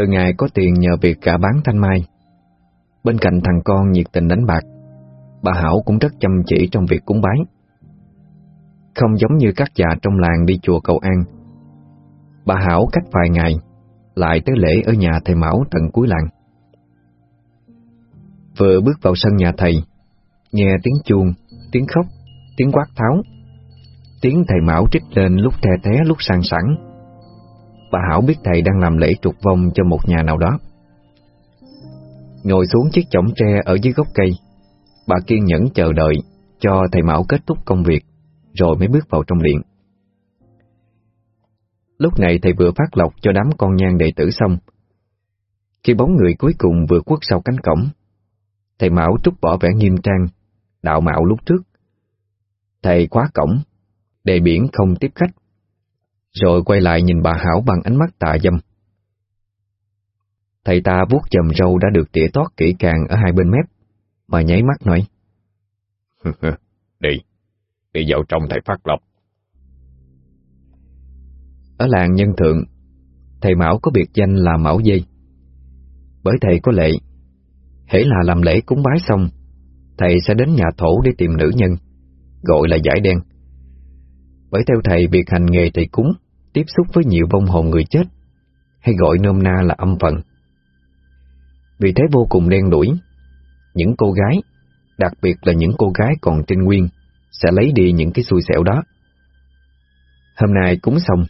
Từ ngày có tiền nhờ việc cả bán thanh mai. Bên cạnh thằng con nhiệt tình đánh bạc Bà Hảo cũng rất chăm chỉ trong việc cúng bái. Không giống như các già trong làng đi chùa cầu an Bà Hảo cách vài ngày Lại tới lễ ở nhà thầy Mão tận cuối làng. Vừa bước vào sân nhà thầy Nghe tiếng chuông, tiếng khóc, tiếng quát tháo Tiếng thầy Mão trích lên lúc the té lúc sang sẵn. Bà Hảo biết thầy đang làm lễ trục vong cho một nhà nào đó. Ngồi xuống chiếc chõng tre ở dưới gốc cây, Bà kiên nhẫn chờ đợi Cho thầy Mão kết thúc công việc, Rồi mới bước vào trong điện. Lúc này thầy vừa phát lộc cho đám con nhang đệ tử xong. Khi bóng người cuối cùng vừa quất sau cánh cổng, Thầy Mão trút bỏ vẻ nghiêm trang, Đạo mạo lúc trước. Thầy khóa cổng, Đề biển không tiếp khách. Rồi quay lại nhìn bà Hảo bằng ánh mắt tà dâm Thầy ta vuốt chầm râu đã được tỉa tót kỹ càng ở hai bên mép, mà nháy mắt nói. đi, đi vào trong thầy phát lộc. Ở làng Nhân Thượng, thầy Mão có biệt danh là Mão Dây. Bởi thầy có lệ, hễ là làm lễ cúng bái xong, thầy sẽ đến nhà thổ để tìm nữ nhân, gọi là giải đen. Bởi theo thầy việc hành nghề thầy cúng tiếp xúc với nhiều vong hồn người chết, hay gọi nôm na là âm phận. Vì thế vô cùng đen đuổi Những cô gái Đặc biệt là những cô gái còn trên nguyên Sẽ lấy đi những cái xui xẻo đó. Hôm nay cúng xong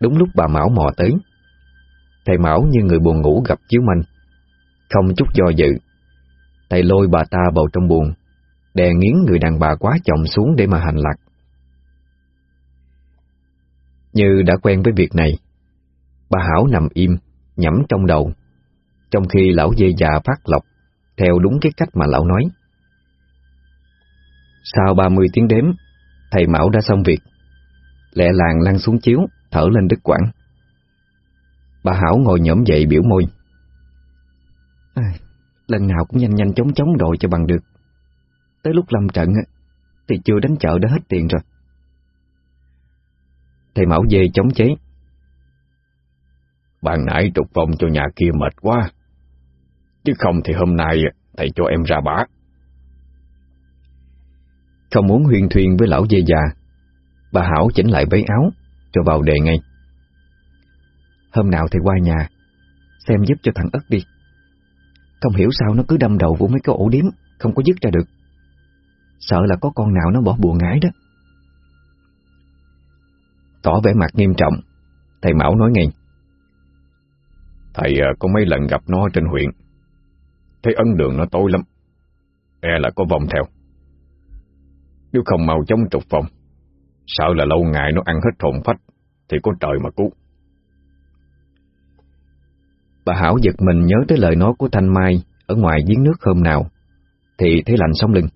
Đúng lúc bà Mão mò tới. Thầy Mão như người buồn ngủ gặp chiếu manh Không chút do dự. Thầy lôi bà ta vào trong buồn Đè nghiến người đàn bà quá chồng xuống để mà hành lạc. Như đã quen với việc này Bà Hảo nằm im Nhẫm trong đầu trong khi lão dê già phát lộc theo đúng cái cách mà lão nói. Sau ba mươi tiếng đếm, thầy Mão đã xong việc. Lẹ làng lăn xuống chiếu, thở lên đứt quãng. Bà Hảo ngồi nhổm dậy biểu môi. À, lần nào cũng nhanh nhanh chóng chóng đội cho bằng được. Tới lúc lâm trận thì chưa đánh chợ đã hết tiền rồi. Thầy Mão dê chống chế. Bạn nãy trục vòng cho nhà kia mệt quá. Chứ không thì hôm nay thầy cho em ra bả. Không muốn huyền thuyền với lão dê già, bà Hảo chỉnh lại váy áo, cho vào đề ngay. Hôm nào thì qua nhà, xem giúp cho thằng ất đi. Không hiểu sao nó cứ đâm đầu vô mấy cái ổ điếm, không có dứt ra được. Sợ là có con nào nó bỏ bùa ngái đó. Tỏ vẻ mặt nghiêm trọng, thầy Mão nói ngay. Thầy à, có mấy lần gặp nó trên huyện. Thấy ấn đường nó tối lắm. E là có vòng theo. Nếu không mau chống trục vòng Sợ là lâu ngày nó ăn hết hồn phách Thì có trời mà cứu. Bà Hảo giật mình nhớ tới lời nói của Thanh Mai Ở ngoài giếng nước hôm nào Thì thấy lạnh sống lưng.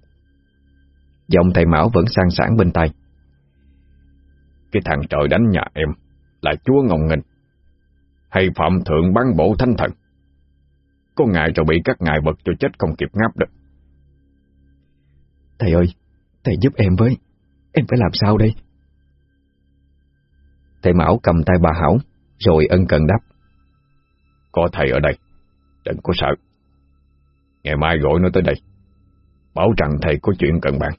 Giọng thầy Mão vẫn sang sảng bên tay Cái thằng trời đánh nhà em Là chúa ngông nghênh Hay phạm thượng bán bộ thanh thần có ngài rồi bị các ngài vật cho chết không kịp ngáp được. Thầy ơi, thầy giúp em với. Em phải làm sao đây? Thầy Mão cầm tay bà Hảo, rồi ân cần đáp. Có thầy ở đây, đừng có sợ. Ngày mai gọi nó tới đây. Bảo rằng thầy có chuyện cần bàn.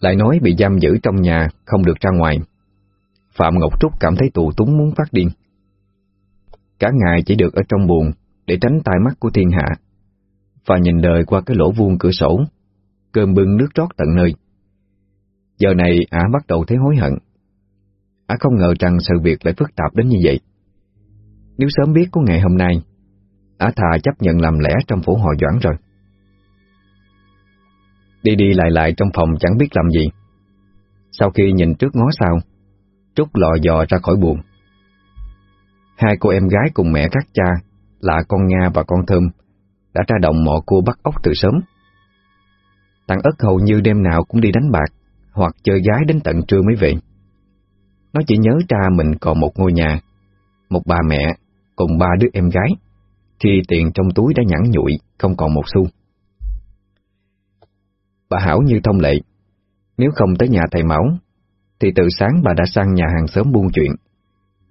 Lại nói bị giam giữ trong nhà, không được ra ngoài, Phạm Ngọc Trúc cảm thấy tù túng muốn phát điên. Cả ngày chỉ được ở trong buồn để tránh tai mắt của thiên hạ và nhìn đời qua cái lỗ vuông cửa sổ, cơm bưng nước trót tận nơi. Giờ này ả bắt đầu thấy hối hận. Ả không ngờ rằng sự việc lại phức tạp đến như vậy. Nếu sớm biết có ngày hôm nay, ả thà chấp nhận làm lẽ trong phủ họ doãn rồi. Đi đi lại lại trong phòng chẳng biết làm gì. Sau khi nhìn trước ngó sau, Trúc lò dò ra khỏi buồn. Hai cô em gái cùng mẹ các cha là con Nga và con Thơm đã ra động mọ cua bắt ốc từ sớm. Thằng ất hầu như đêm nào cũng đi đánh bạc hoặc chơi gái đến tận trưa mới về. Nó chỉ nhớ cha mình còn một ngôi nhà, một bà mẹ cùng ba đứa em gái, khi tiền trong túi đã nhẵn nhụi, không còn một xu. Bà Hảo như thông lệ, nếu không tới nhà thầy Mão Thì từ sáng bà đã sang nhà hàng xóm buôn chuyện.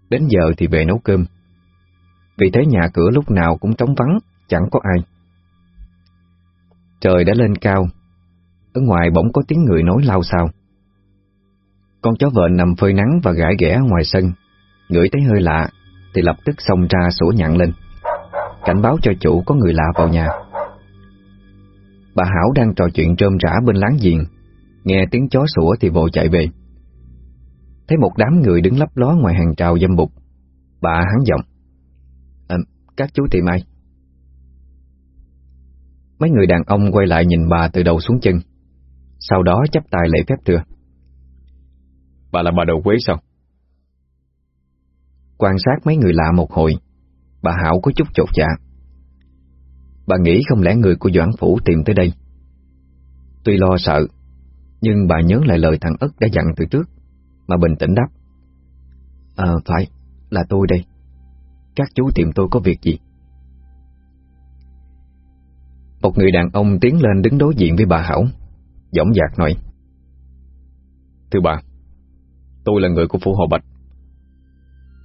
Đến giờ thì về nấu cơm. Vì thế nhà cửa lúc nào cũng trống vắng Chẳng có ai. Trời đã lên cao Ở ngoài bỗng có tiếng người nói lao sao Con chó vợ nằm phơi nắng và gãi ghẻ ngoài sân Ngửi thấy hơi lạ Thì lập tức xông ra sủa nhặn lên. Cảnh báo cho chủ có người lạ vào nhà. Bà Hảo đang trò chuyện trơm rã bên láng giềng. Nghe tiếng chó sủa thì vội chạy về. Thấy một đám người đứng lấp ló ngoài hàng trào dâm bục Bà hắn giọng. À, Các chú tìm ai? Mấy người đàn ông quay lại nhìn bà từ đầu xuống chân. Sau đó chắp tay lễ phép thưa. Bà là bà đầu quế sao? Quan sát mấy người lạ một hồi Bà Hảo có chút chột dạ Bà nghĩ không lẽ người của Doãn Phủ tìm tới đây? Tuy lo sợ Nhưng bà nhớ lại lời thằng Ất đã dặn từ trước Mà bình tĩnh đáp. À, phải Là tôi đây. Các chú tìm tôi có việc gì? Một người đàn ông tiến lên đứng đối diện với bà Hảo Giọng dạc nói. Thưa bà Tôi là người của Phủ Hồ Bạch.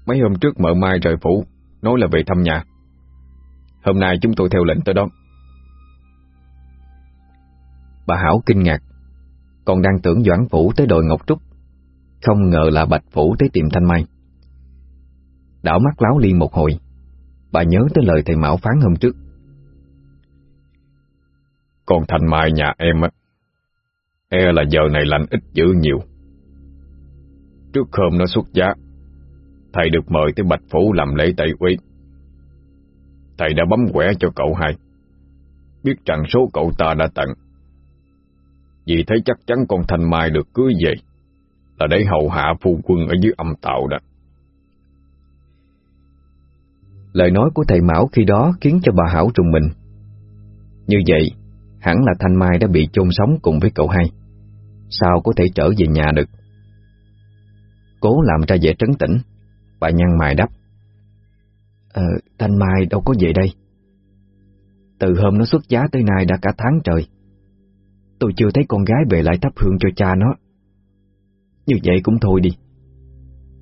Mấy hôm trước mợ mai rời phủ Nói là về thăm nhà. Hôm nay chúng tôi theo lệnh tới đó. Bà Hảo kinh ngạc. Còn đang tưởng Doãn Phủ tới đồi Ngọc Trúc. Không ngờ là Bạch Phủ tới tìm Thanh Mai. Đảo mắt láo liên một hồi. Bà nhớ tới lời thầy Mão phán hôm trước. Còn Thanh Mai nhà em á E là giờ này lạnh ít dữ nhiều. Trước hôm nó xuất giá, Thầy được mời tới Bạch Phủ làm lễ tẩy uy Thầy đã bấm quẻ cho cậu hai. Biết rằng số cậu ta đã tận Vì thấy chắc chắn con Thanh Mai được cưới về. Là để hậu hạ phu quân ở dưới âm tạo đó. Lời nói của thầy Mão khi đó khiến cho bà Hảo trùng mình. Như vậy, Hẳn là Thanh Mai đã bị chôn sống cùng với cậu hai. Sao có thể trở về nhà được? Cố làm ra vẻ trấn tĩnh, Bà nhăn mày đáp. Ờ, Thanh Mai đâu có về đây. Từ hôm nó xuất giá tới nay đã cả tháng trời. Tôi chưa thấy con gái về lại thắp hương cho cha nó. Như vậy cũng thôi đi.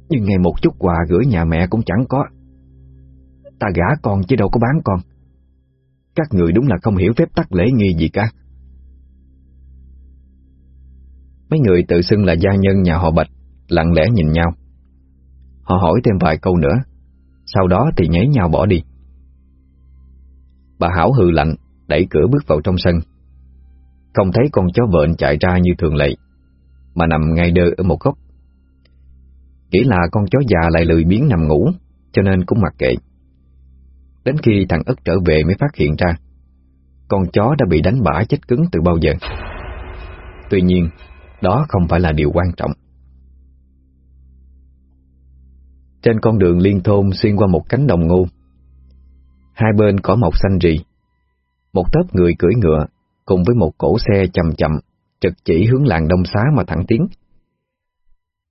Nhưng ngày một chút quà gửi nhà mẹ cũng chẳng có. Ta gả con chứ đâu có bán con. Các người đúng là không hiểu phép tắc lễ nghi gì cả. Mấy người tự xưng là gia nhân nhà họ Bạch Lặng lẽ nhìn nhau. Họ hỏi thêm vài câu nữa. Sau đó thì nháy nhau bỏ đi. Bà Hảo hừ lạnh, Đẩy cửa bước vào trong sân. Không thấy con chó vợn chạy ra như thường lệ, Mà nằm ngay đơ ở một góc. Nghĩ là con chó già lại lười biếng nằm ngủ, Cho nên cũng mặc kệ. Đến khi thằng ất trở về mới phát hiện ra, Con chó đã bị đánh bả chết cứng từ bao giờ. Tuy nhiên, Đó không phải là điều quan trọng. Trên con đường liên thôn xuyên qua một cánh đồng ngô Hai bên có mọc xanh rì. Một tớp người cưỡi ngựa Cùng với một cổ xe chậm chậm, Trực chỉ hướng làng đông xá mà thẳng tiến.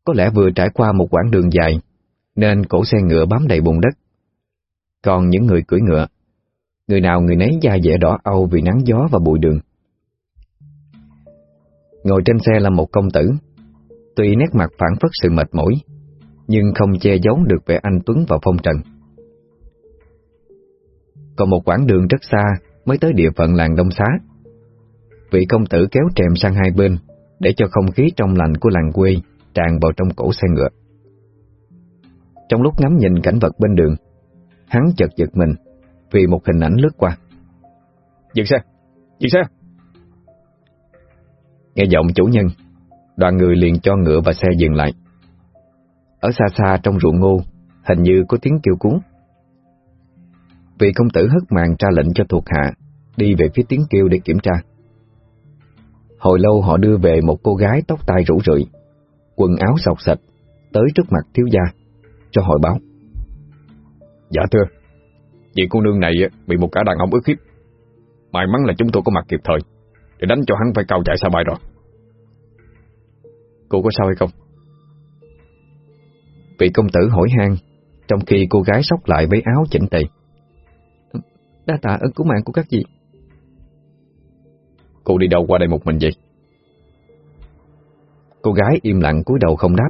Có lẽ vừa trải qua một quãng đường dài, Nên cổ xe ngựa bám đầy bùn đất. Còn những người cưỡi ngựa, Người nào người nấy da dẻ đỏ âu vì nắng gió và bụi đường. Ngồi trên xe là một công tử, Tuy nét mặt phản phất sự mệt mỏi nhưng không che giấu được vẻ anh Tuấn và phong trần. Còn một quãng đường rất xa mới tới địa phận làng Đông Xá. Vị công tử kéo trèm sang hai bên để cho không khí trong lành của làng quê tràn vào trong cổ xe ngựa. Trong lúc ngắm nhìn cảnh vật bên đường, hắn chợt giật mình vì một hình ảnh lướt qua. Dừng xe! Dừng xe! Nghe giọng chủ nhân, đoàn người liền cho ngựa và xe dừng lại. Ở xa xa trong ruộng ngô Hình như có tiếng kêu cuốn. Vị công tử hất màn ra lệnh cho thuộc hạ Đi về phía tiếng kêu để kiểm tra. Hồi lâu họ đưa về một cô gái tóc tai rủ rượi Quần áo sọc sạch Tới trước mặt thiếu gia Cho hỏi báo. Dạ thưa. Vị cô nương này bị một cả đàn ông ức hiếp. May mắn là chúng tôi có mặt kịp thời Để đánh cho hắn phải cao chạy xa bay rồi. Cô có sao hay không? Vị công tử hỏi han Trong khi cô gái sóc lại với áo chỉnh tề Đa tạ ơn cứu mạng của các vị Cô đi đâu qua đây một mình vậy? Cô gái im lặng cúi đầu không đáp,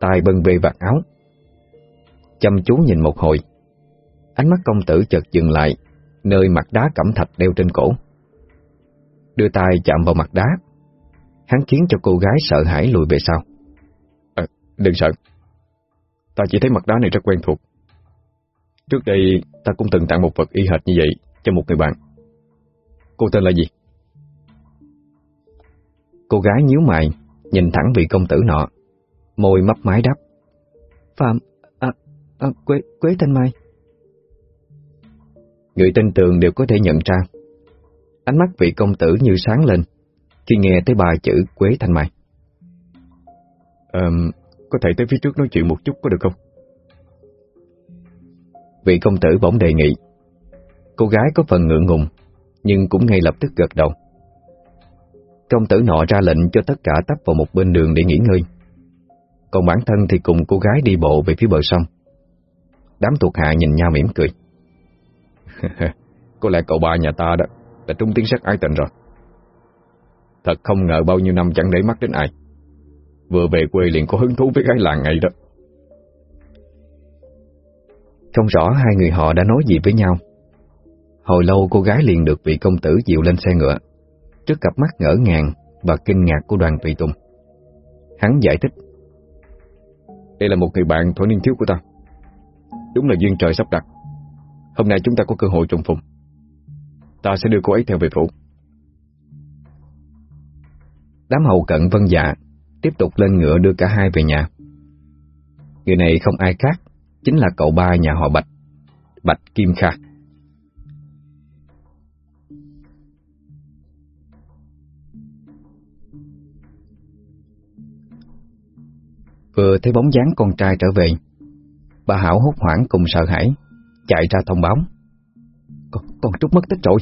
tay bân bê vạt áo. Chăm chú nhìn một hồi, ánh mắt công tử chợt dừng lại, nơi mặt đá cẩm thạch đeo trên cổ. Đưa tay chạm vào mặt đá, hắn khiến cho cô gái sợ hãi lùi về sau. À, đừng sợ, ta chỉ thấy mặt đá này rất quen thuộc. Trước đây ta cũng từng tặng một vật y hệt như vậy cho một người bạn. Cô tên là gì? Cô gái nhíu mày, nhìn thẳng vị công tử nọ, môi mấp mái đáp. Phạm, à, à, Quế, Quế Thanh Mai. Người tên tường đều có thể nhận ra. Ánh mắt vị công tử như sáng lên khi nghe tới ba chữ Quế Thanh Mai. Um, có thể tới phía trước nói chuyện một chút có được không? Vị công tử bỗng đề nghị. Cô gái có phần ngượng ngùng, nhưng cũng ngay lập tức gật đầu. Công tử nọ ra lệnh cho tất cả tấp vào một bên đường để nghỉ ngơi. Còn bản thân thì cùng cô gái đi bộ về phía bờ sông. Đám thuộc hạ nhìn nhau mỉm cười. Có lẽ cậu ba nhà ta đó là trung tiếng sắc ái tình rồi. Thật không ngờ bao nhiêu năm chẳng để mắt đến ai. Vừa về quê liền có hứng thú với gái làng ngay đó. Không rõ hai người họ đã nói gì với nhau. Hồi lâu cô gái liền được vị công tử dịu lên xe ngựa, trước cặp mắt ngỡ ngàng và kinh ngạc của đoàn tùy tùng. Hắn giải thích. Đây là một người bạn thổ niên thiếu của ta. Đúng là duyên trời sắp đặt. Hôm nay chúng ta có cơ hội trùng phùng. Ta sẽ đưa cô ấy theo về phủ. Đám hậu cận vân dạ tiếp tục lên ngựa đưa cả hai về nhà. Người này không ai khác, chính là cậu ba nhà họ Bạch, Bạch Kim Kha. Vừa thấy bóng dáng con trai trở về, bà Hảo hốt hoảng cùng sợ hãi, chạy ra thông báo. Con, con Trúc mất tích rồi.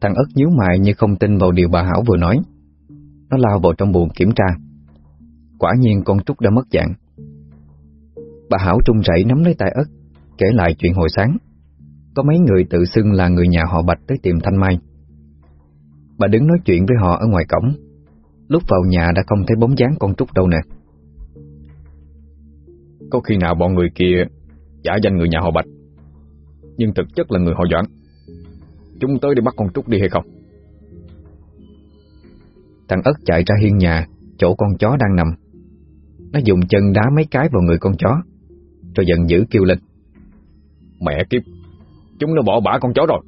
Thằng ất nhíu mày như không tin vào điều bà Hảo vừa nói. Nó lao vào trong buồng kiểm tra. Quả nhiên con Trúc đã mất dạng. Bà Hảo trung rẩy nắm lấy tay ất, kể lại chuyện hồi sáng. Có mấy người tự xưng là người nhà họ Bạch tới tìm Thanh Mai. Bà đứng nói chuyện với họ ở ngoài cổng. Lúc vào nhà đã không thấy bóng dáng con Trúc đâu nè. Có khi nào bọn người kia giả danh người nhà họ Bạch, nhưng thực chất là người họ Doãn. Chúng tới để bắt con Trúc đi hay không? Thằng ất chạy ra hiên nhà, chỗ con chó đang nằm. Nó dùng chân đá mấy cái vào người con chó, rồi giận dữ kêu lên. Mẹ kiếp, chúng nó bỏ bả con chó rồi.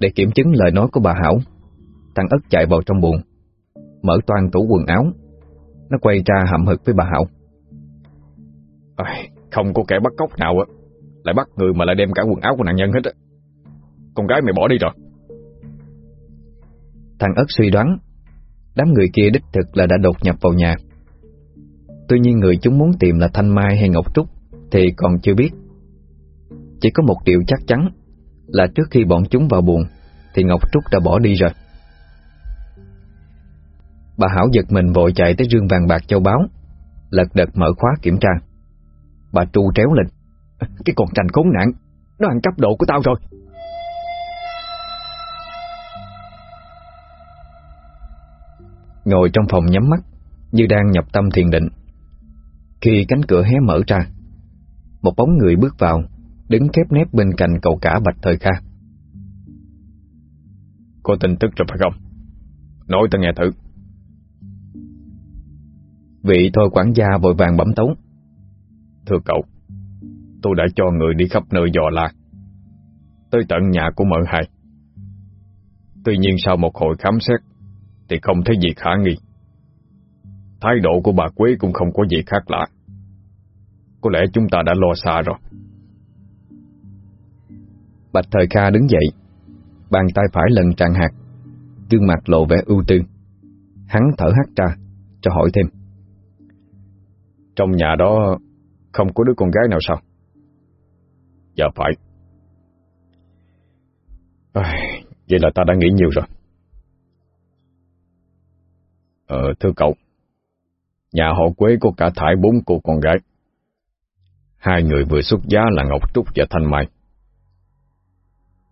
Để kiểm chứng lời nói của bà Hảo, thằng ất chạy vào trong buồng, mở toan tủ quần áo. Nó quay ra hậm hực với bà Hảo. À, không có kẻ bắt cóc nào á, lại bắt người mà lại đem cả quần áo của nạn nhân hết á. Con gái mày bỏ đi rồi. Thằng ớt suy đoán, đám người kia đích thực là đã đột nhập vào nhà. Tuy nhiên người chúng muốn tìm là Thanh Mai hay Ngọc Trúc thì còn chưa biết. Chỉ có một điều chắc chắn là trước khi bọn chúng vào buồn thì Ngọc Trúc đã bỏ đi rồi. Bà Hảo giật mình vội chạy tới rương vàng bạc châu báu, lật đật mở khóa kiểm tra. Bà tru tréo lên. Cái con tranh khốn nạn, nó ăn cắp độ của tao rồi. Ngồi trong phòng nhắm mắt, như đang nhập tâm thiền định. Khi cánh cửa hé mở ra, một bóng người bước vào, đứng khép nép bên cạnh cậu cả Bạch Thời Kha. Có tin tức rồi phải không? Nói ta nghe thử. Vị thôi quản gia vội vàng bấm tấu. Thưa cậu, tôi đã cho người đi khắp nơi dò la, tới tận nhà của mợ hai. Tuy nhiên sau một hồi khám xét, thì không thấy gì khả nghi. Thái độ của bà Quế cũng không có gì khác lạ. Có lẽ chúng ta đã lo xa rồi. Bạch Thời Kha đứng dậy, bàn tay phải lần tràn hạt, gương mặt lộ vẻ ưu tư. Hắn thở hắt ra, cho hỏi thêm. Trong nhà đó không có đứa con gái nào sao? Dạ phải. À, vậy là ta đã nghĩ nhiều rồi. Ờ, thưa cậu, nhà họ Quế có cả thải bốn cô con gái. Hai người vừa xuất giá là Ngọc Trúc và Thanh Mai.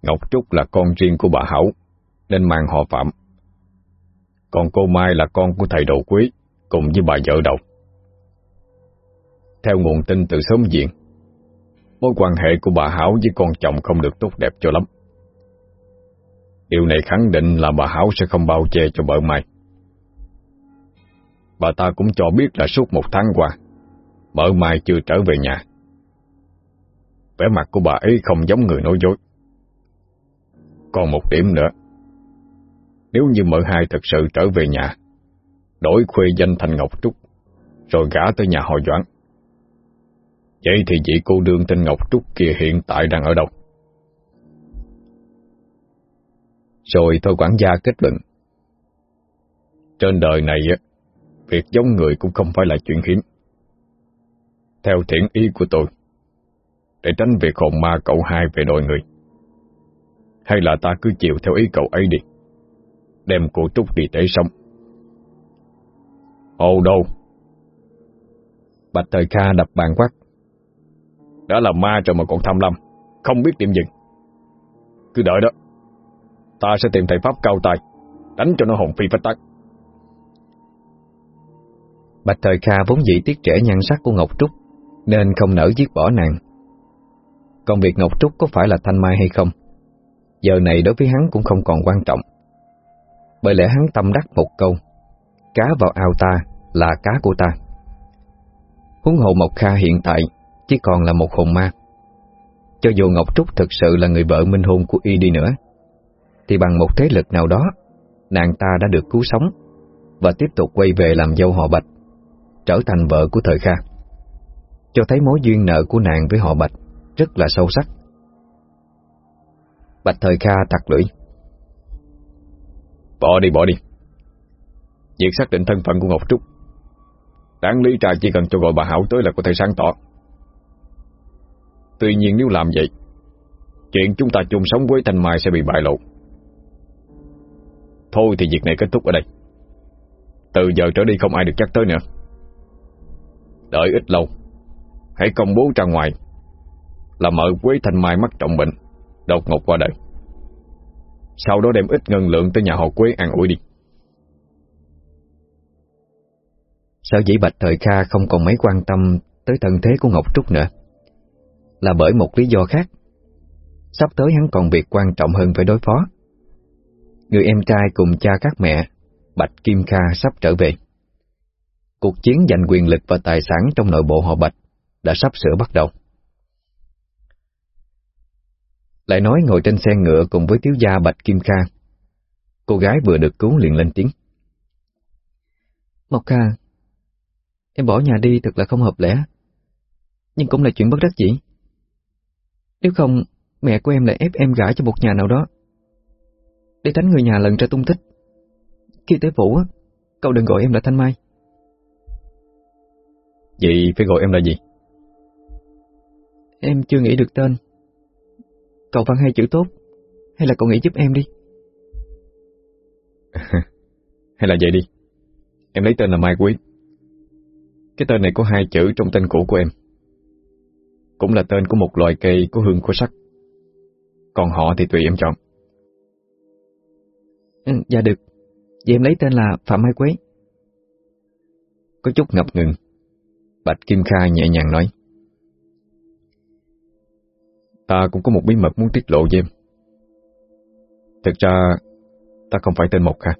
Ngọc Trúc là con riêng của bà Hảo, nên mang họ Phạm. Còn cô Mai là con của thầy đầu Quý Cùng với bà vợ đầu Theo nguồn tin từ sớm diện Mối quan hệ của bà Hảo với con chồng không được tốt đẹp cho lắm Điều này khẳng định là bà Hảo sẽ không bao che cho vợ Mai Bà ta cũng cho biết là suốt một tháng qua Mợ Mai chưa trở về nhà vẻ mặt của bà ấy không giống người nói dối. Còn một điểm nữa, nếu như mợ hai thật sự trở về nhà, đổi khuê danh thành Ngọc Trúc, rồi gả tới nhà họ Doãn. Vậy thì vị cô đương tên Ngọc Trúc kia hiện tại đang ở đâu? Rồi thôi quản gia kết luận. Trên đời này, việc giống người cũng không phải là chuyện hiếm. Theo thiện ý của tôi, để tránh việc hồn ma cậu hai về đòi người. Hay là ta cứ chịu theo ý cậu ấy đi, đem cô Trúc đi tế sống. Ồ đâu? Bạch Thời Kha đập bàn quát. Đã là ma rồi mà còn tham lam, không biết điểm dừng. Cứ đợi đó, ta sẽ tìm thầy Pháp cao tài, đánh cho nó hồn phi phách tắc. Bạch Thời Kha vốn dĩ tiếc trẻ nhan sắc của Ngọc Trúc, nên không nỡ giết bỏ nàng. Còn việc Ngọc Trúc có phải là thanh mai hay không? Giờ này đối với hắn cũng không còn quan trọng. Bởi lẽ hắn tâm đắc một câu Cá vào ao ta là cá của ta. Huống hồ Mộc Kha hiện tại Chỉ còn là một hồn ma. Cho dù Ngọc Trúc thực sự là người vợ minh hôn của y đi nữa Thì bằng một thế lực nào đó Nàng ta đã được cứu sống Và tiếp tục quay về làm dâu họ Bạch. Trở thành vợ của thời Kha Cho thấy mối duyên nợ của nàng với họ Bạch rất là sâu sắc. Bạch Thời Kha thật lưỡi. Bỏ đi, bỏ đi. Việc xác định thân phận của Ngọc Trúc Đáng lý trà chỉ cần cho gọi bà Hảo tới là có thể sáng tỏ Tuy nhiên nếu làm vậy Chuyện chúng ta chung sống với Thanh Mai sẽ bị bại lộ Thôi thì việc này kết thúc ở đây Từ giờ trở đi không ai được chắc tới nữa Đợi ít lâu Hãy công bố ra ngoài là mợ Quế Thanh Mai mắc trọng bệnh, đột ngột qua đời. Sau đó đem ít ngân lượng tới nhà họ Quế ăn ủi đi. Sở dĩ Bạch Thời Kha không còn mấy quan tâm tới thân thế của Ngọc Trúc nữa, là bởi một lý do khác. Sắp tới hắn còn việc quan trọng hơn phải đối phó. Người em trai cùng cha các mẹ, Bạch Kim Kha sắp trở về. Cuộc chiến giành quyền lực và tài sản trong nội bộ họ Bạch đã sắp sửa bắt đầu. Lại nói ngồi trên xe ngựa cùng với thiếu gia Bạch Kim Kha. Cô gái vừa được cứu liền lên tiếng. Mộc Kha, em bỏ nhà đi thật là không hợp lẽ. Nhưng cũng là chuyện bất đắc dĩ. Nếu không, mẹ của em lại ép em gả cho một nhà nào đó. Để tránh người nhà lần ra tung tích. Khi tới phủ, cậu đừng gọi em là Thanh Mai. Vậy phải gọi em là gì? Em chưa nghĩ được tên. Cậu văn hay chữ tốt Hay là cậu nghĩ giúp em đi? Hay là vậy đi. Em lấy tên là Mai Quý. Cái tên này có hai chữ trong tên cũ của em. Cũng là tên của một loài cây có hương có sắc. Còn họ thì tùy em chọn. Ừ, Dạ được. Vậy em lấy tên là Phạm Mai Quế. Có chút ngập ngừng Bạch Kim Kha nhẹ nhàng nói Ta cũng có một bí mật muốn tiết lộ với em. Thực ra, ta không phải tên Mộc Kha.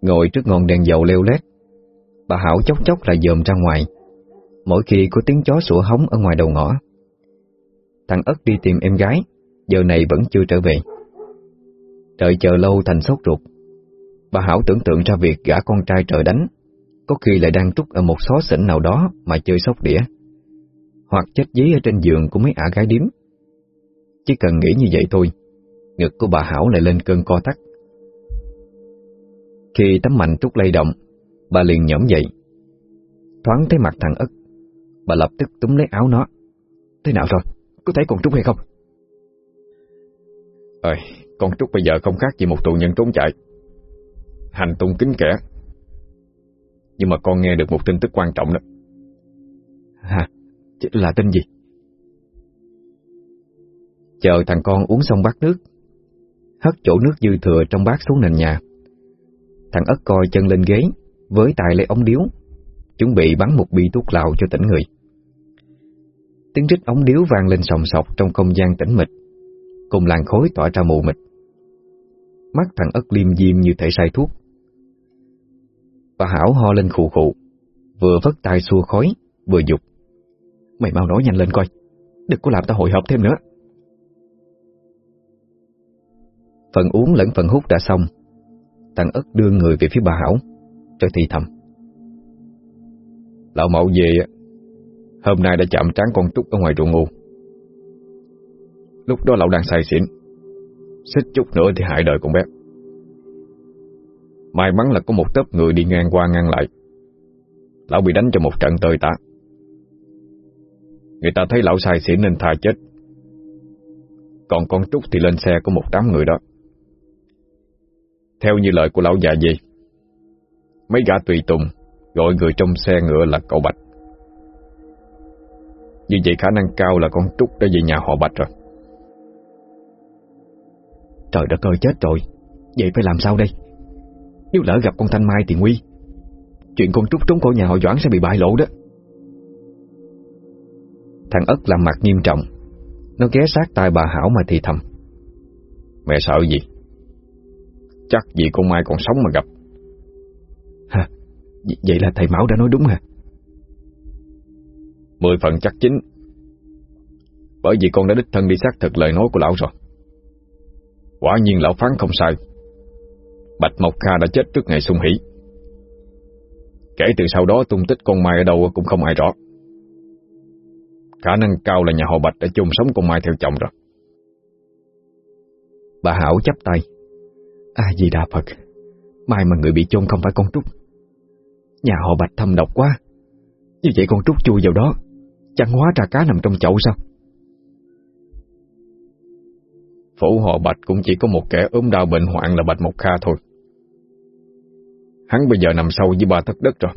Ngồi trước ngọn đèn dầu leo lét, bà Hảo chốc chốc lại dòm ra ngoài, mỗi khi có tiếng chó sủa hóng ở ngoài đầu ngõ. Thằng Ất đi tìm em gái, giờ này vẫn chưa trở về. Đợi chờ lâu thành sốt ruột, bà Hảo tưởng tượng ra việc gã con trai trời đánh có khi lại đang trút ở một xó xỉnh nào đó mà chơi sóc đĩa, hoặc chết dí ở trên giường của mấy ả gái điếm. Chỉ cần nghĩ như vậy thôi, ngực của bà Hảo lại lên cơn co tắc. Khi tấm mạnh trút lay động, bà liền nhõm dậy. Thoáng thấy mặt thằng ức bà lập tức túm lấy áo nó. Thế nào rồi? Có thấy còn Trúc hay không? Ơi, con Trúc bây giờ không khác gì một tù nhân trốn chạy. Hành tung kính kẻ, nhưng mà con nghe được một tin tức quan trọng đó Hả? Là tin gì? Chờ thằng con uống xong bát nước Hất chỗ nước dư thừa trong bát xuống nền nhà Thằng ất coi chân lên ghế Với tài lấy ống điếu Chuẩn bị bắn một bi thuốc lào cho tỉnh người Tiếng rít ống điếu vang lên sòng sọc Trong không gian tĩnh mịch Cùng làn khối tỏa ra mù mịt Mắt thằng ất liêm diêm như thể say thuốc. Bà Hảo ho lên khụ khụ Vừa vất tay xua khói, Vừa dục. Mày mau nói nhanh lên coi, Đừng có làm tao hồi hộp thêm nữa. Phần uống lẫn phần hút đã xong. Thằng ất đưa người về phía bà Hảo Rồi thì thầm. Lão mẫu về, Hôm nay đã chạm trán con Trúc ở ngoài ruộng ngu Lúc đó lão đang say xỉn. Xích chút nữa thì hại đời con bé. May mắn là có một tớp người đi ngang qua ngăn lại. Lão bị đánh cho một trận tơi tả. Người ta thấy lão sai xỉn nên tha chết. Còn con Trúc thì lên xe của một đám người đó. Theo như lời của lão già gì Mấy gã tùy tùng Gọi người trong xe ngựa là cậu Bạch. Như vậy khả năng cao là con Trúc đã về nhà họ Bạch rồi. Trời đất ơi, chết rồi. Vậy phải làm sao đây? Nếu lỡ gặp con Thanh Mai thì nguy. Chuyện con Trúc trốn khỏi nhà họ Doãn sẽ bị bại lộ đó. Thằng Ất làm mặt nghiêm trọng. Nó ghé sát tai bà Hảo mà thì thầm. Mẹ sợ gì? Chắc gì con Mai còn sống mà gặp. Hả? Vậy là thầy Mão đã nói đúng hả? Mười phần chắc chính. Bởi vì con đã đích thân đi xác thực lời nói của lão rồi. Quả nhiên lão phán không sai. Bạch Mộc Kha đã chết trước ngày sung hỷ. Kể từ sau đó tung tích con Mai ở đâu cũng không ai rõ. Khả năng cao là nhà họ Bạch đã chung sống con Mai theo chồng rồi. Bà Hảo chắp tay. À gì đà Phật, Mai mà người bị chôn không phải con Trúc. Nhà họ Bạch thâm độc quá. Như vậy con Trúc chui vào đó, Chẳng hóa ra cá nằm trong chậu sao? Phủ họ Bạch cũng chỉ có một kẻ ốm đau bệnh hoạn là Bạch Mộc Kha thôi. Hắn bây giờ nằm sâu dưới ba thất đất rồi.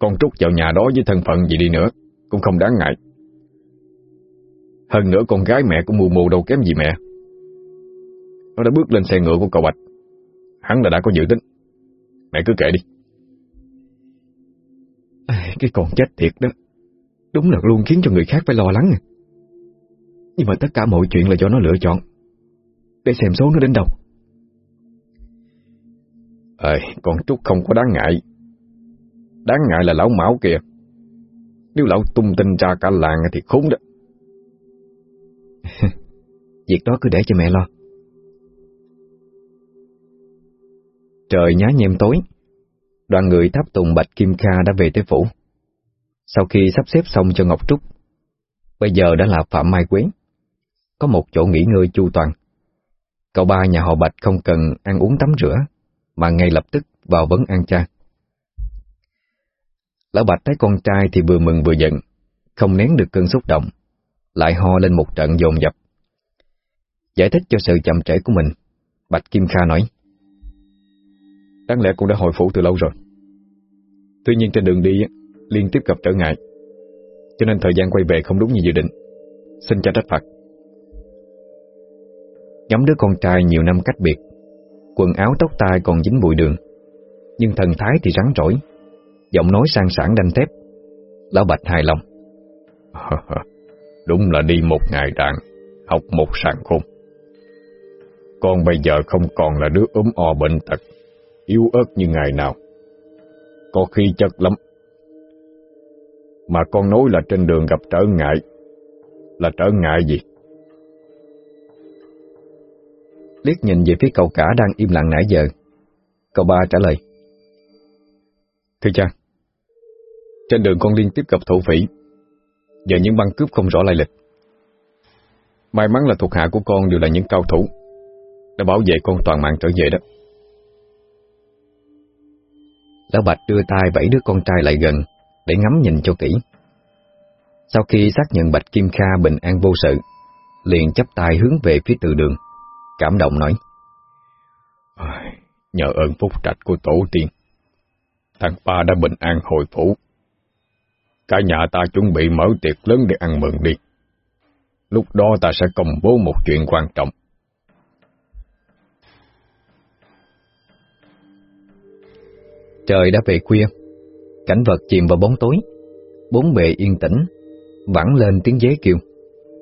Con Trúc vào nhà đó với thân phận gì đi nữa Cũng không đáng ngại. Hơn nữa con gái mẹ của mù mù đâu kém gì mẹ. Nó đã bước lên xe ngựa của cậu Bạch. Hắn là đã có dự tính. Mẹ cứ kể đi. À, Cái con chết thiệt đó. Đúng là luôn khiến cho người khác phải lo lắng à. Nhưng mà tất cả mọi chuyện là do nó lựa chọn. Để xem số nó đến đâu. Ê, con Trúc không có đáng ngại. Đáng ngại là lão Mão kìa. Nếu lão tung tin ra cả làng thì khốn đó. Việc đó cứ để cho mẹ lo. Trời nhá nhem tối Đoàn người tháp tùng Bạch Kim Kha đã về tới phủ. Sau khi sắp xếp xong cho Ngọc Trúc Bây giờ đã là Phạm Mai Quế có một chỗ nghỉ ngơi chu toàn. Cậu ba nhà họ Bạch không cần ăn uống tắm rửa, Mà ngay lập tức vào vấn ăn cha. Lão Bạch thấy con trai thì vừa mừng vừa giận, Không nén được cơn xúc động, Lại ho lên một trận dồn dập. Giải thích cho sự chậm trễ của mình, Bạch Kim Kha nói. Đáng lẽ cũng đã hồi phủ từ lâu rồi. Tuy nhiên trên đường đi Liên tiếp gặp trở ngại, Cho nên thời gian quay về không đúng như dự định. Xin cha trách phạt nhóm đứa con trai nhiều năm cách biệt. Quần áo tóc tai còn dính bụi đường. Nhưng thần thái thì rắn rỏi. Giọng nói sang sảng đanh thép. Lão Bạch hài lòng. Đúng là đi một ngày đàn, Học một sàn khôn. Con bây giờ không còn là đứa ốm o bệnh tật, Yếu ớt như ngày nào. Có khi chất lắm. Mà con nói là trên đường gặp trở ngại. Là trở ngại gì? Liếc nhìn về phía cậu cả đang im lặng nãy giờ. Cậu ba trả lời. Thưa cha Trên đường con liên tiếp gặp thổ phỉ. Và những băng cướp không rõ lai lịch. May mắn là thuộc hạ của con đều là những cao thủ Đã bảo vệ con toàn mạng trở về đó. Lão Bạch đưa tay vẫy đứa con trai lại gần Để ngắm nhìn cho kỹ. Sau khi xác nhận Bạch Kim Kha bình an vô sự Liền chấp tay hướng về phía từ đường Cảm động nói Nhờ ơn phúc trạch của tổ tiên Thằng ba đã bình an hồi phủ Cả nhà ta chuẩn bị mở tiệc lớn để ăn mừng đi Lúc đó ta sẽ công bố một chuyện quan trọng. Trời đã về khuya, cảnh vật chìm vào bóng tối, bốn bề yên tĩnh, vẳng lên tiếng dế kêu,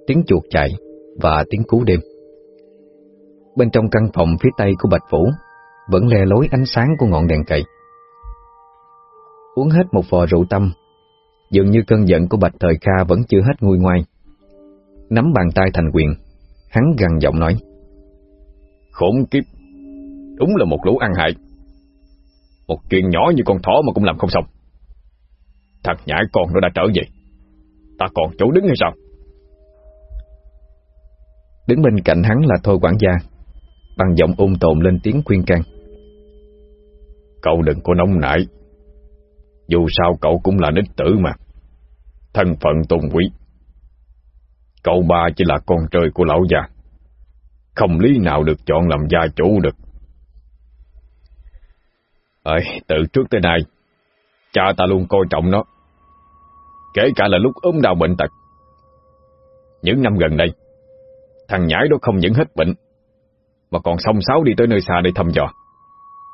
tiếng chuột chạy và tiếng cú đêm. Bên trong căn phòng phía tây của Bạch Phủ vẫn le lối ánh sáng của ngọn đèn cậy. Uống hết một vò rượu tâm, dường như cơn giận của Bạch Thời Kha vẫn chưa hết nguôi ngoai. Nắm bàn tay thành quyền, hắn gằn giọng nói. Khốn kiếp, đúng là một lũ ăn hại. Một chuyện nhỏ như con thỏ mà cũng làm không xong. Thằng nhãi con nó đã trở về. Ta còn chỗ đứng hay sao? Đứng bên cạnh hắn là Thôi quản gia, bằng giọng ung tồn lên tiếng khuyên can. Cậu đừng có nóng nảy. Dù sao cậu cũng là đích tử mà. Thân phận tôn quý. Cậu ba chỉ là con trời của lão già. Không lý nào được chọn làm gia chủ được. Ơi, từ trước tới nay, cha ta luôn coi trọng nó. Kể cả là lúc ốm đau bệnh tật. Những năm gần đây, thằng nhãi đó không những hết bệnh, mà còn song sáo đi tới nơi xa để thăm dò,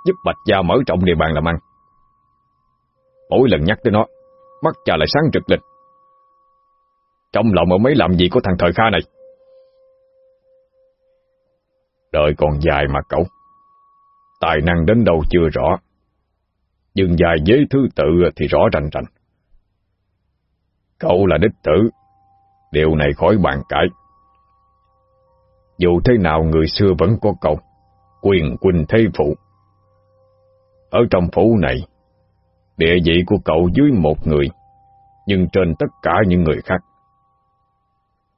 giúp Bạch Gia mở rộng địa bàn làm ăn. Mỗi lần nhắc tới nó, mắt cha lại sáng trực lên. Trong lòng ở mấy làm gì của thằng thời kha này? Đời còn dài mà cậu. Tài năng đến đâu chưa rõ. Nhưng dài với thứ tự thì rõ rành rành. Cậu là đích tử. Điều này khỏi bàn cãi. Dù thế nào người xưa vẫn có câu Quyền quỳnh thế phụ. Ở trong phủ này Địa vị của cậu dưới một người Nhưng trên tất cả những người khác.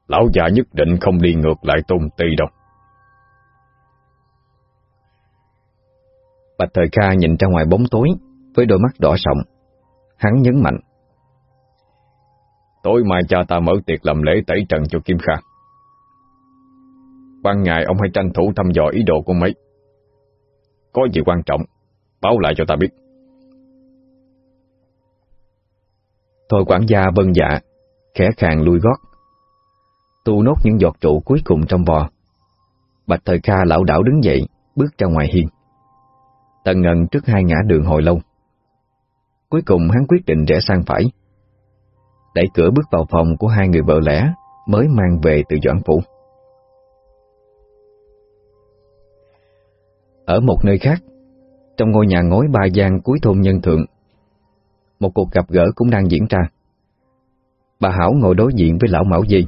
Lão già nhất định không đi ngược lại tôn ti đâu. Bạch Thời Kha nhìn ra ngoài bóng tối Với đôi mắt đỏ sọng Hắn nhấn mạnh. Tối mai cha ta mở tiệc làm lễ tẩy trần cho Kim Kha Ban ngày ông hãy tranh thủ thăm dò ý đồ của mấy. Có gì quan trọng, báo lại cho ta biết. Thôi quản gia vân dạ, khẽ khàng lui gót. Tu nốt những giọt trụ cuối cùng trong bò. Bạch Thời Kha lão đảo đứng dậy, bước ra ngoài hiên. Tần ngần trước hai ngã đường hồi lâu. Cuối cùng hắn quyết định rẽ sang phải. Đẩy cửa bước vào phòng của hai người vợ lẽ mới mang về từ Doãn Phủ. Ở một nơi khác, trong ngôi nhà ngói ba gian cuối thôn Nhân Thượng, một cuộc gặp gỡ cũng đang diễn ra. Bà Hảo ngồi đối diện với lão Mão Di.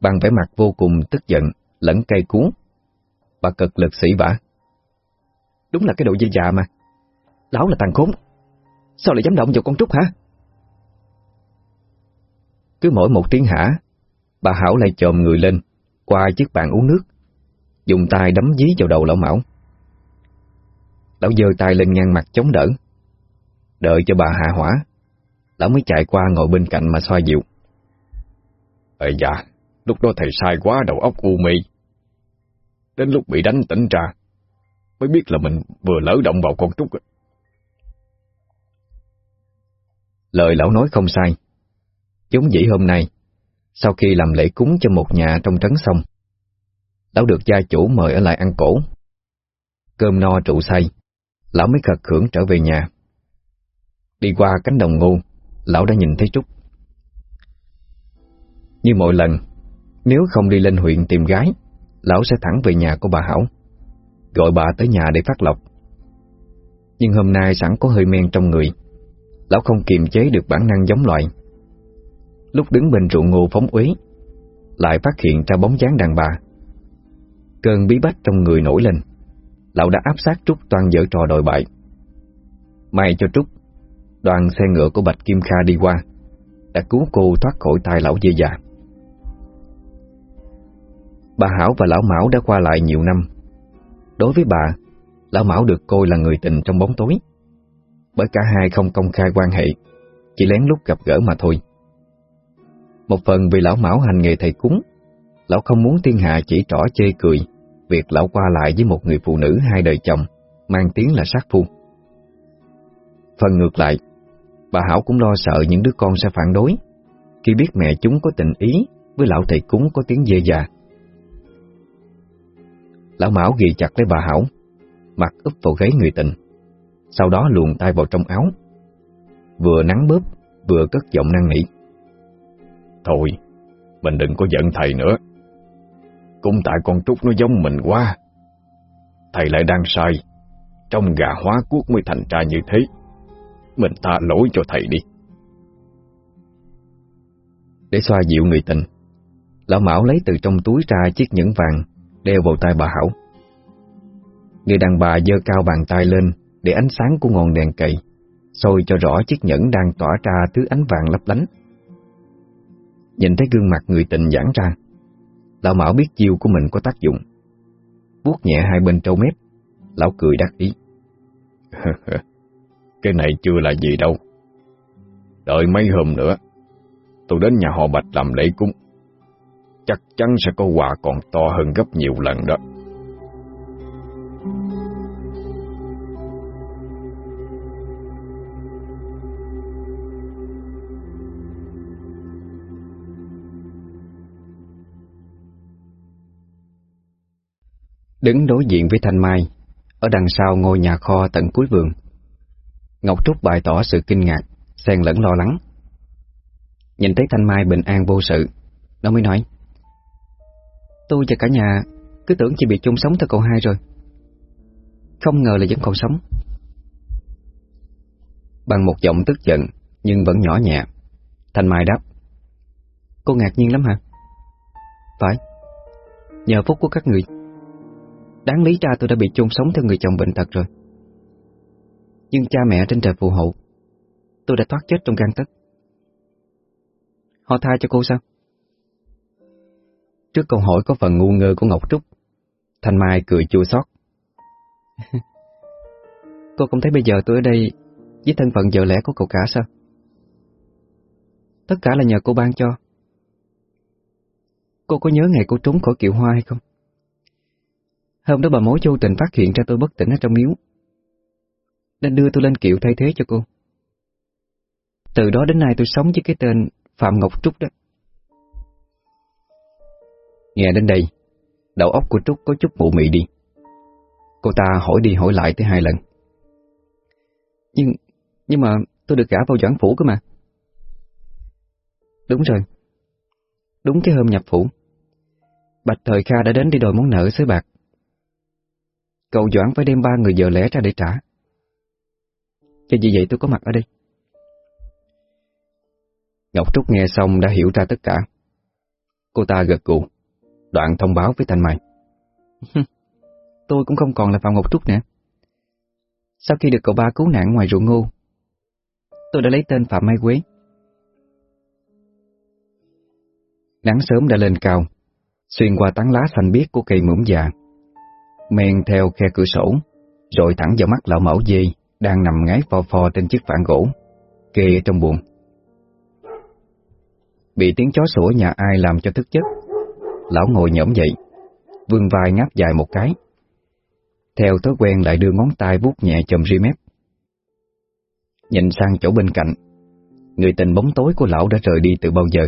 Bằng vẻ mặt vô cùng tức giận, lẫn cay cú. Bà cực lực sĩ vả. Đúng là cái độ dây già mà. Lão là tàn khốn. Sao lại dám động vào con Trúc hả? Cứ mỗi một tiếng hả, bà Hảo lại chồm người lên, qua chiếc bàn uống nước, dùng tay đấm dí vào đầu lão Mão. Lão giơ tay lên ngang mặt chống đỡ. Đợi cho bà hạ hỏa, lão mới chạy qua ngồi bên cạnh mà xoa dịu. Ê dạ, lúc đó thầy sai quá đầu óc u mê. Đến lúc bị đánh tỉnh ra, mới biết là mình vừa lỡ động vào con trúc. Lời lão nói không sai. Giống dĩ hôm nay, sau khi làm lễ cúng cho một nhà trong trấn xong, lão được gia chủ mời ở lại ăn cổ. Cơm no trụ say, lão mới khật khưởng trở về nhà. Đi qua cánh đồng ngô, lão đã nhìn thấy Trúc. Như mọi lần, nếu không đi lên huyện tìm gái, lão sẽ thẳng về nhà của bà Hảo, gọi bà tới nhà để phát lộc. Nhưng hôm nay sẵn có hơi men trong người, lão không kiềm chế được bản năng giống loại. Lúc đứng bên ruộng ngô phóng uế, lại phát hiện ra bóng dáng đàn bà. Cơn bí bách trong người nổi lên lão đã áp sát Trúc toàn dở trò đòi bại. May cho Trúc, đoàn xe ngựa của Bạch Kim Kha đi qua, đã cứu cô thoát khỏi tay lão dê già. Bà Hảo và lão Mão đã qua lại nhiều năm. Đối với bà, lão Mão được coi là người tình trong bóng tối, bởi cả hai không công khai quan hệ, chỉ lén lút gặp gỡ mà thôi. Một phần vì lão Mão hành nghề thầy cúng, lão không muốn thiên hạ chỉ trỏ chê cười việc lão qua lại với một người phụ nữ hai đời chồng, mang tiếng là sát phu. Phần ngược lại, bà Hảo cũng lo sợ những đứa con sẽ phản đối khi biết mẹ chúng có tình ý với lão thầy cúng có tiếng dê già. Lão Mão ghi chặt lấy bà Hảo, mặt úp vào gáy người tình, sau đó luồn tay vào trong áo, vừa nắng bóp vừa cất giọng năn nỉ. Thôi, mình đừng có giận thầy nữa. Cũng tại con Trúc nó giống mình quá. Thầy lại đang sai, trong gà hóa cuốc mới thành ra như thế. Mình ta lỗi cho thầy đi. Để xoa dịu người tình, Lão Mão lấy từ trong túi ra chiếc nhẫn vàng đeo vào tay bà Hảo. Người đàn bà giơ cao bàn tay lên để ánh sáng của ngọn đèn cầy soi cho rõ chiếc nhẫn đang tỏa ra thứ ánh vàng lấp lánh. Nhìn thấy gương mặt người tình giãn ra, Lão Mão biết chiêu của mình có tác dụng. vuốt nhẹ hai bên trâu mép, Lão cười đắc ý. Cái này chưa là gì đâu. Đợi mấy hôm nữa, tôi đến nhà họ Bạch làm lễ cúng. Chắc chắn sẽ có quà còn to hơn gấp nhiều lần đó. Đứng đối diện với Thanh Mai, ở đằng sau ngôi nhà kho tận cuối vườn. Ngọc Trúc bày tỏ sự kinh ngạc, xen lẫn lo lắng. Nhìn thấy Thanh Mai bình an vô sự, nó mới nói Tôi và cả nhà cứ tưởng chị bị chung sống theo cậu hai rồi. Không ngờ là vẫn còn sống. Bằng một giọng tức giận, nhưng vẫn nhỏ nhẹ, Thanh Mai đáp Cô ngạc nhiên lắm hả? Phải, nhờ phúc của các người Đáng lý cha tôi đã bị chôn sống theo người chồng bệnh tật rồi Nhưng cha mẹ trên trời phù hộ, Tôi đã thoát chết trong gan tất Họ tha cho cô sao? Trước câu hỏi có phần ngu ngơ của Ngọc Trúc, Thanh Mai cười chua xót Cô không thấy bây giờ tôi ở đây Với thân phận vợ lẽ của cậu cả sao? Tất cả là nhờ cô ban cho Cô có nhớ ngày cô trốn khỏi kiệu hoa hay không? Hôm đó bà mối vô tình phát hiện ra tôi bất tỉnh ở trong miếu. Nên đưa tôi lên kiệu thay thế cho cô. Từ đó đến nay tôi sống với cái tên Phạm Ngọc Trúc đó. Nghe đến đây, Đầu óc của Trúc có chút mụ mị đi. Cô ta hỏi đi hỏi lại tới hai lần. Nhưng Nhưng mà tôi được gả vào doãn phủ cơ mà. Đúng rồi. Đúng cái hôm nhập phủ. Bạch Thời Kha đã đến đi đòi món nợ xới bạc. Cậu Doãn phải đem ba người vợ lẽ ra để trả. Cho vì vậy tôi có mặt ở đây. Ngọc Trúc nghe xong đã hiểu ra tất cả. Cô ta gật gù, đoạn thông báo với Thanh Mai. tôi cũng không còn là Phạm Ngọc Trúc nữa. Sau khi được cậu ba cứu nạn ngoài ruộng ngô, tôi đã lấy tên Phạm Mai Quế. Nắng sớm đã lên cao, xuyên qua tán lá xanh biếc của cây muỗng già men theo khe cửa sổ, rồi thẳng vào mắt lão mẫu dê đang nằm ngáy phò phò trên chiếc phản gỗ, kê trong buồng. Bị tiếng chó sủa nhà ai làm cho thức giấc, lão ngồi nhõm dậy, vươn vai ngáp dài một cái. Theo thói quen lại đưa ngón tay vuốt nhẹ chầm ri mép. Nhìn sang chỗ bên cạnh, người tình bóng tối của lão đã rời đi từ bao giờ.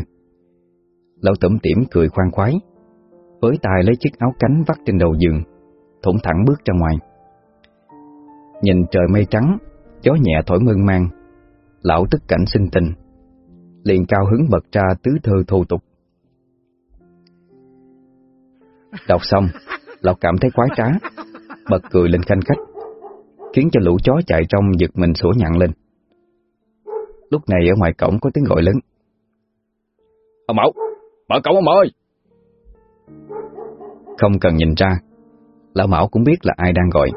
Lão tẩm tỉm cười khoan khoái, với tay lấy chiếc áo cánh vắt trên đầu giường, thủng thẳng bước ra ngoài. Nhìn trời mây trắng, gió nhẹ thổi mơn man, lão tức cảnh sinh tình, liền cao hứng bật ra tứ thơ thô tục. Đọc xong, lão cảm thấy quái trá, bật cười lên khanh khách, khiến cho lũ chó chạy trong giật mình sủa nhặn lên. Lúc này ở ngoài cổng có tiếng gọi lớn. Ông Mẫu, mở cổng ông ơi! Không cần nhìn ra, Lão Mão cũng biết là ai đang gọi.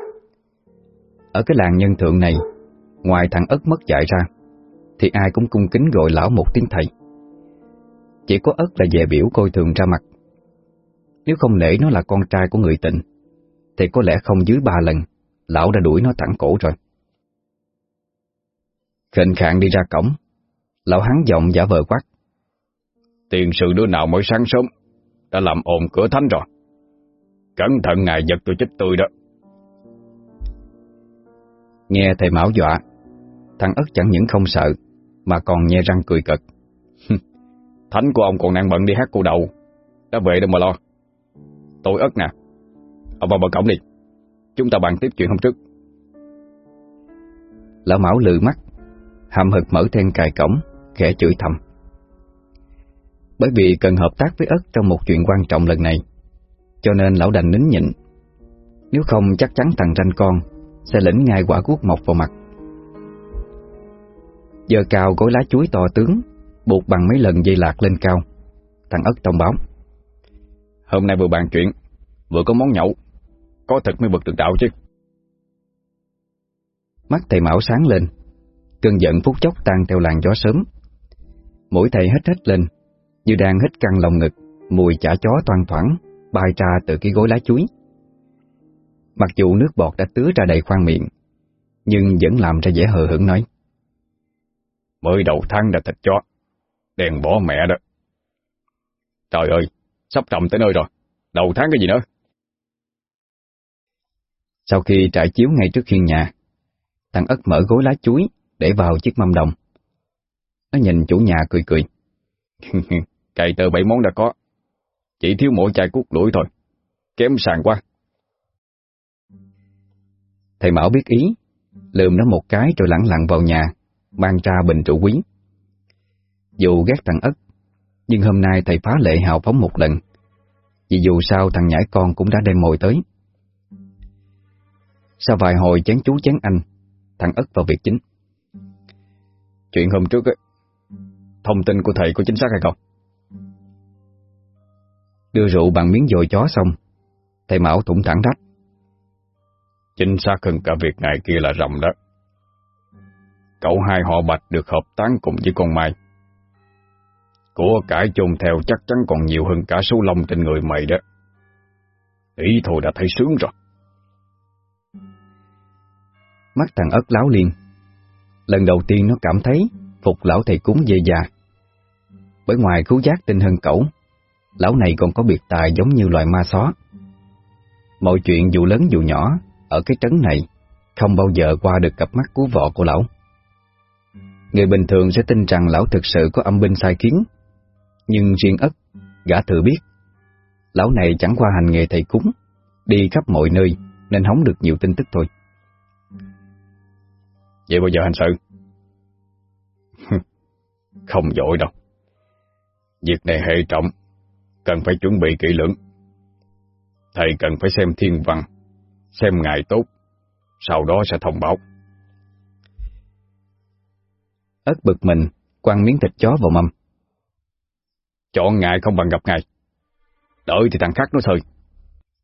Ở cái làng nhân thượng này Ngoài thằng ất mất dạy ra Thì ai cũng cung kính gọi lão một tiếng thầy. Chỉ có ất là về biểu coi thường ra mặt. Nếu không nể nó là con trai của người tịnh, Thì có lẽ không dưới ba lần Lão đã đuổi nó thẳng cổ rồi. Khệnh khạng đi ra cổng Lão hắn giọng giả vờ quát. Tiền sự đứa nào mới sáng sớm Đã làm ồn cửa thánh rồi. Cẩn thận ngài giật tôi chết tươi đó. Nghe thầy Mão dọa, thằng ất chẳng những không sợ, mà còn nhe răng cười cợt. Thánh của ông còn đang bận đi hát cô đầu Đã về đâu mà lo? Tôi ất nè. Ông vào mở cổng đi. Chúng ta bàn tiếp chuyện hôm trước. Lão Mão lừ mắt Hàm hực mở then cài cổng Khẽ chửi thầm. Bởi vì cần hợp tác với ất Trong một chuyện quan trọng lần này Cho nên lão đành nín nhịn. Nếu không chắc chắn thằng ranh con Sẽ lĩnh ngay quả cuốc mọc vào mặt. Giờ cao gối lá chuối to tướng Buộc bằng mấy lần dây lạc lên cao. Thằng ất thông báo Hôm nay vừa bàn chuyện Vừa có món nhậu Có thật mới bực được đạo chứ. Mắt thầy Mão sáng lên Cơn giận phút chốc tan theo làn gió sớm. Mũi thầy hết hết lên Như đang hít căng lòng ngực Mùi chả chó toan thoảng Bay ra từ cái gối lá chuối. Mặc dù nước bọt đã tứa ra đầy khoang miệng Nhưng vẫn làm ra vẻ hờ hững nói Mới đầu tháng đã thịt chó Đèn bỏ mẹ đó. Trời ơi Sắp trầm tới nơi rồi Đầu tháng cái gì nữa? Sau khi trải chiếu ngay trước hiên nhà Thằng ất mở gối lá chuối Để vào chiếc mâm đồng. Nó nhìn chủ nhà cười cười, Cày tờ bảy món đã có chỉ thiếu mỗi chai cút lũi thôi. Kém sàn quá. Thầy Mão biết ý. Lườm nó một cái rồi lẳng lặng vào nhà Mang ra bình rượu quý. Dù ghét thằng ất Nhưng hôm nay thầy phá lệ hào phóng một lần. Vì dù sao thằng nhãi con cũng đã đem mồi tới. Sau vài hồi chén chú chén anh Thằng ất vào việc chính. Chuyện hôm trước ấy, Thông tin của thầy có chính xác hay không? Đưa rượu bằng miếng dồi chó xong Thầy Mão thủng thẳng đáp Chính xác hơn cả việc ngày kia là rầm đó. Cậu hai họ Bạch được hợp tán cùng với con Mai. Của cải chôn theo chắc chắn còn nhiều hơn cả số lông trên người mày đó. Ý thôi đã thấy sướng rồi. Mắt thằng ất láo liền Lần đầu tiên nó cảm thấy Phục lão thầy cúng dề già. Bởi ngoài cứu giác tinh hơn cẩu Lão này còn có biệt tài giống như loài ma xó. Mọi chuyện dù lớn dù nhỏ Ở cái trấn này Không bao giờ qua được cặp mắt cứu vọ của lão. Người bình thường sẽ tin rằng lão thực sự có âm binh sai kiến, Nhưng riêng ất Gã tự biết Lão này chẳng qua hành nghề thầy cúng Đi khắp mọi nơi Nên hóng được nhiều tin tức thôi. Vậy bao giờ hành sự? Không dội đâu. Việc này hệ trọng, cần phải chuẩn bị kỹ lưỡng. Thầy cần phải xem thiên văn, xem ngày tốt, sau đó sẽ thông báo. Ất bực mình, quăng miếng thịt chó vào mâm. Chọn ngày không bằng gặp ngày. Đợi thì thằng khác nó sơi.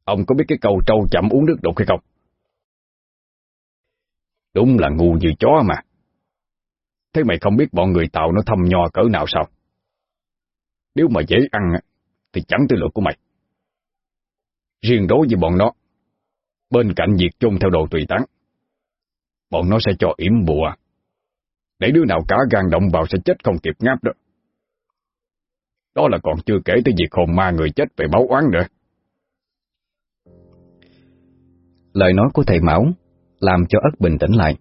Ông có biết cái câu trâu chậm uống nước đục hay không? Đúng là ngu như chó mà. Thế mày không biết bọn người Tàu nó thăm nho cỡ nào sao? Nếu mà dễ ăn thì chẳng tới lượt của mày. Riêng đối với bọn nó, bên cạnh việc chung theo đồ tùy tán, bọn nó sẽ cho yểm bùa, để đứa nào cả gan động vào sẽ chết không kịp ngáp đó. Đó là còn chưa kể tới việc hồn ma người chết về báo oán nữa. Lời nói của thầy Mão làm cho ất bình tĩnh lại.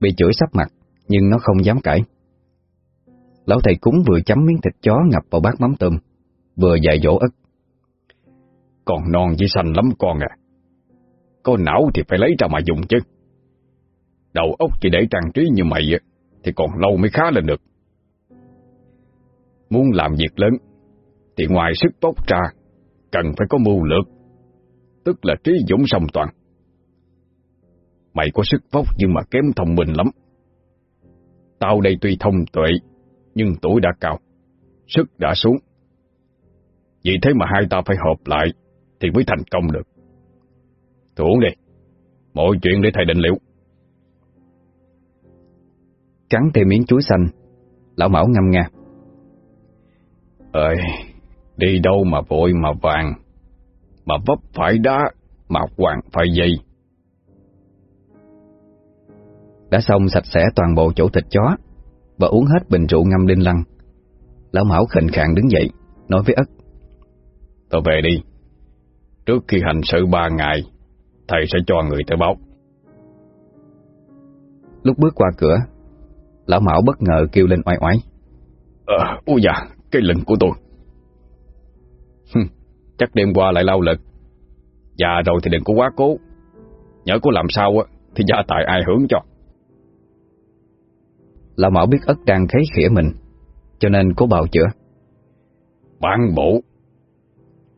Bị chửi sắp mặt, nhưng nó không dám cãi. Lão thầy cúng vừa chấm miếng thịt chó ngập vào bát mắm tôm, vừa dạy dỗ ất. Còn non với xanh lắm con à. Có não thì phải lấy ra mà dùng chứ. Đầu óc chỉ để trang trí như mày thì còn lâu mới khá lên được. Muốn làm việc lớn thì ngoài sức tốt ra cần phải có mưu lược, tức là trí dũng song toàn. Mày có sức vóc nhưng mà kém thông minh lắm. Tao đây tuy thông tuệ, nhưng tuổi đã cao, sức đã xuống. Vì thế mà hai ta phải hợp lại thì mới thành công được. Thôi uống đi, mọi chuyện để thầy định liệu. Cắn thêm miếng chuối xanh, lão Mão ngâm nga. Ơi, đi đâu mà vội mà vàng, mà vấp phải đá, mà hoàng phải dây Đã xong sạch sẽ toàn bộ chỗ thịt chó Và uống hết bình rượu ngâm đinh lăng Lão Mão khệnh khạng đứng dậy Nói với ất Tôi về đi Trước khi hành sự ba ngày Thầy sẽ cho người tới báo Lúc bước qua cửa Lão Mão bất ngờ kêu lên oai oái Ờ, ui dạ cái lưng của tôi. Chắc đêm qua lại lao lực. Già rồi thì đừng có quá cố. Nhớ có làm sao á thì gia tài ai hưởng cho. Lão Mão biết ất đang khấy khỉa mình, cho nên cố bào chữa. Bản bộ,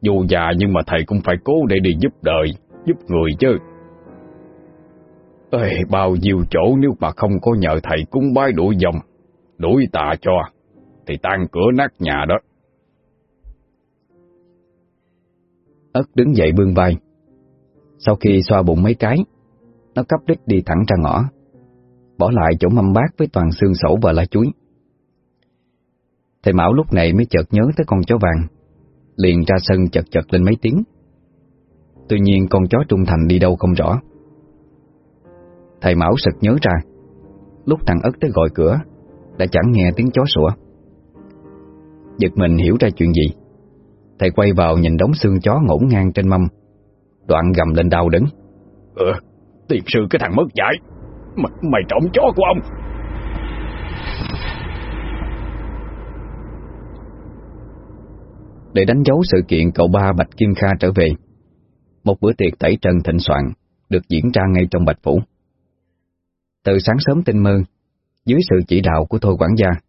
dù già nhưng mà thầy cũng phải cố để đi giúp đời, giúp người chứ. Ê, bao nhiêu chỗ nếu mà không có nhờ thầy cúng bái đuổi dòng, đuổi tà cho, thì tan cửa nát nhà đó. Ất đứng dậy bươn vai. Sau khi xoa bụng mấy cái, nó cấp đích đi thẳng ra ngõ, bỏ lại chỗ mâm bát với toàn xương sẩu và lá chuối. Thầy Mão lúc này mới chợt nhớ tới con chó vàng, liền ra sân chật chật lên mấy tiếng. Tuy nhiên con chó trung thành đi đâu không rõ. Thầy Mão sực nhớ ra, lúc thằng Ất tới gọi cửa, đã chẳng nghe tiếng chó sủa. Giật mình hiểu ra chuyện gì. Thầy quay vào nhìn đống xương chó ngổn ngang trên mâm, đoạn gầm lên đau đớn. Ờ, Tiệm sư cái thằng mất dạy Mày, mày trộm chó của ông Để đánh dấu sự kiện cậu ba Bạch Kim Kha trở về. Một bữa tiệc tẩy trần thịnh soạn Được diễn ra ngay trong Bạch Phủ. Từ sáng sớm tinh mơ Dưới sự chỉ đạo của Thôi quản gia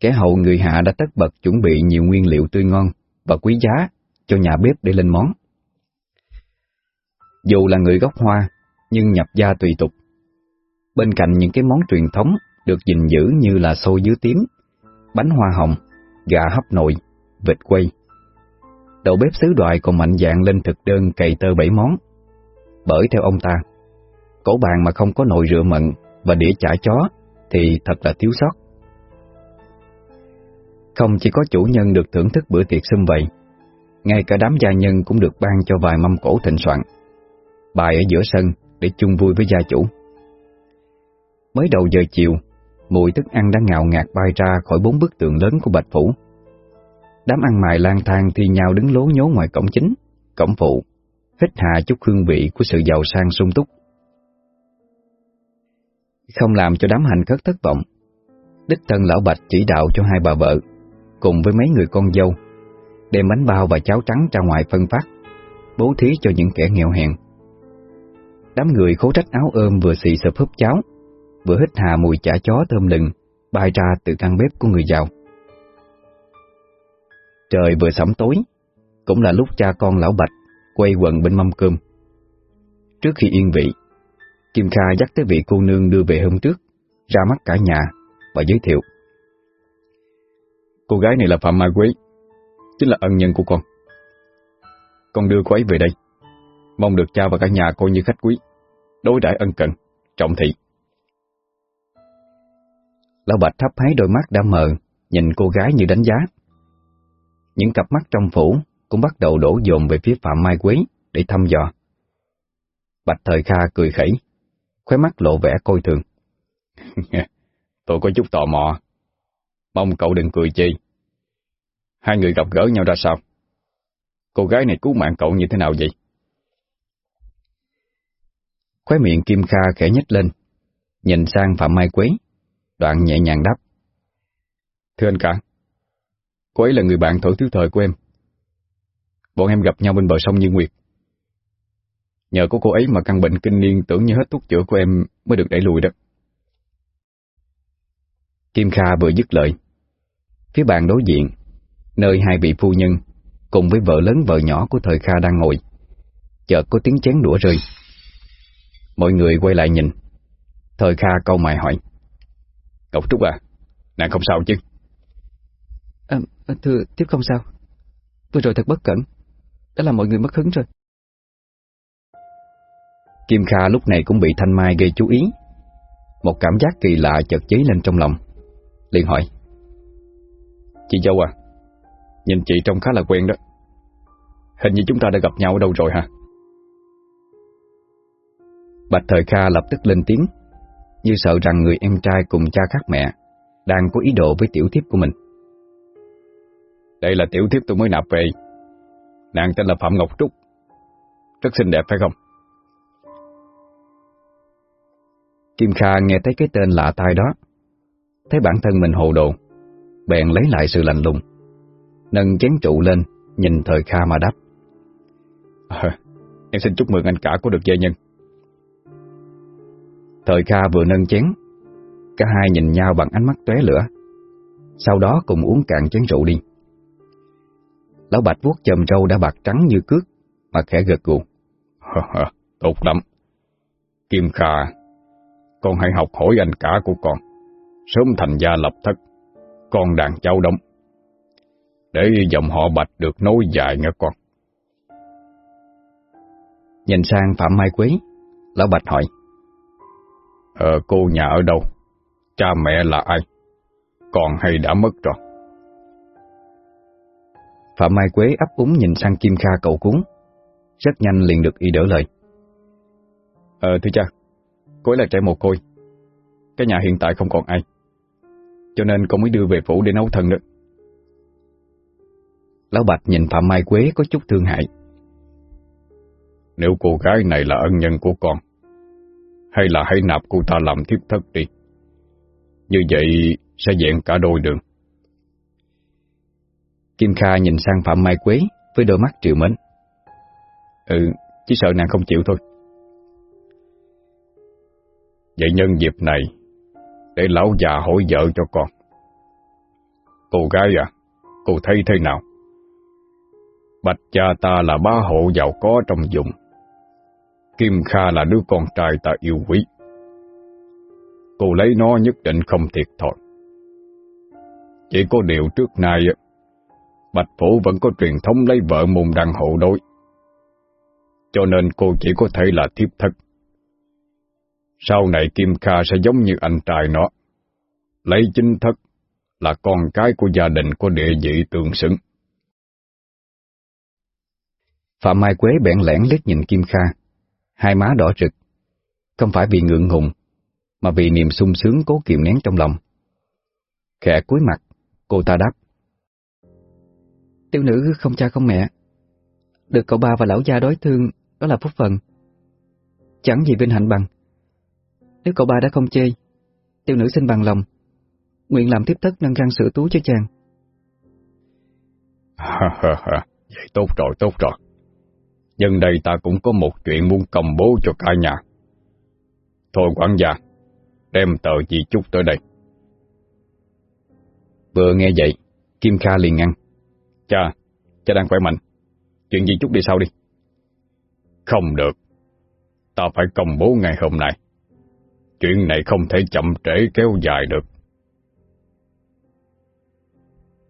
Kẻ hậu người hạ đã tất bật chuẩn bị nhiều nguyên liệu tươi ngon Và quý giá cho nhà bếp để lên món. Dù là người gốc hoa nhưng nhập gia tùy tục. Bên cạnh những cái món truyền thống được gìn giữ như là xôi dứa tím, bánh hoa hồng, gà hấp nội, vịt quay. Đầu bếp xứ đoại còn mạnh dạng lên thực đơn cày tơ bảy món. Bởi theo ông ta, cổ bàn mà không có nồi rửa mận và đĩa chả chó thì thật là thiếu sót. Không chỉ có chủ nhân được thưởng thức bữa tiệc xâm vầy, ngay cả đám gia nhân cũng được ban cho vài mâm cổ thịnh soạn. Bài ở giữa sân để chung vui với gia chủ. Mới đầu giờ chiều, mùi thức ăn đã ngào ngạt bay ra khỏi bốn bức tường lớn của Bạch Phủ. Đám ăn mài lang thang thi nhau đứng lố nhố ngoài cổng chính, cổng phụ, hít hà chút hương vị của sự giàu sang sung túc. Không làm cho đám hành khất thất vọng, đích thân lão Bạch chỉ đạo cho hai bà vợ, cùng với mấy người con dâu, đem bánh bao và cháo trắng ra ngoài phân phát, bố thí cho những kẻ nghèo hèn. Đám người khố trách áo ôm vừa xì sụp húp cháo, vừa hít hà mùi chả chó thơm lừng, bay ra từ căn bếp của người giàu. Trời vừa sẩm tối, cũng là lúc cha con lão Bạch quay quần bên mâm cơm. Trước khi yên vị, Kim Kha dắt tới vị cô nương đưa về hôm trước, ra mắt cả nhà và giới thiệu. Cô gái này là Phạm Mai Quế, chính là ân nhân của con. Con đưa cô ấy về đây Mong được cha và cả nhà coi như khách quý, đối đãi ân cần, trọng thị. Lão Bạch thấp hái đôi mắt đã mờ, nhìn cô gái như đánh giá. Những cặp mắt trong phủ cũng bắt đầu đổ dồn về phía Phạm Mai Quế để thăm dò. Bạch Thời Kha cười khẩy, khóe mắt lộ vẻ coi thường. Tôi có chút tò mò, mong cậu đừng cười chi. Hai người gặp gỡ nhau ra sao? Cô gái này cứu mạng cậu như thế nào vậy? Khóe miệng Kim Kha khẽ nhếch lên, nhìn sang Phạm Mai Quế, đoạn nhẹ nhàng đáp. Thưa anh cả, cô ấy là người bạn thổi thiếu thời của em. Bọn em gặp nhau bên bờ sông Như Nguyệt. Nhờ có cô ấy mà căn bệnh kinh niên tưởng như hết thuốc chữa của em mới được đẩy lùi đó. Kim Kha vừa dứt lời. Phía bàn đối diện, nơi hai vị phu nhân cùng với vợ lớn vợ nhỏ của thời Kha đang ngồi, chợt có tiếng chén đũa rơi. Mọi người quay lại nhìn. Thời Kha câu mày hỏi. Ngọc Trúc à, nàng không sao chứ? À, thưa, tiếp không sao. Vừa rồi thật bất cẩn. Đã làm mọi người mất hứng rồi. Kim Kha lúc này cũng bị Thanh Mai gây chú ý. Một cảm giác kỳ lạ chợt cháy lên trong lòng. liền hỏi. Chị dâu à, nhìn chị trông khá là quen đó. Hình như chúng ta đã gặp nhau ở đâu rồi hả? Bạch Thời Kha lập tức lên tiếng, như sợ rằng người em trai cùng cha khác mẹ đang có ý đồ với tiểu thiếp của mình. Đây là tiểu thiếp tôi mới nạp về. Nàng tên là Phạm Ngọc Trúc. Rất xinh đẹp phải không? Kim Kha nghe thấy cái tên lạ tai đó, thấy bản thân mình hồ đồ, bèn lấy lại sự lạnh lùng, Nâng chén trụ lên Nhìn thời Kha mà đáp à, Em xin chúc mừng anh cả có được gia nhân Thời Kha vừa nâng chén Cả hai nhìn nhau bằng ánh mắt tóe lửa Sau đó cùng uống cạn chén rượu đi Lão Bạch vuốt chầm râu đã bạc trắng như cước Mà khẽ gật gù. Tốt lắm. Kim Kha Con hãy học hỏi anh cả của con. Sớm thành gia lập thất Con đàn cháu đông Để dòng họ Bạch được nối dài nghe con. Nhìn sang Phạm Mai Quế Lão Bạch hỏi. Ờ cô nhà ở đâu? Cha mẹ là ai? Còn hay đã mất rồi Phạm Mai Quế ấp úng nhìn sang Kim Kha cậu cúng. Rất nhanh liền được y đỡ lời. Ờ thưa cha Cô ấy là trẻ mồ côi. Cái nhà hiện tại không còn ai. Cho nên con mới đưa về phủ để nấu thân nữa Lão Bạch nhìn Phạm Mai Quế có chút thương hại. Nếu cô gái này là ân nhân của con Hay là hãy nạp cô ta làm thiếp thất đi. Như vậy sẽ dẹn cả đôi đường Kim Kha nhìn sang Phạm Mai Quế với đôi mắt triệu mến. Ừ, chỉ sợ nàng không chịu thôi. Vậy nhân dịp này, để lão già hỏi vợ cho con. Cô gái à, cô thấy thế nào? Bạch cha ta là ba hộ giàu có trong vùng. Kim Kha là đứa con trai ta yêu quý. Cô lấy nó nhất định không thiệt thòi. Chỉ có điều trước nay Bạch Phủ vẫn có truyền thống lấy vợ mùng đăng hộ đối. Cho nên cô chỉ có thể là thiếp thất. Sau này Kim Kha sẽ giống như anh trai nó. Lấy chính thất là con cái của gia đình có địa vị tương xứng. Phạm Mai Quế bẽn lẽn liếc nhìn Kim Kha, hai má đỏ rực, không phải vì ngượng ngùng, mà vì niềm sung sướng cố kiềm nén trong lòng. Khẽ cúi mặt, cô ta đáp. Tiểu nữ không cha không mẹ, được cậu ba và lão gia đối thương, đó là phúc phần. Chẳng gì vinh hạnh bằng. Nếu cậu ba đã không chê, tiểu nữ xin bằng lòng, nguyện làm tiếp tất nâng răng sữa tú cho chàng. Vậy tốt rồi, tốt rồi. Nhân đây ta cũng có một chuyện muốn công bố cho cả nhà. Thôi quản gia, đem tờ di chúc tới đây. Vừa nghe vậy, Kim Kha liền ngăn. Cha, cha đang khỏe mạnh. Chuyện gì chút đi sau đi. Không được. Ta phải công bố ngày hôm nay. Chuyện này không thể chậm trễ kéo dài được.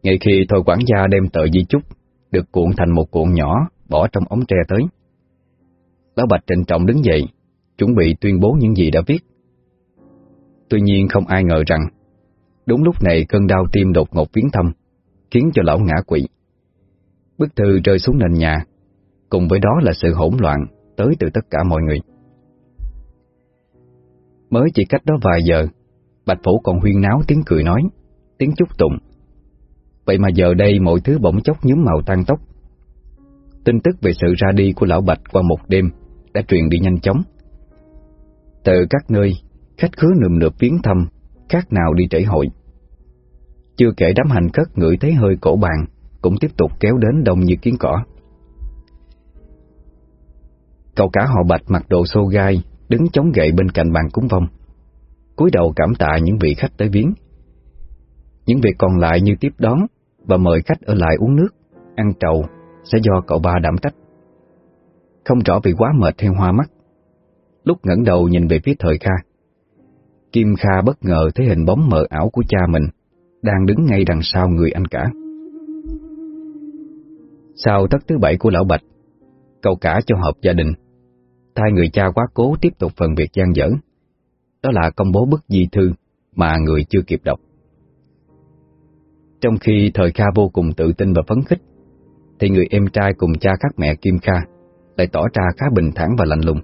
Ngay khi thôi quản gia đem tờ di chúc được cuộn thành một cuộn nhỏ bỏ trong ống tre tới. Lão Bạch trịnh trọng đứng dậy, chuẩn bị tuyên bố những gì đã viết. Tuy nhiên không ai ngờ rằng, đúng lúc này cơn đau tim đột ngột viếng thăm, khiến cho lão ngã quỵ. Bức thư rơi xuống nền nhà, cùng với đó là sự hỗn loạn tới từ tất cả mọi người. Mới chỉ cách đó vài giờ, Bạch Phủ còn huyên náo tiếng cười nói, tiếng chúc tụng. Vậy mà giờ đây mọi thứ bỗng chốc nhúm màu tan tóc. Tin tức về sự ra đi của lão Bạch qua một đêm đã truyền đi nhanh chóng. Từ các nơi, khách khứa nườm nượp viếng thăm, khác nào đi trễ hội. Chưa kể đám hành khất ngửi thấy hơi cổ bàn, cũng tiếp tục kéo đến đông như kiến cỏ. Cậu cả họ Bạch mặc đồ xô gai, đứng chống gậy bên cạnh bàn cúng vong. cúi đầu cảm tạ những vị khách tới viếng. Những việc còn lại như tiếp đón và mời khách ở lại uống nước, ăn trầu sẽ do cậu ba đảm trách. Không rõ vì quá mệt hay hoa mắt. Lúc ngẩng đầu nhìn về phía thời Kha, Kim Kha bất ngờ thấy hình bóng mờ ảo của cha mình đang đứng ngay đằng sau người anh cả. Sau tất thứ bảy của lão Bạch, cậu cả cho họp gia đình, thay người cha quá cố tiếp tục phần việc gian dở. Đó là công bố bức di thư mà người chưa kịp đọc. Trong khi thời Kha vô cùng tự tin và phấn khích, thì người em trai cùng cha khác mẹ Kim Kha lại tỏ ra khá bình thản và lạnh lùng.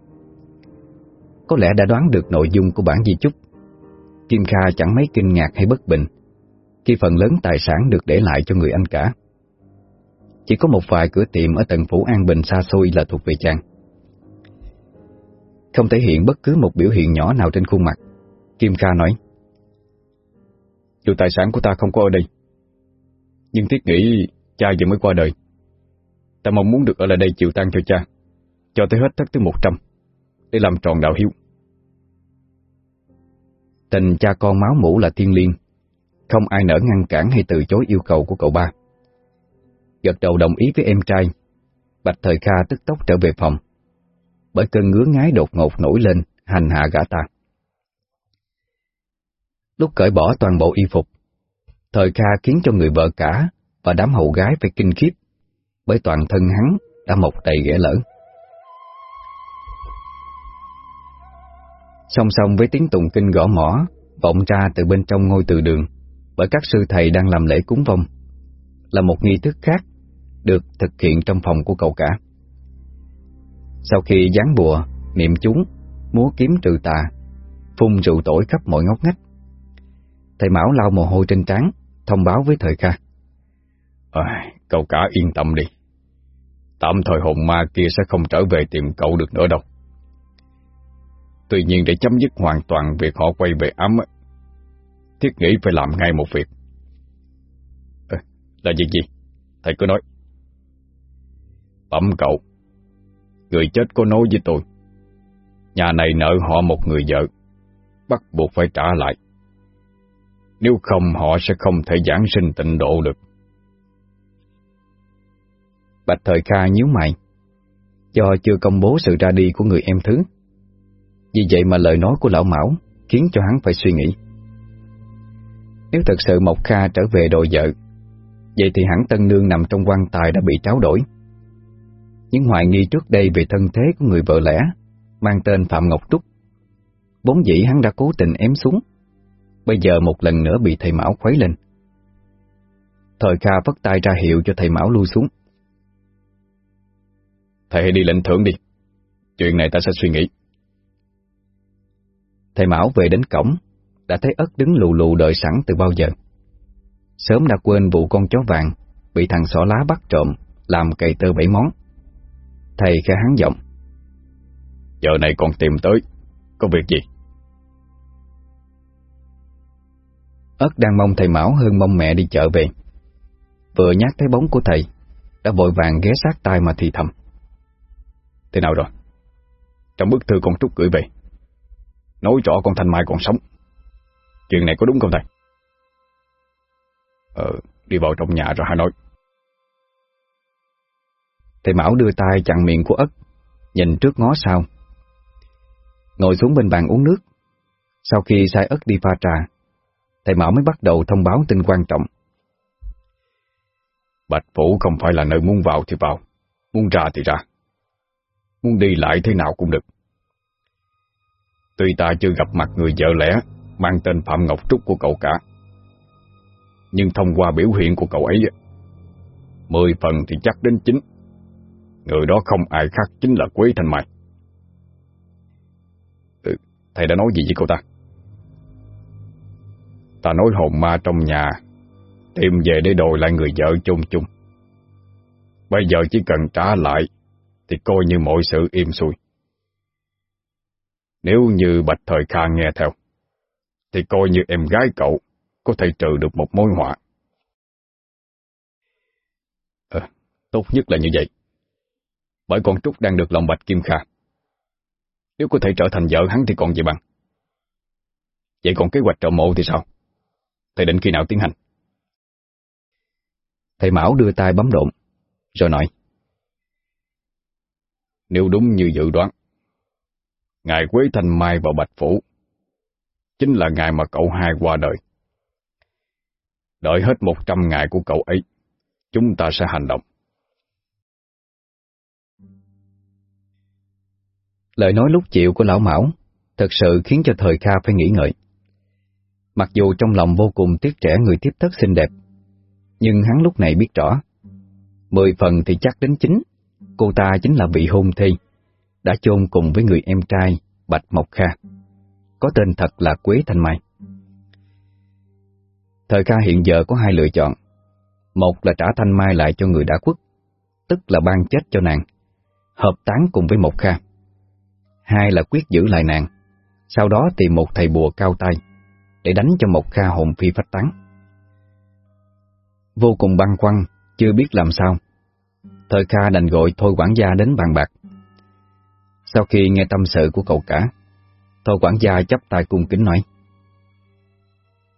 Có lẽ đã đoán được nội dung của bản di chúc. Kim Kha chẳng mấy kinh ngạc hay bất bình khi phần lớn tài sản được để lại cho người anh cả. Chỉ có một vài cửa tiệm ở tầng phủ An Bình xa xôi là thuộc về chàng. Không thể hiện bất cứ một biểu hiện nhỏ nào trên khuôn mặt. Kim Kha nói, Dù tài sản của ta không có ở đây, nhưng thiết nghĩ cha vừa mới qua đời. Ta mong muốn được ở lại đây chịu tang cho cha, cho tới hết tất thứ một trăm, để làm tròn đạo hiếu. Tình cha con máu mũ là thiên liêng, không ai nỡ ngăn cản hay từ chối yêu cầu của cậu ba. Gật đầu đồng ý với em trai, Bạch Thời Kha tức tốc trở về phòng, bởi cơn ngứa ngái đột ngột nổi lên, hành hạ gã ta. Lúc cởi bỏ toàn bộ y phục, Thời Kha khiến cho người vợ cả và đám hậu gái phải kinh khiếp, bởi toàn thân hắn đã mọc đầy ghẻ lở. Song song với tiếng tụng kinh gõ mỏ vọng ra từ bên trong ngôi từ đường bởi các sư thầy đang làm lễ cúng vong là một nghi thức khác được thực hiện trong phòng của cậu cả. Sau khi dán bùa, niệm chú, múa kiếm trừ tà, phun rượu tội khắp mọi ngóc ngách, thầy Mão lau mồ hôi trên trán, thông báo với thời Kha. À, cậu cả yên tâm đi. Tạm thời hồn ma kia sẽ không trở về tìm cậu được nữa đâu. Tuy nhiên để chấm dứt hoàn toàn việc họ quay về ấm, thiết nghĩ phải làm ngay một việc. À, là việc gì? Thầy cứ nói. Bẩm cậu, người chết có nói với tôi. Nhà này nợ họ một người vợ, bắt buộc phải trả lại. Nếu không họ sẽ không thể giảng sinh tịnh độ được. Bạch Thời Kha nhíu mày, do chưa công bố sự ra đi của người em thứ. Vì vậy mà lời nói của lão Mão khiến cho hắn phải suy nghĩ. Nếu thật sự Mộc Kha trở về đòi vợ, vậy thì hẳn Tân Nương nằm trong quan tài đã bị tráo đổi. Những hoài nghi trước đây về thân thế của người vợ lẽ, mang tên Phạm Ngọc Trúc, vốn dĩ hắn đã cố tình ém xuống, bây giờ một lần nữa bị thầy Mão khuấy lên. Thời Kha vất tay ra hiệu cho thầy Mão lui xuống. Thầy đi lệnh thưởng đi, chuyện này ta sẽ suy nghĩ. Thầy Mão về đến cổng, đã thấy ất đứng lù lù đợi sẵn từ bao giờ. Sớm đã quên vụ con chó vàng, bị thằng xỏ lá bắt trộm, làm cày tơ bảy món. Thầy khẽ hắn giọng. Giờ này còn tìm tới, có việc gì? Ất đang mong thầy Mão hơn mong mẹ đi chợ về. Vừa nhắc thấy bóng của thầy, đã vội vàng ghé sát tai mà thì thầm. Thế nào rồi? Trong bức thư con Trúc gửi về, nói rõ con Thanh Mai còn sống. Chuyện này có đúng không thầy? Ờ, đi vào trong nhà rồi hãy nói. Thầy Mão đưa tay chặn miệng của ất, nhìn trước ngó sau. Ngồi xuống bên bàn uống nước. Sau khi sai ất đi pha trà, thầy Mão mới bắt đầu thông báo tin quan trọng. Bạch Phủ không phải là nơi muốn vào thì vào, muốn ra thì ra. Muốn đi lại thế nào cũng được. Tuy ta chưa gặp mặt người vợ lẽ mang tên Phạm Ngọc Trúc của cậu cả, nhưng thông qua biểu hiện của cậu ấy, mười phần thì chắc đến chín. Người đó không ai khác chính là Quế Thanh Mai. Ừ, thầy đã nói gì với cô ta? Ta nói hồn ma trong nhà Tìm về để đòi lại người vợ chung chung Bây giờ chỉ cần trả lại Thì coi như mọi sự im xuôi Nếu như Bạch Thời Kha nghe theo Thì coi như em gái cậu Có thể trừ được một mối họa à, Tốt nhất là như vậy bởi con Trúc đang được lòng Bạch Kim Kha Nếu có thể trở thành vợ hắn thì còn gì bằng Vậy còn kế hoạch trợ mộ thì sao? Thầy định khi nào tiến hành? Thầy Mão đưa tay bấm độn, rồi nói. Nếu đúng như dự đoán, Ngài Quế Thanh Mai vào Bạch Phủ, chính là ngày mà cậu hai qua đời. Đợi hết một trăm ngày của cậu ấy, chúng ta sẽ hành động. Lời nói lúc chịu của lão Mão thật sự khiến cho thời Kha phải nghĩ ngợi. Mặc dù trong lòng vô cùng tiếc trẻ người tiếp thất xinh đẹp, nhưng hắn lúc này biết rõ, mười phần thì chắc đến chính, cô ta chính là vị hôn thê, đã chôn cùng với người em trai Bạch Mộc Kha, có tên thật là Quế Thanh Mai. Thời Kha hiện giờ có hai lựa chọn, một là trả Thanh Mai lại cho người đã khuất, tức là ban chết cho nàng, hợp tán cùng với Mộc Kha. Hai là quyết giữ lại nàng, sau đó tìm một thầy bùa cao tay, để đánh cho Mộc Kha hồn phi phách tán. Vô cùng băn khoăn, chưa biết làm sao. Thời Kha đành gọi Thôi quản gia đến bàn bạc. Sau khi nghe tâm sự của cậu cả, Thôi quản gia chấp tay cung kính nói.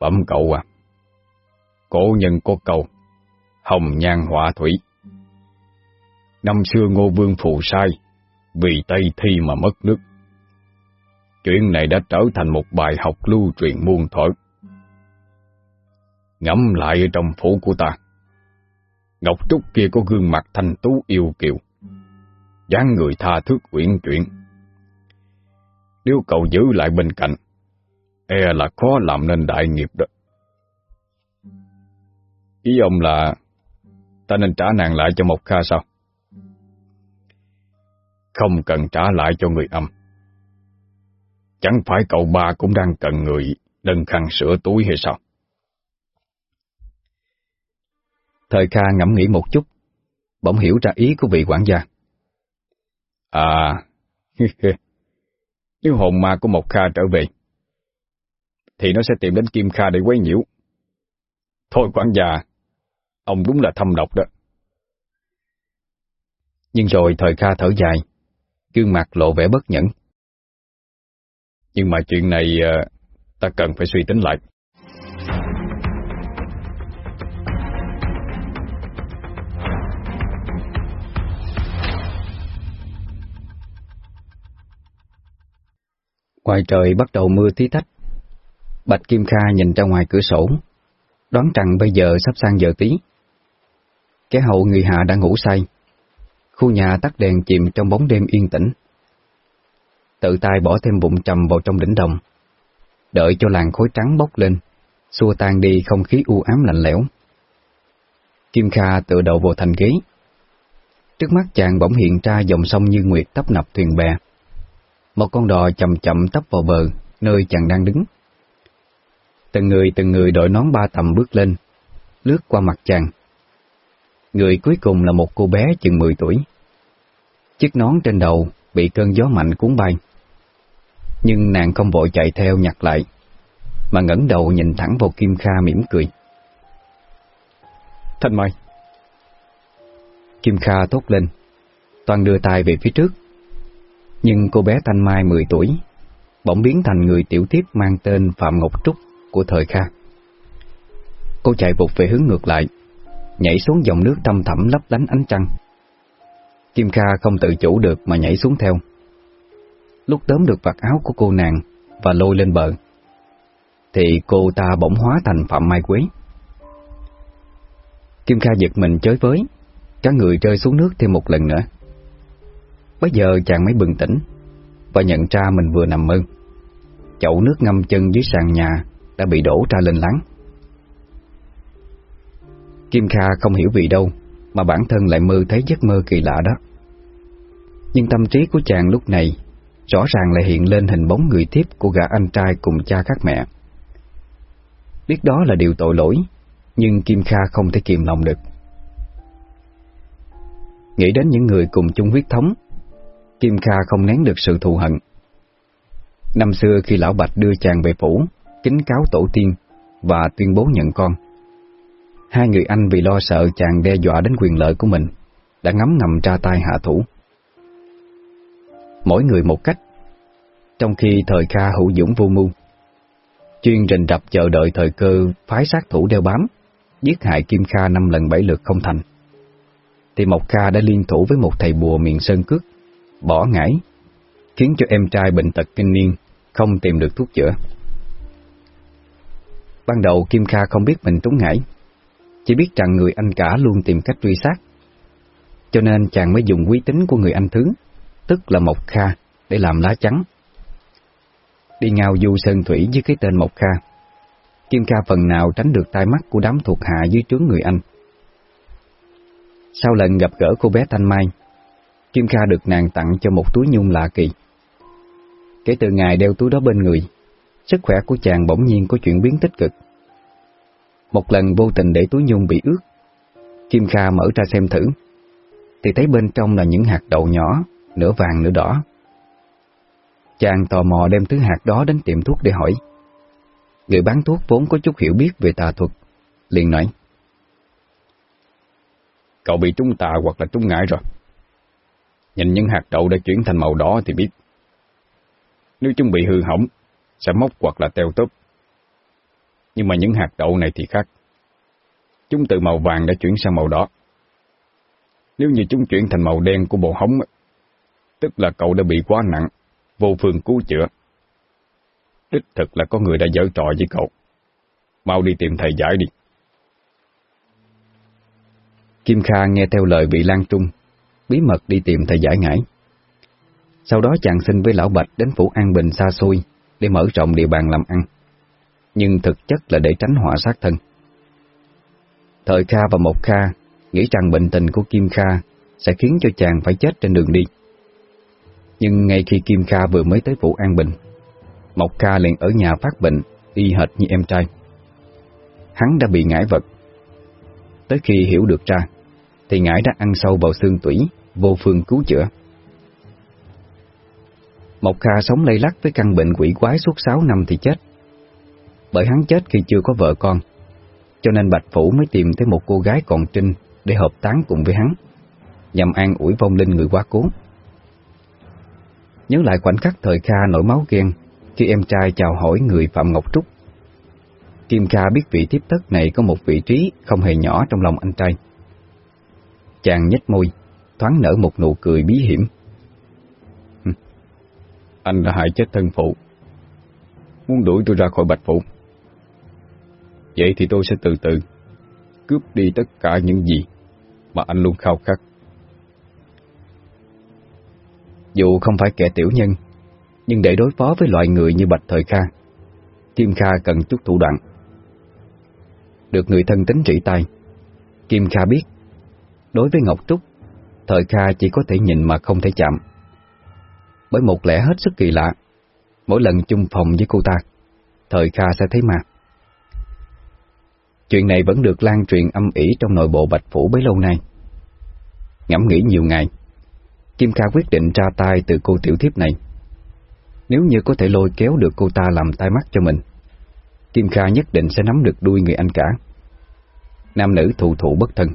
Bẩm cậu à, cổ nhân có câu, hồng nhan họa thủy. Năm xưa ngô vương phụ sai, vì Tây Thi mà mất nước. Chuyện này đã trở thành một bài học lưu truyền muôn thuở. Ngẫm lại ở trong phủ của ta. Ngọc Trúc kia có gương mặt thanh tú yêu kiều, dáng người tha thước uyển chuyển. Nếu cậu giữ lại bên cạnh, e là khó làm nên đại nghiệp đó. Ý ông là ta nên trả nàng lại cho một Kha sao? Không cần trả lại cho người âm. Chẳng phải cậu ba cũng đang cần người đơn khăn sửa túi hay sao? Thời Kha ngẫm nghĩ một chút, bỗng hiểu ra ý của vị quản gia. À, nếu hồn ma của một Kha trở về, thì nó sẽ tìm đến Kim Kha để quấy nhiễu. Thôi quản gia, ông đúng là thâm độc đó. Nhưng rồi thời Kha thở dài, gương mặt lộ vẻ bất nhẫn. Nhưng mà chuyện này ờ, ta cần phải suy tính lại. Ngoài trời bắt đầu mưa tí tách. Bạch Kim Kha nhìn ra ngoài cửa sổ, đoán rằng bây giờ sắp sang giờ tí. Cái hậu người hạ đã ngủ say. Khu nhà tắt đèn chìm trong bóng đêm yên tĩnh. Tự tay bỏ thêm bụng trầm vào trong đỉnh đồng, đợi cho làn khối trắng bốc lên, xua tan đi không khí u ám lạnh lẽo. Kim Kha tự đầu vào thành ghế. Trước mắt chàng bỗng hiện ra dòng sông như nguyệt tấp nập thuyền bè. Một con đò chậm chậm tấp vào bờ, nơi chàng đang đứng. Từng người từng người đội nón ba tầm bước lên, lướt qua mặt chàng. Người cuối cùng là một cô bé chừng 10 tuổi. Chiếc nón trên đầu bị cơn gió mạnh cuốn bay. Nhưng nàng không vội chạy theo nhặt lại, mà ngẩng đầu nhìn thẳng vào Kim Kha mỉm cười. Thanh Mai Kim Kha thốt lên, toàn đưa tay về phía trước. Nhưng cô bé Thanh Mai 10 tuổi, bỗng biến thành người tiểu tiếp mang tên Phạm Ngọc Trúc của thời Kha. Cô chạy vụt về hướng ngược lại, nhảy xuống dòng nước thâm thẳm lấp lánh ánh trăng. Kim Kha không tự chủ được mà nhảy xuống theo. Lúc tóm được vạt áo của cô nàng và lôi lên bờ, thì cô ta bỗng hóa thành Phạm Mai Quế. Kim Kha giật mình chới với, cả người rơi xuống nước thêm một lần nữa. Bây giờ chàng mới bừng tỉnh và nhận ra mình vừa nằm mơ. Chậu nước ngâm chân dưới sàn nhà đã bị đổ ra lên láng. Kim Kha không hiểu vì đâu mà bản thân lại mơ thấy giấc mơ kỳ lạ đó. Nhưng tâm trí của chàng lúc này rõ ràng lại hiện lên hình bóng người tiếp của gã anh trai cùng cha khác mẹ. Biết đó là điều tội lỗi, nhưng Kim Kha không thể kiềm lòng được. Nghĩ đến những người cùng chung huyết thống, Kim Kha không nén được sự thù hận. Năm xưa khi Lão Bạch đưa chàng về phủ, kính cáo tổ tiên và tuyên bố nhận con, hai người anh vì lo sợ chàng đe dọa đến quyền lợi của mình, đã ngấm ngầm tra tay hạ thủ. Mỗi người một cách, trong khi thời Kha hữu dũng vô mưu, chuyên rình rập chờ đợi thời cơ phái sát thủ đeo bám, giết hại Kim Kha năm lần bảy lượt không thành. Thì Mộc Kha đã liên thủ với một thầy bùa miền Sơn Cước, bỏ ngải, khiến cho em trai bệnh tật kinh niên không tìm được thuốc chữa. Ban đầu Kim Kha không biết mình trúng ngải, chỉ biết rằng người anh cả luôn tìm cách truy sát. Cho nên chàng mới dùng quý tính của người anh thứ, tức là Mộc Kha, để làm lá chắn. Đi ngao du sơn thủy dưới cái tên Mộc Kha, Kim Kha phần nào tránh được tai mắt của đám thuộc hạ dưới trướng người anh. Sau lần gặp gỡ cô bé Thanh Mai, Kim Kha được nàng tặng cho một túi nhung lạ kỳ. Kể từ ngày đeo túi đó bên người, sức khỏe của chàng bỗng nhiên có chuyển biến tích cực. Một lần vô tình để túi nhung bị ướt, Kim Kha mở ra xem thử, thì thấy bên trong là những hạt đậu nhỏ, nửa vàng nửa đỏ. Chàng tò mò đem thứ hạt đó đến tiệm thuốc để hỏi. Người bán thuốc vốn có chút hiểu biết về tà thuật, liền nói. Cậu bị trúng tà hoặc là trúng ngải rồi. Nhìn những hạt đậu đã chuyển thành màu đỏ thì biết. Nếu chúng bị hư hỏng, sẽ mốc hoặc là teo tớp. Nhưng mà những hạt đậu này thì khác. Chúng từ màu vàng đã chuyển sang màu đỏ. Nếu như chúng chuyển thành màu đen của bộ hóng, tức là cậu đã bị quá nặng, vô phương cứu chữa. Đích thực là có người đã dở trò với cậu. Mau đi tìm thầy giải đi. Kim Kha nghe theo lời vị Lan Trung, bí mật đi tìm thầy giải ngải. Sau đó chàng xin với Lão Bạch đến phủ An Bình xa xôi để mở rộng địa bàn làm ăn, nhưng thực chất là để tránh họa sát thân. Thời Kha và Mộc Kha nghĩ rằng bệnh tình của Kim Kha sẽ khiến cho chàng phải chết trên đường đi. Nhưng ngay khi Kim Kha vừa mới tới phủ An Bình, Mộc Kha liền ở nhà phát bệnh, y hệt như em trai. Hắn đã bị ngải vật. Tới khi hiểu được ra, thì ngải đã ăn sâu vào xương tủy, vô phương cứu chữa. Mộc Kha sống lây lắc với căn bệnh quỷ quái suốt 6 năm thì chết. Bởi hắn chết khi chưa có vợ con, cho nên Bạch Phủ mới tìm tới một cô gái còn trinh để hợp tán cùng với hắn, nhằm an ủi vong linh người quá cố. Nhớ lại khoảnh khắc thời Kha nổi máu ghen khi em trai chào hỏi người Phạm Ngọc Trúc. Kim Kha biết vị tiếp tất này có một vị trí không hề nhỏ trong lòng anh trai. Chàng nhếch môi, thoáng nở một nụ cười bí hiểm. Anh đã hại chết thân phụ, muốn đuổi tôi ra khỏi Bạch Phủ. Vậy thì tôi sẽ từ từ cướp đi tất cả những gì mà anh luôn khao khát. Dù không phải kẻ tiểu nhân, nhưng để đối phó với loại người như Bạch Thời Kha, Kim Kha cần chút thủ đoạn. Được người thân tính trị tay, Kim Kha biết, đối với Ngọc Trúc, Thời Kha chỉ có thể nhìn mà không thể chạm. Bởi một lẽ hết sức kỳ lạ, mỗi lần chung phòng với cô ta, Thời Kha sẽ thấy mặt Chuyện này vẫn được lan truyền âm ỉ trong nội bộ Bạch Phủ bấy lâu nay. Ngẫm nghĩ nhiều ngày, Kim Kha quyết định ra tay từ cô tiểu thiếp này. Nếu như có thể lôi kéo được cô ta làm tai mắt cho mình, Kim Kha nhất định sẽ nắm được đuôi người anh cả. Nam nữ thù thụ bất thân.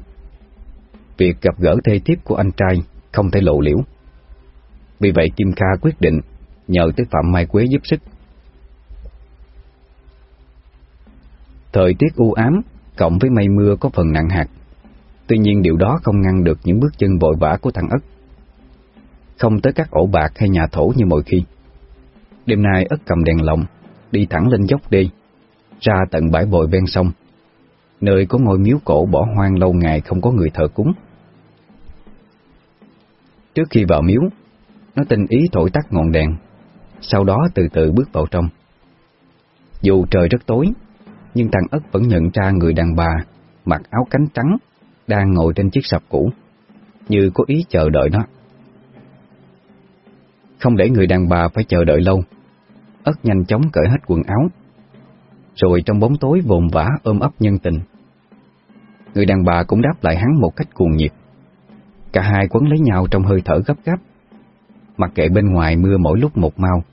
Việc gặp gỡ thê thiếp của anh trai không thể lộ liễu. Vì vậy Kim Kha quyết định nhờ tới Phạm Mai Quế giúp sức. Thời tiết u ám, cộng với mây mưa có phần nặng hạt. Tuy nhiên điều đó không ngăn được những bước chân vội vã của thằng Ất. Không tới các ổ bạc hay nhà thổ như mọi khi. Đêm nay Ất cầm đèn lồng, đi thẳng lên dốc đi, ra tận bãi bồi ven sông, nơi có ngôi miếu cổ bỏ hoang lâu ngày không có người thờ cúng. Trước khi vào miếu, nó tinh ý thổi tắt ngọn đèn, sau đó từ từ bước vào trong. Dù trời rất tối, nhưng thằng Ất vẫn nhận ra người đàn bà mặc áo cánh trắng đang ngồi trên chiếc sập cũ, như có ý chờ đợi nó. Không để người đàn bà phải chờ đợi lâu, Ất nhanh chóng cởi hết quần áo, rồi trong bóng tối vồn vã ôm ấp nhân tình. Người đàn bà cũng đáp lại hắn một cách cuồng nhiệt. Cả hai quấn lấy nhau trong hơi thở gấp gáp, mặc kệ bên ngoài mưa mỗi lúc một mau,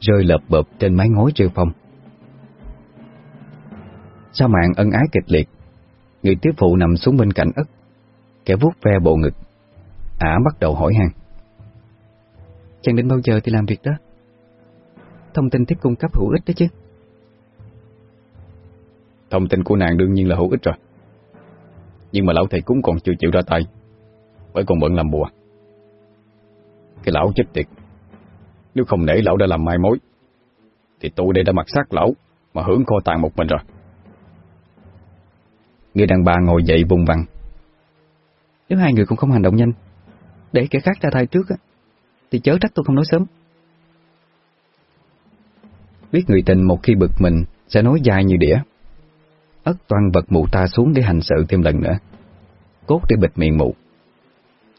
rơi lợp bợp trên mái ngói rêu phong. Sao mạng ân ái kịch liệt, người tiếp phụ nằm xuống bên cạnh ất, kẻ vuốt ve bộ ngực. Ả bắt đầu hỏi han. Chàng đến bao giờ thì làm việc đó? Thông tin tiếp cung cấp hữu ích đó chứ. Thông tin của nàng đương nhiên là hữu ích rồi. Nhưng mà lão thầy cúng còn chưa chịu ra tay, bởi còn bận làm bùa. Cái lão chết tiệt, nếu không nể lão đã làm mai mối, thì tôi đây đã mặc sát lão mà hưởng kho tàng một mình rồi. Người đàn bà ngồi dậy vùng vằng. Nếu hai người cũng không hành động nhanh, để kẻ khác ra tay trước á, thì chớ trách tôi không nói sớm. Biết người tình một khi bực mình sẽ nói dài như đĩa. Ất toan vật mụ ta xuống để hành sự thêm lần nữa. Cốt để bịt miệng mụ.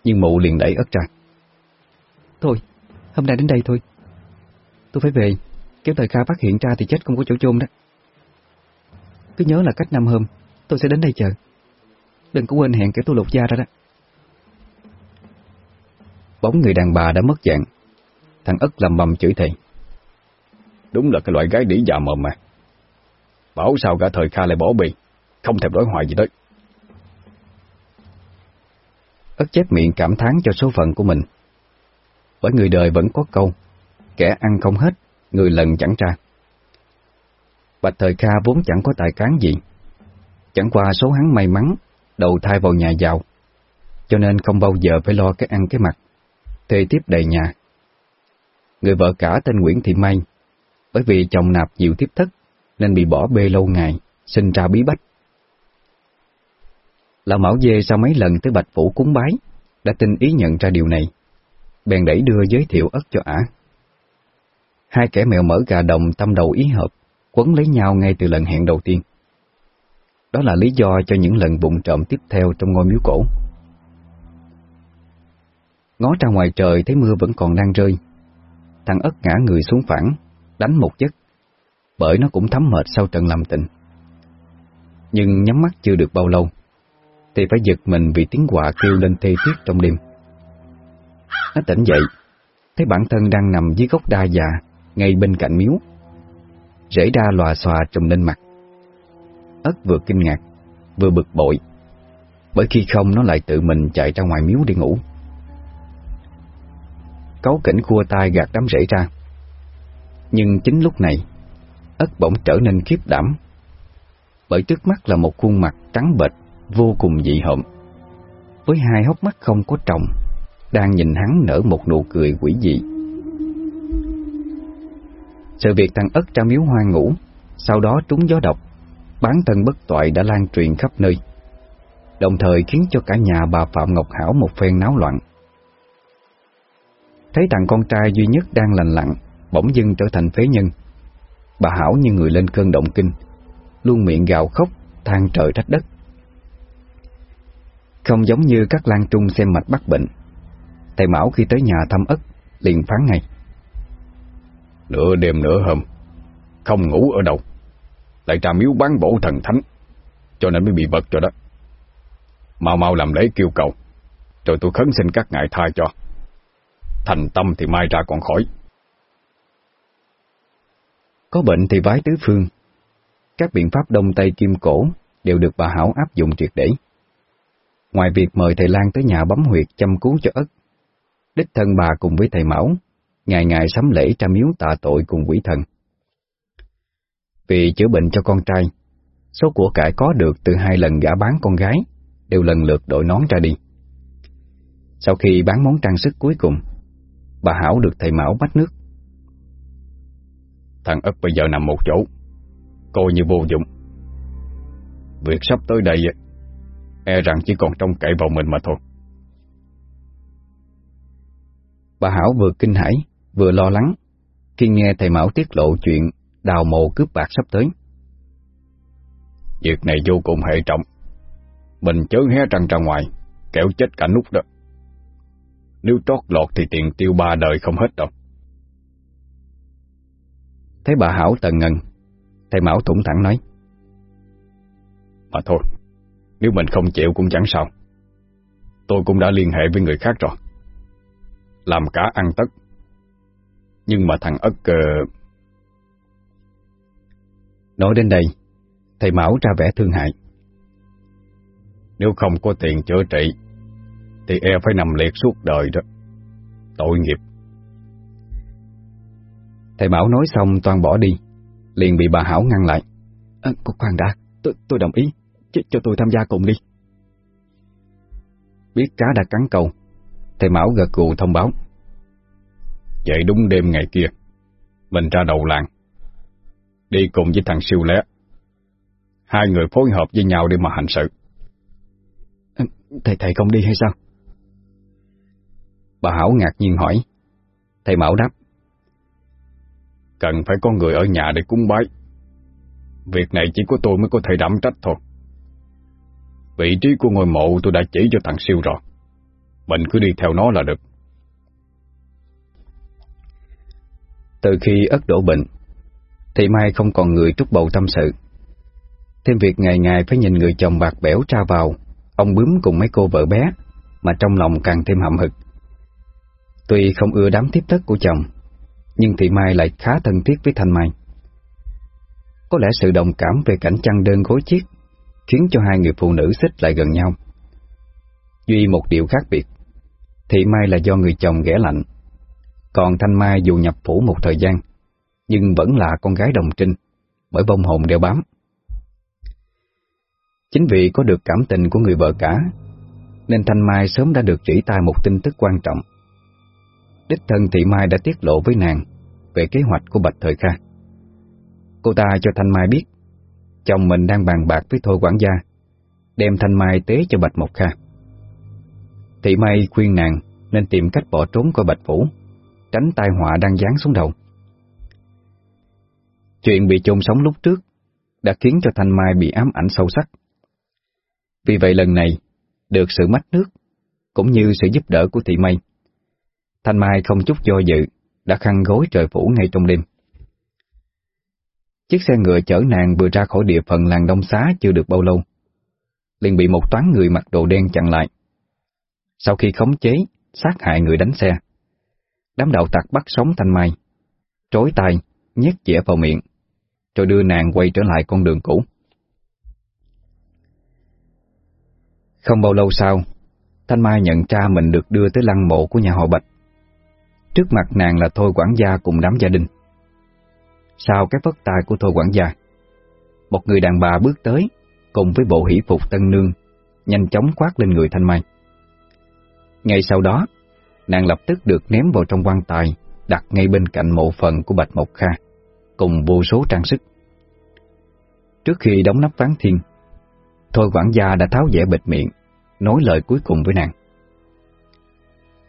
Nhưng mụ liền đẩy ất ra. Thôi, hôm nay đến đây thôi. Tôi phải về, kéo thời Kha phát hiện ra thì chết không có chỗ chôn đó. Cứ nhớ là cách năm hôm, tôi sẽ đến đây chờ. Đừng có quên hẹn kẻ tôi lột da ra đó. Bóng người đàn bà đã mất dạng. Thằng ất lầm bầm chửi thầy. Đúng là cái loại gái đĩ già mồm mà. Bảo sao cả thời Kha lại bỏ bì, không thèm đối hoại gì đấy. Ất chép miệng cảm thán cho số phận của mình. Bởi người đời vẫn có câu, kẻ ăn không hết, người lần chẳng ra. Bạch Thời Kha vốn chẳng có tài cán gì, chẳng qua số hắn may mắn, đầu thai vào nhà giàu, cho nên không bao giờ phải lo cái ăn cái mặt, thê tiếp đầy nhà. Người vợ cả tên Nguyễn Thị Mai, bởi vì chồng nạp nhiều tiếp thất nên bị bỏ bê lâu ngày, sinh ra bí bách. Lão Mão Dê sau mấy lần tới Bạch Phủ cúng bái, đã tin ý nhận ra điều này, bèn đẩy đưa giới thiệu ất cho ả. Hai kẻ mèo mở gà đồng tâm đầu ý hợp, quấn lấy nhau ngay từ lần hẹn đầu tiên. Đó là lý do cho những lần bụng trộm tiếp theo trong ngôi miếu cổ. Ngó ra ngoài trời thấy mưa vẫn còn đang rơi. Thằng ất ngã người xuống phẳng, đánh một giấc, bởi nó cũng thấm mệt sau trận làm tình. Nhưng nhắm mắt chưa được bao lâu, thì phải giật mình vì tiếng quạ kêu lên thê thiết trong đêm. Nó tỉnh dậy, thấy bản thân đang nằm dưới gốc đa già, ngay bên cạnh miếu. Rễ đa lòa xòa trùm lên mặt. Ất vừa kinh ngạc, vừa bực bội, bởi khi không nó lại tự mình chạy ra ngoài miếu đi ngủ. Cấu kỉnh khua tay gạt đám rễ ra. Nhưng chính lúc này, Ất bỗng trở nên khiếp đảm, bởi trước mắt là một khuôn mặt trắng bệch, vô cùng dị hợm. Với hai hốc mắt không có tròng, đang nhìn hắn nở một nụ cười quỷ dị. Sự việc thằng Ất ra miếu hoang ngủ, sau đó trúng gió độc, bán thân bất toại đã lan truyền khắp nơi, đồng thời khiến cho cả nhà bà Phạm Ngọc Hảo một phen náo loạn. Thấy thằng con trai duy nhất đang lành lặng, bỗng dưng trở thành phế nhân. Bà Hảo như người lên cơn động kinh, luôn miệng gào khóc, than trời trách đất. Không giống như các lan trung xem mạch bắt bệnh, thầy Mão khi tới nhà thăm ất, liền phán ngay. Nửa đêm nửa hôm, không ngủ ở đâu, lại trà miếu bán bổ thần thánh, cho nên mới bị vật cho đó. Mau mau làm lễ kêu cầu, rồi tôi khấn xin các ngài tha cho. Thành tâm thì mai ra còn khỏi. Có bệnh thì vái tứ phương. Các biện pháp đông tây kim cổ đều được bà Hảo áp dụng triệt để. Ngoài việc mời thầy Lan tới nhà bấm huyệt chăm cứu cho ất, đích thân bà cùng với thầy Mão, ngày ngày sắm lễ tra miếu tạ tội cùng quỷ thần. Vì chữa bệnh cho con trai, số của cải có được từ hai lần gã bán con gái đều lần lượt đổi nón ra đi. Sau khi bán món trang sức cuối cùng, bà Hảo được thầy Mão bắt nước. Thằng ất bây giờ nằm một chỗ, coi như vô dụng. Việc sắp tới đây, e rằng chỉ còn trông cậy vào mình mà thôi. Bà Hảo vừa kinh hãi, vừa lo lắng, khi nghe thầy Mão tiết lộ chuyện đào mộ cướp bạc sắp tới. Việc này vô cùng hệ trọng. Mình chớ hé răng ra ngoài, kẻo chết cả nút đó. Nếu trót lọt thì tiền tiêu ba đời không hết đâu. Thấy bà Hảo tần ngần, thầy Mão thủng thẳng nói. Mà thôi, nếu mình không chịu cũng chẳng sao. Tôi cũng đã liên hệ với người khác rồi. Làm cả ăn tất. Nhưng mà thằng ất... Uh... Nói đến đây, thầy Mão ra vẻ thương hại. Nếu không có tiền chữa trị, thì e phải nằm liệt suốt đời đó. Tội nghiệp. Thầy Mão nói xong toàn bỏ đi, liền bị bà Hảo ngăn lại. À, khoan đã, tôi, tôi đồng ý, cho, cho tôi tham gia cùng đi. Biết cá đã cắn câu, thầy Mão gật gù thông báo. Vậy đúng đêm ngày kia, mình ra đầu làng, đi cùng với thằng siêu lé. Hai người phối hợp với nhau để mà hành sự. Thầy thầy không đi hay sao? Bà Hảo ngạc nhiên hỏi. Thầy Mão đáp. Cần phải có người ở nhà để cúng bái. Việc này chỉ có tôi mới có thể đảm trách thôi. Vị trí của ngôi mộ tôi đã chỉ cho thằng siêu rồi. Mình cứ đi theo nó là được. Từ khi ất đổ bệnh, thì Mai không còn người trúc bầu tâm sự. Thêm việc ngày ngày phải nhìn người chồng bạc bẽo tra vào, ông bướm cùng mấy cô vợ bé, mà trong lòng càng thêm hậm hực. Tuy không ưa đám tiếp tất của chồng, nhưng Thị Mai lại khá thân thiết với Thanh Mai. Có lẽ sự đồng cảm về cảnh chăn đơn gối chiếc khiến cho hai người phụ nữ xích lại gần nhau. Duy một điều khác biệt, Thị Mai là do người chồng ghẻ lạnh, còn Thanh Mai dù nhập phủ một thời gian, nhưng vẫn là con gái đồng trinh, bởi bông hồn đeo bám. Chính vì có được cảm tình của người vợ cả, nên Thanh Mai sớm đã được chỉ tay một tin tức quan trọng. Đích thân Thị Mai đã tiết lộ với nàng về kế hoạch của Bạch Thời Kha. Cô ta cho Thanh Mai biết, chồng mình đang bàn bạc với Thôi quản gia, đem Thanh Mai tế cho Bạch Mộc Kha. Thị Mai khuyên nàng nên tìm cách bỏ trốn khỏi Bạch Phủ, tránh tai họa đang giáng xuống đầu. Chuyện bị chôn sống lúc trước đã khiến cho Thanh Mai bị ám ảnh sâu sắc. Vì vậy lần này, được sự mách nước, cũng như sự giúp đỡ của Thị Mây, Thanh Mai không chút do dự, đã khăn gối trời phủ ngay trong đêm. Chiếc xe ngựa chở nàng vừa ra khỏi địa phận làng Đông Xá chưa được bao lâu, liền bị một toán người mặc đồ đen chặn lại. Sau khi khống chế, sát hại người đánh xe, đám đạo tặc bắt sống Thanh Mai, trối tay, nhét dẻ vào miệng, rồi đưa nàng quay trở lại con đường cũ. Không bao lâu sau, Thanh Mai nhận ra mình được đưa tới lăng mộ của nhà họ Bạch. Trước mặt nàng là Thôi quản gia cùng đám gia đình. Sau cái vất tài của Thôi quản gia, một người đàn bà bước tới, cùng với bộ hỷ phục tân nương, nhanh chóng khoác lên người Thanh Mai. Ngay sau đó, nàng lập tức được ném vào trong quan tài, đặt ngay bên cạnh mộ phần của Bạch Mộc Kha, cùng vô số trang sức. Trước khi đóng nắp ván thiên, Thôi quản gia đã tháo dẻ bịt miệng, nói lời cuối cùng với nàng.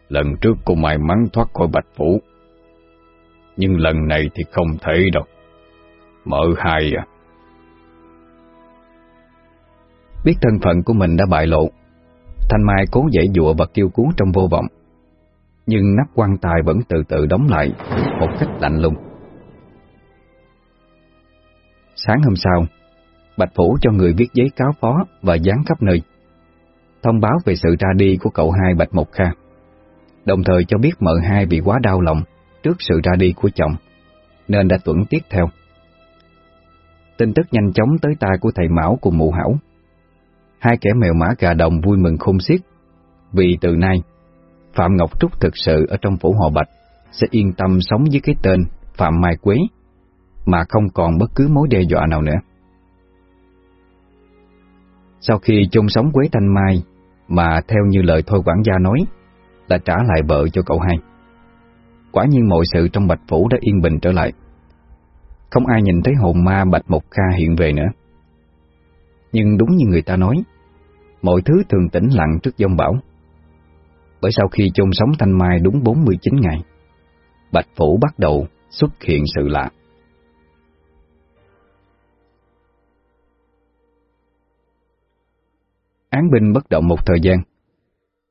Lần trước cô may mắn thoát khỏi Bạch Phủ, nhưng lần này thì không thể đâu. Mở hai à. Biết thân phận của mình đã bại lộ, Thanh Mai cố dậy dụa và kêu cứu trong vô vọng. Nhưng nắp quan tài vẫn từ từ đóng lại một cách lạnh lùng. Sáng hôm sau, Bạch Phủ cho người viết giấy cáo phó và dán khắp nơi, thông báo về sự ra đi của cậu hai Bạch Mộc Kha, đồng thời cho biết mợ hai bị quá đau lòng trước sự ra đi của chồng, nên đã tuẩn tiết theo. Tin tức nhanh chóng tới tai của thầy Mão cùng mụ Hảo. Hai kẻ mèo mã gà đồng vui mừng khôn xiết, vì từ nay, Phạm Ngọc Trúc thực sự ở trong phủ họ Bạch sẽ yên tâm sống với cái tên Phạm Mai Quế, mà không còn bất cứ mối đe dọa nào nữa. Sau khi chung sống Quế Thanh Mai, mà theo như lời Thôi quản gia nói, là trả lại vợ cho cậu hai. Quả nhiên mọi sự trong Bạch Phủ đã yên bình trở lại. Không ai nhìn thấy hồn ma Bạch Mộc Kha hiện về nữa. Nhưng đúng như người ta nói, mọi thứ thường tĩnh lặng trước giông bão. Bởi sau khi chôn sống Thanh Mai đúng 49 ngày, Bạch Phủ bắt đầu xuất hiện sự lạ. Án binh bất động một thời gian,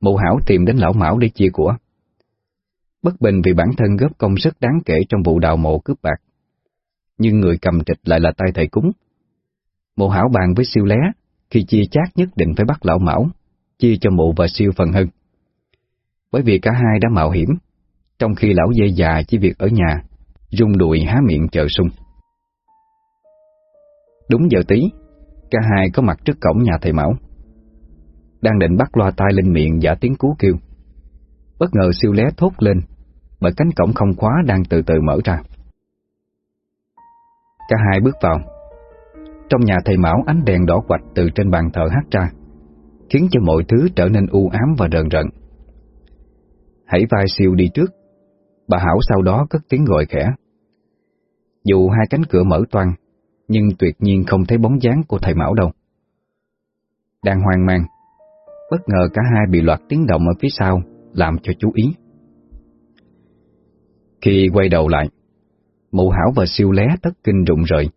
mụ hảo tìm đến lão Mão để chia của. Bất bình vì bản thân góp công sức đáng kể trong vụ đào mộ cướp bạc. Nhưng người cầm trịch lại là tay thầy cúng. Mộ hảo bàn với siêu lé, khi chia chác nhất định phải bắt lão Mão, chia cho mụ và siêu phần hơn. Bởi vì cả hai đã mạo hiểm, trong khi lão dây già chỉ việc ở nhà, rung đùi há miệng chờ sung. Đúng giờ tí, cả hai có mặt trước cổng nhà thầy Mão. Đang định bắt loa tai lên miệng giả tiếng cứu kêu. Bất ngờ siêu lé thốt lên, bởi cánh cổng không khóa đang từ từ mở ra. Cả hai bước vào. Trong nhà thầy Mão ánh đèn đỏ quạch từ trên bàn thờ hát ra, khiến cho mọi thứ trở nên u ám và rờn rợn. Hãy vai siêu đi trước, bà Hảo sau đó cất tiếng gọi khẽ. Dù hai cánh cửa mở toang, nhưng tuyệt nhiên không thấy bóng dáng của thầy Mão đâu. Đang hoang mang, bất ngờ cả hai bị loạt tiếng động ở phía sau, làm cho chú ý. Khi quay đầu lại, mụ hảo và siêu lé tất kinh rụng rời.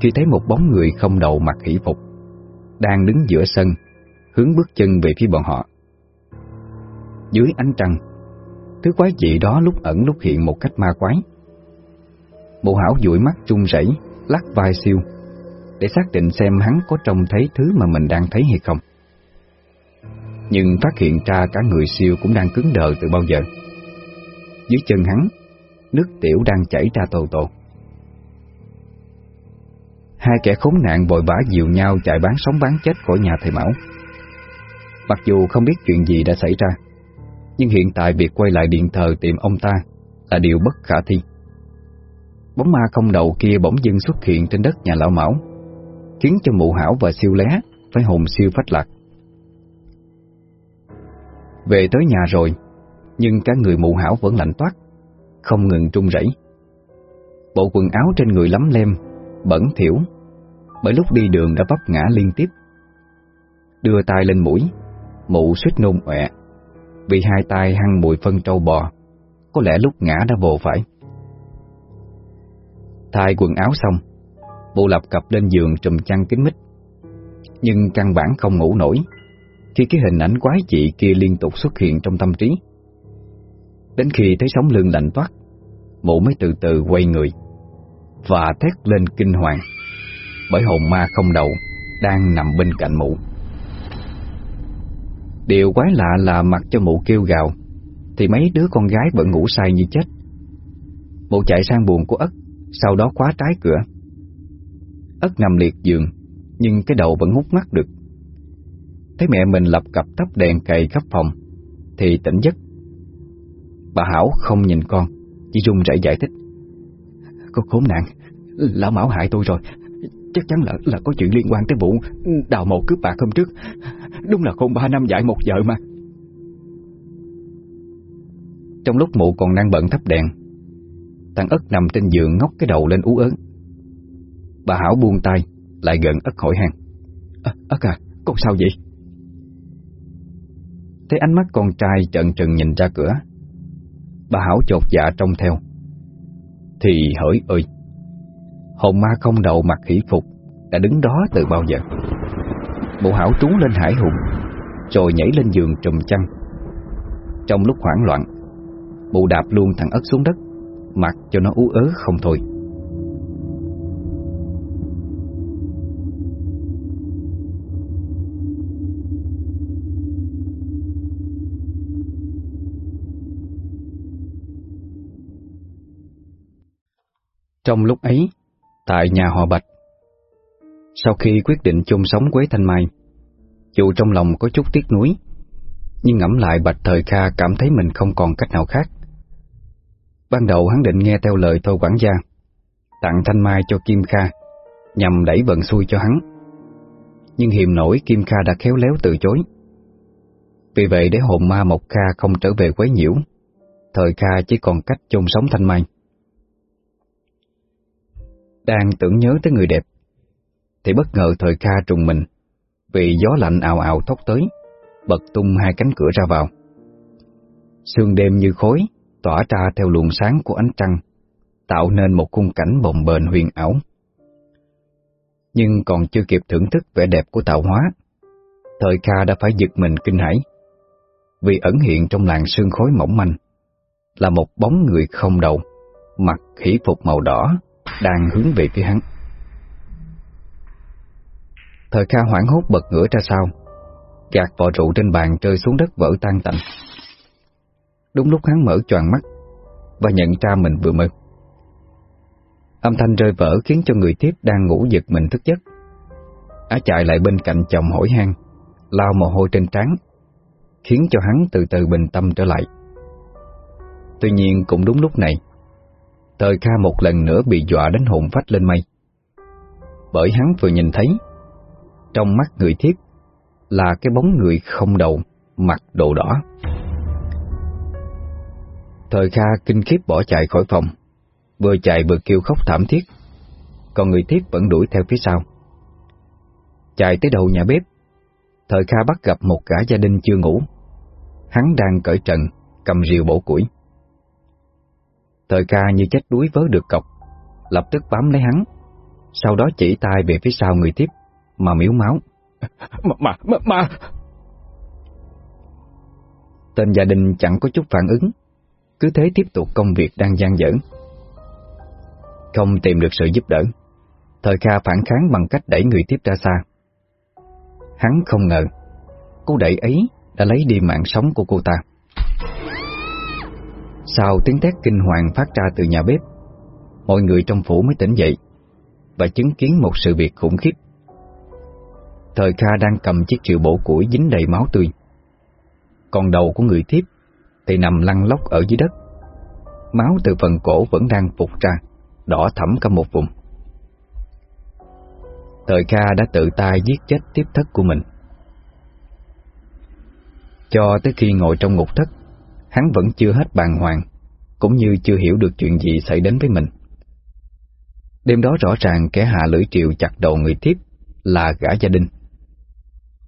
Khi thấy một bóng người không đầu mặc hỷ phục, đang đứng giữa sân, hướng bước chân về phía bọn họ. Dưới ánh trăng, thứ quái dị đó lúc ẩn lúc hiện một cách ma quái. Mụ hảo dụi mắt trung rẩy, lắc vai siêu, để xác định xem hắn có trông thấy thứ mà mình đang thấy hay không nhưng phát hiện ra cả người siêu cũng đang cứng đờ từ bao giờ. Dưới chân hắn, nước tiểu đang chảy ra tồ tổ. Hai kẻ khốn nạn vội vã dìu nhau chạy bán sống bán chết khỏi nhà thầy Mão. Mặc dù không biết chuyện gì đã xảy ra Nhưng hiện tại việc quay lại điện thờ tìm ông ta Là điều bất khả thi Bóng ma không đầu kia bỗng dưng xuất hiện trên đất nhà lão Mão Khiến cho mụ hảo và siêu lé Phải hồn siêu phách lạc về tới nhà rồi, Nhưng cả người mụ hảo vẫn lạnh toát, Không ngừng trung rẩy. Bộ quần áo trên người lắm lem, Bẩn thiểu Bởi lúc đi đường đã vấp ngã liên tiếp. Đưa tay lên mũi, Mụ suýt nôn ọe, Vì hai tay hăng mùi phân trâu bò, Có lẽ lúc ngã đã vồ phải. Thay quần áo xong, Mụ lập cập lên giường trùm chăn kín mít, Nhưng căn bản không ngủ nổi. Khi cái hình ảnh quái dị kia liên tục xuất hiện trong tâm trí, Đến khi thấy sống lưng lạnh toát, Mụ mới từ từ quay người Và thét lên kinh hoàng, Bởi hồn ma không đầu Đang nằm bên cạnh mụ. Điều quái lạ là mặc cho mụ kêu gào, Thì mấy đứa con gái vẫn ngủ say như chết. Mụ chạy sang buồn của ất Sau đó khóa trái cửa. Ất nằm liệt giường, Nhưng cái đầu vẫn hút mắt được. Thấy mẹ mình lập cặp tắp đèn cày khắp phòng Thì tỉnh giấc. Bà Hảo không nhìn con Chỉ run rẩy giải thích. Con khốn nạn Lão Mão hại tôi rồi. Chắc chắn là là có chuyện liên quan tới vụ Đào mộ cướp bạc hôm trước. Đúng là khôn ba năm dạy một vợ mà. Trong lúc mụ còn đang bận thắp đèn Thằng ất nằm trên giường ngóc cái đầu lên ú ớn Bà Hảo buông tay Lại gần ất hỏi hàng: à, Ất à, con sao vậy? Thấy ánh mắt con trai trợn trừng nhìn ra cửa. Bà Hảo chột dạ trông theo. Thì hỡi ơi, Hồn ma không đầu mặc hỷ phục, Đã đứng đó từ bao giờ? Bộ Hảo trú lên hải hùng, Rồi nhảy lên giường trùm chăn. Trong lúc hoảng loạn Bộ đạp luôn thằng ất xuống đất, Mặc cho nó ú ớ không thôi. Trong lúc ấy, tại nhà họ Bạch, sau khi quyết định chung sống Quế Thanh Mai, dù trong lòng có chút tiếc nuối, nhưng ngẫm lại Bạch Thời Kha cảm thấy mình không còn cách nào khác. Ban đầu hắn định nghe theo lời Thôi quản gia, tặng Thanh Mai cho Kim Kha, nhằm đẩy vận xui cho hắn. Nhưng hiềm nổi Kim Kha đã khéo léo từ chối. Vì vậy để hồn ma Mộc Kha không trở về quấy nhiễu, Thời Kha chỉ còn cách chôn sống Thanh Mai. Đang tưởng nhớ tới người đẹp. Thì bất ngờ thời Kha trùng mình, Vì gió lạnh ào ào thốc tới, Bật tung hai cánh cửa ra vào. Sương đêm như khối Tỏa ra theo luồng sáng của ánh trăng, Tạo nên một khung cảnh bồng bềnh huyền ảo. Nhưng còn chưa kịp thưởng thức vẻ đẹp của tạo hóa, Thời Kha đã phải giật mình kinh hãi, Vì ẩn hiện trong làn sương khối mỏng manh, Là một bóng người không đầu, Mặc hỷ phục màu đỏ đang hướng về phía hắn. Thời Kha hoảng hốt bật ngửa ra sau, gạt vò rượu trên bàn rơi xuống đất vỡ tan tành. Đúng lúc hắn mở choàng mắt và nhận ra mình vừa mơ. Âm thanh rơi vỡ khiến cho người tiếp đang ngủ giật mình thức giấc. Á chạy lại bên cạnh chồng hỏi han, lao mồ hôi trên trán, khiến cho hắn từ từ bình tâm trở lại. Tuy nhiên cũng đúng lúc này, Thời Kha một lần nữa bị dọa đến hồn phách lên mây. Bởi hắn vừa nhìn thấy, trong mắt người thiếp là cái bóng người không đầu, mặc đồ đỏ. Thời Kha kinh khiếp bỏ chạy khỏi phòng, vừa chạy vừa kêu khóc thảm thiết, còn người thiếp vẫn đuổi theo phía sau. Chạy tới đầu nhà bếp, Thời Kha bắt gặp một gã gia đình chưa ngủ. Hắn đang cởi trần, cầm rìu bổ củi. Thời ca như chết đuối vớ được cọc, lập tức bám lấy hắn, sau đó chỉ tay về phía sau người tiếp, mà miếu máu. Mà, mà, mà, mà. Tên gia đình chẳng có chút phản ứng, cứ thế tiếp tục công việc đang gian dở. Không tìm được sự giúp đỡ, thời Kha phản kháng bằng cách đẩy người tiếp ra xa. Hắn không ngờ, cú đẩy ấy đã lấy đi mạng sống của cô ta. Sau tiếng thét kinh hoàng phát ra từ nhà bếp, mọi người trong phủ mới tỉnh dậy và chứng kiến một sự việc khủng khiếp. Thời Kha đang cầm chiếc triệu bổ củi dính đầy máu tươi, Còn đầu của người thiếp Thì nằm lăn lóc ở dưới đất. Máu từ phần cổ vẫn đang phục ra Đỏ thẫm cả một vùng. Thời Kha đã tự tay giết chết tiếp thất của mình. Cho tới khi ngồi trong ngục thất Hắn vẫn chưa hết bàng hoàng, Cũng như chưa hiểu được chuyện gì xảy đến với mình. Đêm đó rõ ràng kẻ hạ lưỡi triệu chặt đầu người tiếp Là gã gia đình.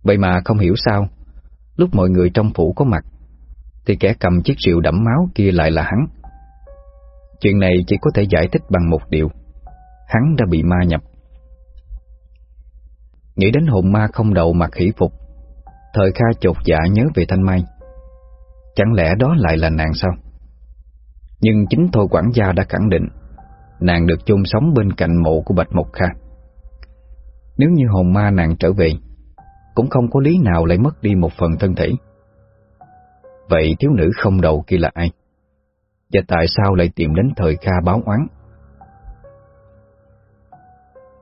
Vậy mà không hiểu sao, Lúc mọi người trong phủ có mặt, Thì kẻ cầm chiếc rượu đẫm máu kia lại là hắn. Chuyện này chỉ có thể giải thích bằng một điều, Hắn đã bị ma nhập. Nghĩ đến hồn ma không đầu mặc khỉ phục, Thời Kha chột dạ nhớ về Thanh Mai. Chẳng lẽ đó lại là nàng sao Nhưng chính Thôi quản gia đã khẳng định, Nàng được chôn sống bên cạnh mộ của Bạch Mộc Kha Nếu như hồn ma nàng trở về, Cũng không có lý nào lại mất đi một phần thân thể Vậy thiếu nữ không đầu kia là ai? Và tại sao lại tìm đến thời Kha báo oán?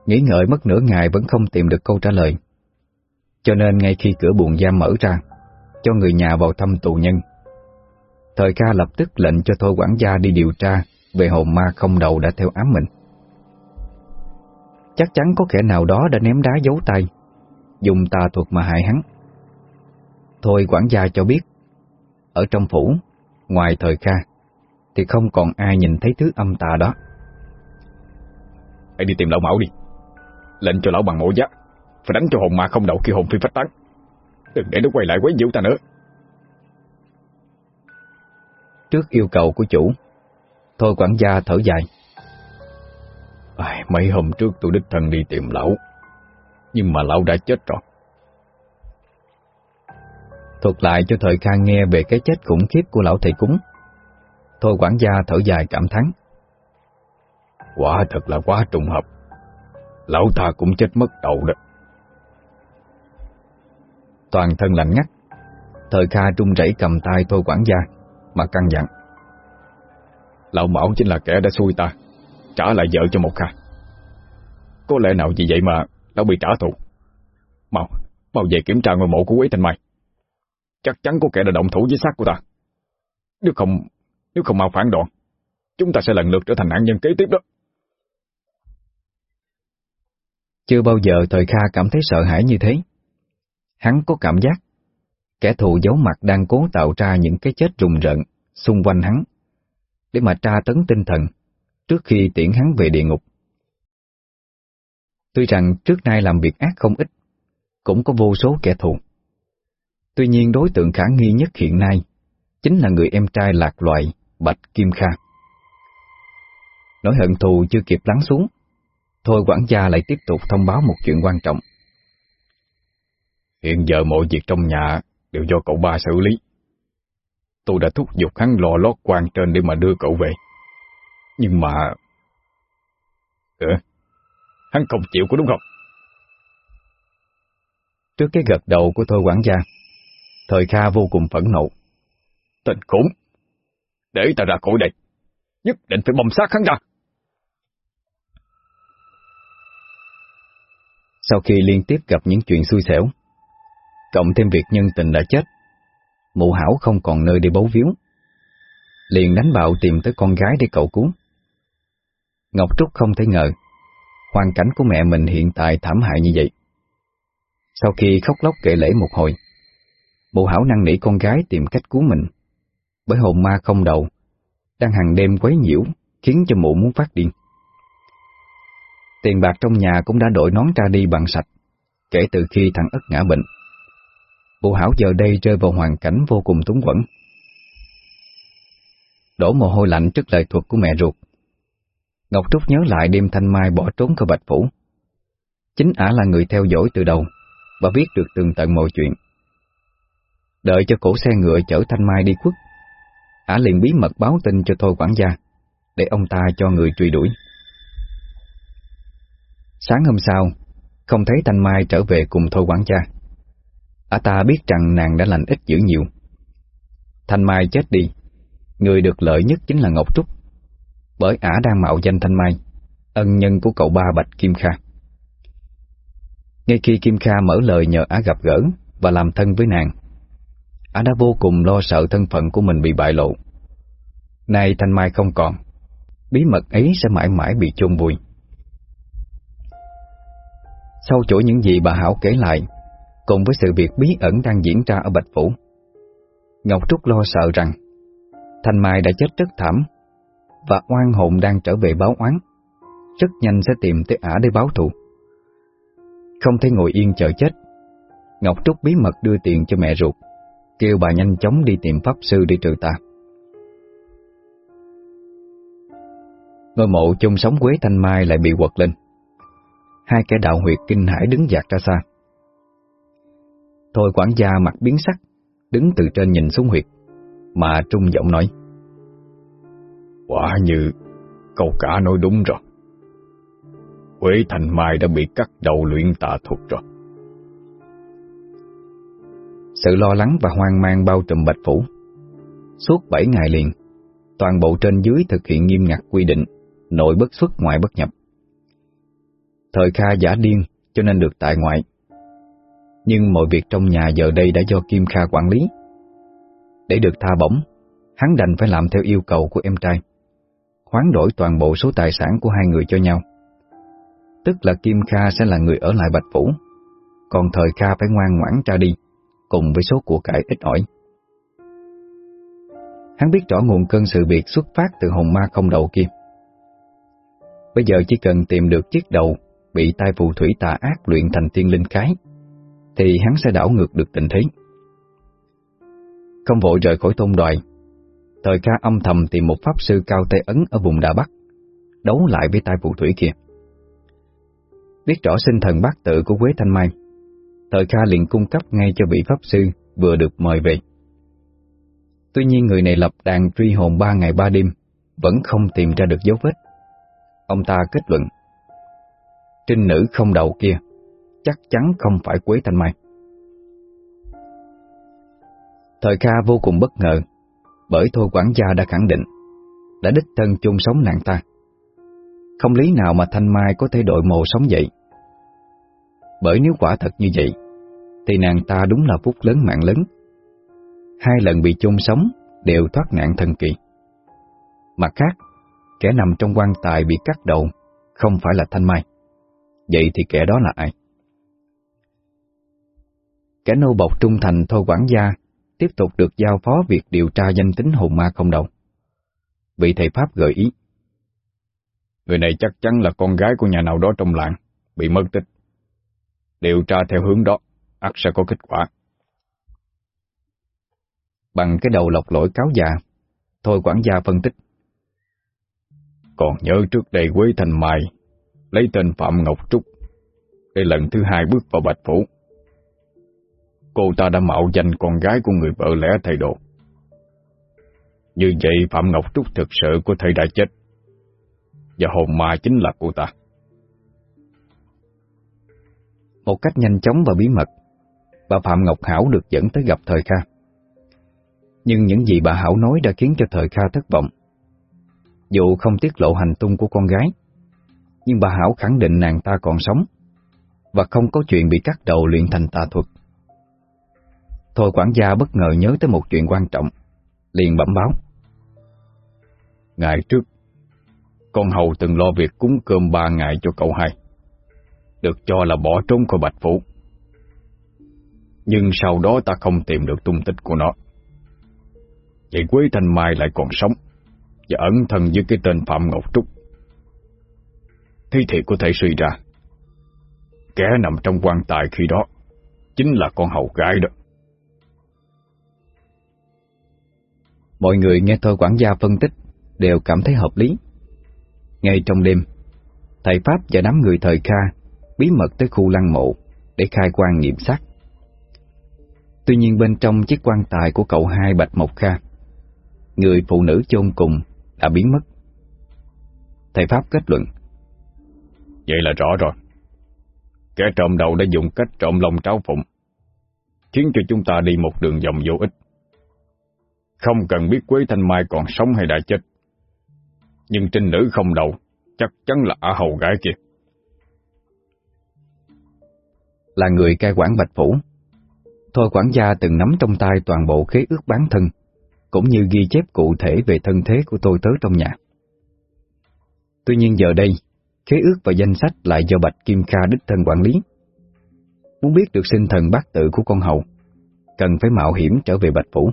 Nghĩ ngợi mất nửa ngày vẫn không tìm được câu trả lời Cho nên ngay khi cửa buồng giam mở ra, Cho người nhà vào thăm tù nhân Thời ca lập tức lệnh cho thôi quản gia đi điều tra Về hồn ma không đầu đã theo ám mình. Chắc chắn có kẻ nào đó đã ném đá giấu tay Dùng tà thuật mà hại hắn. Thôi quản gia cho biết Ở trong phủ Ngoài thời ca Thì không còn ai nhìn thấy thứ âm tà đó. Hãy đi tìm lão mẫu đi. Lệnh cho lão bằng mộ giá, Phải đánh cho hồn ma không đầu khi hồn phi phách tán. Đừng để nó quay lại quấy nhiễu ta nữa. Trước yêu cầu của chủ. Thôi quản gia thở dài. À, Mấy hôm trước tôi đích thân đi tìm lão Nhưng mà lão đã chết rồi. Thuật lại cho thời Khang nghe về cái chết khủng khiếp của lão thầy cúng. Thôi quản gia thở dài cảm thán. Quả thật là quá trùng hợp. Lão ta cũng chết mất đầu đó. Toàn thân lạnh ngắt. Thời Kha trung rẩy cầm tay thôi quản gia. Mà căng dặn. Lão Mão chính là kẻ đã xui ta Trả lại vợ cho một Kha. Có lẽ nào vì vậy mà Lão bị trả thù. Mau, mau về kiểm tra ngôi mộ của Quý Thanh Mai. Chắc chắn có kẻ đã động thủ với xác của ta. Nếu không Nếu không mau phản đoạn Chúng ta sẽ lần lượt trở thành nạn nhân kế tiếp đó. Chưa bao giờ thời Kha cảm thấy sợ hãi như thế. Hắn có cảm giác kẻ thù giấu mặt đang cố tạo ra những cái chết rùng rợn xung quanh hắn để mà tra tấn tinh thần trước khi tiễn hắn về địa ngục. Tuy rằng trước nay làm việc ác không ít, cũng có vô số kẻ thù. Tuy nhiên đối tượng khả nghi nhất hiện nay chính là người em trai lạc loại Bạch Kim Kha. Nỗi hận thù chưa kịp lắng xuống, Thôi quản gia lại tiếp tục thông báo một chuyện quan trọng. Hiện giờ mọi việc trong nhà đều do cậu ba xử lý. Tôi đã thúc giục hắn lò lót quan trên để mà đưa cậu về. Nhưng mà... Ừ, hắn không chịu có đúng không? Trước cái gật đầu của Thôi quản gia, Thời Kha vô cùng phẫn nộ. Tình khốn! Để ta ra khỏi đây! Nhất định phải bầm sát hắn ra! Sau khi liên tiếp gặp những chuyện xui xẻo, cộng thêm việc nhân tình đã chết, mụ hảo không còn nơi để bấu víu. Liền đánh bạo tìm tới con gái để cậu cứu. Ngọc Trúc không thể ngờ, hoàn cảnh của mẹ mình hiện tại thảm hại như vậy. Sau khi khóc lóc kể lễ một hồi, mụ hảo năng nỉ con gái tìm cách cứu mình, bởi hồn ma không đầu, đang hàng đêm quấy nhiễu, khiến cho mụ muốn phát điên. Tiền bạc trong nhà cũng đã đổi nón ra đi bằng sạch, kể từ khi thằng ất ngã bệnh. Bộ hảo giờ đây rơi vào hoàn cảnh vô cùng túng quẫn. Đổ mồ hôi lạnh trước lời thuật của mẹ ruột. Ngọc Trúc nhớ lại đêm Thanh Mai bỏ trốn khỏi Bạch Phủ. Chính ả là người theo dõi từ đầu và biết được tường tận mọi chuyện. Đợi cho cổ xe ngựa chở Thanh Mai đi khuất, ả liền bí mật báo tin cho Thôi quản gia, để ông ta cho người truy đuổi. Sáng hôm sau, không thấy Thanh Mai trở về cùng Thôi quản gia. Ả ta biết rằng nàng đã lành ít dữ nhiều. Thanh Mai chết đi, người được lợi nhất chính là Ngọc Trúc, bởi ả đang mạo danh Thanh Mai, ân nhân của cậu ba Bạch Kim Kha. Ngay khi Kim Kha mở lời nhờ ả gặp gỡ và làm thân với nàng, Ả đã vô cùng lo sợ thân phận của mình bị bại lộ. Nay Thanh Mai không còn, bí mật ấy sẽ mãi mãi bị chôn vùi. Sau chỗ những gì bà Hảo kể lại, cùng với sự việc bí ẩn đang diễn ra ở Bạch Phủ, Ngọc Trúc lo sợ rằng Thanh Mai đã chết rất thảm và oan hồn đang trở về báo oán, rất nhanh sẽ tìm tới ả để báo thù. Không thể ngồi yên chờ chết, Ngọc Trúc bí mật đưa tiền cho mẹ ruột, kêu bà nhanh chóng đi tìm pháp sư để trừ tà. Ngôi mộ chung sống Quế Thanh Mai lại bị quật lên. Hai kẻ đạo huyệt kinh hải đứng dạt ra xa. Thôi quản gia mặt biến sắc, đứng từ trên nhìn xuống huyệt, mà trung giọng nói. Quả như câu cả nói đúng rồi. Quế Thành Mai đã bị cắt đầu luyện tà thuật rồi. Sự lo lắng và hoang mang bao trùm Bạch Phủ. Suốt bảy ngày liền, toàn bộ trên dưới thực hiện nghiêm ngặt quy định, nội bất xuất ngoại bất nhập. Thời Kha giả điên cho nên được tại ngoại. Nhưng mọi việc trong nhà giờ đây đã do Kim Kha quản lý. Để được tha bổng, hắn đành phải làm theo yêu cầu của em trai. Hoán đổi toàn bộ số tài sản của hai người cho nhau. Tức là Kim Kha sẽ là người ở lại Bạch Phủ, còn thời Kha phải ngoan ngoãn ra đi, cùng với số của cải ít ỏi. Hắn biết rõ nguồn cơn sự việc xuất phát từ hồn ma không đầu kia. Bây giờ chỉ cần tìm được chiếc đầu bị tai phù thủy tà ác luyện thành tiên linh cái, thì hắn sẽ đảo ngược được tình thế. Không vội rời khỏi tôn đoài, thời ca âm thầm tìm một pháp sư cao tay ấn ở vùng Đà Bắc, đấu lại với tai phù thủy kia. Biết rõ sinh thần bát tự của Quế Thanh Mai, thời ca liền cung cấp ngay cho vị pháp sư vừa được mời về. Tuy nhiên người này lập đàn truy hồn ba ngày ba đêm, vẫn không tìm ra được dấu vết. Ông ta kết luận, trinh nữ không đầu kia, chắc chắn không phải Quế Thanh Mai. Thời Kha vô cùng bất ngờ, bởi thôi quản gia đã khẳng định, đã đích thân chung sống nàng ta. Không lý nào mà Thanh Mai có thể đội mồ sống dậy. Bởi nếu quả thật như vậy, thì nàng ta đúng là phúc lớn mạng lớn. Hai lần bị chung sống đều thoát nạn thần kỳ. Mặt khác, kẻ nằm trong quan tài bị cắt đầu không phải là Thanh Mai. Vậy thì kẻ đó là ai? Kẻ nô bọc trung thành thôi quản gia tiếp tục được giao phó việc điều tra danh tính hồn ma không đầu. Vị thầy Pháp gợi ý. Người này chắc chắn là con gái của nhà nào đó trong làng, bị mất tích. Điều tra theo hướng đó, ắt sẽ có kết quả. Bằng cái đầu lọc lỗi cáo già, thôi quản gia phân tích. Còn nhớ trước đây Quế Thành Mai lấy tên Phạm Ngọc Trúc để lần thứ hai bước vào Bạch Phủ. Cô ta đã mạo danh con gái của người vợ lẽ thầy đồ. Như vậy Phạm Ngọc Trúc thực sự có thể đã chết. Và hồn ma chính là cô ta. Một cách nhanh chóng và bí mật, bà Phạm Ngọc Hảo được dẫn tới gặp Thời Kha. Nhưng những gì bà Hảo nói đã khiến cho Thời Kha thất vọng. Dù không tiết lộ hành tung của con gái, nhưng bà Hảo khẳng định nàng ta còn sống và không có chuyện bị cắt đầu luyện thành tà thuật. Thôi quản gia bất ngờ nhớ tới một chuyện quan trọng, liền bẩm báo. Ngày trước, con hầu từng lo việc cúng cơm ba ngày cho cậu hai, được cho là bỏ trốn khỏi Bạch Phủ. Nhưng sau đó ta không tìm được tung tích của nó. Vậy Quế Thanh Mai lại còn sống và ẩn thân dưới cái tên Phạm Ngọc Trúc. Thế thì có thể suy ra, kẻ nằm trong quan tài khi đó chính là con hầu gái đó. Mọi người nghe tôi quản gia phân tích đều cảm thấy hợp lý. Ngay trong đêm, thầy Pháp và đám người thời Kha bí mật tới khu lăng mộ để khai quan nghiệm xác. Tuy nhiên bên trong chiếc quan tài của cậu hai Bạch Mộc Kha, người phụ nữ chôn cùng đã biến mất. Thầy Pháp kết luận. Vậy là rõ rồi. Kẻ trộm đầu đã dùng cách trộm lòng tráo phụng, khiến cho chúng ta đi một đường vòng vô ích. Không cần biết Quế Thanh Mai còn sống hay đã chết. Nhưng trinh nữ không đầu, chắc chắn là ở hầu gái kia. Là người cai quản Bạch Phủ. Thôi quản gia từng nắm trong tay toàn bộ khế ước bán thân, cũng như ghi chép cụ thể về thân thế của tôi tớ trong nhà. Tuy nhiên giờ đây, khế ước và danh sách lại do Bạch Kim Kha đích thân quản lý. Muốn biết được sinh thần bát tự của con hậu, cần phải mạo hiểm trở về Bạch Phủ.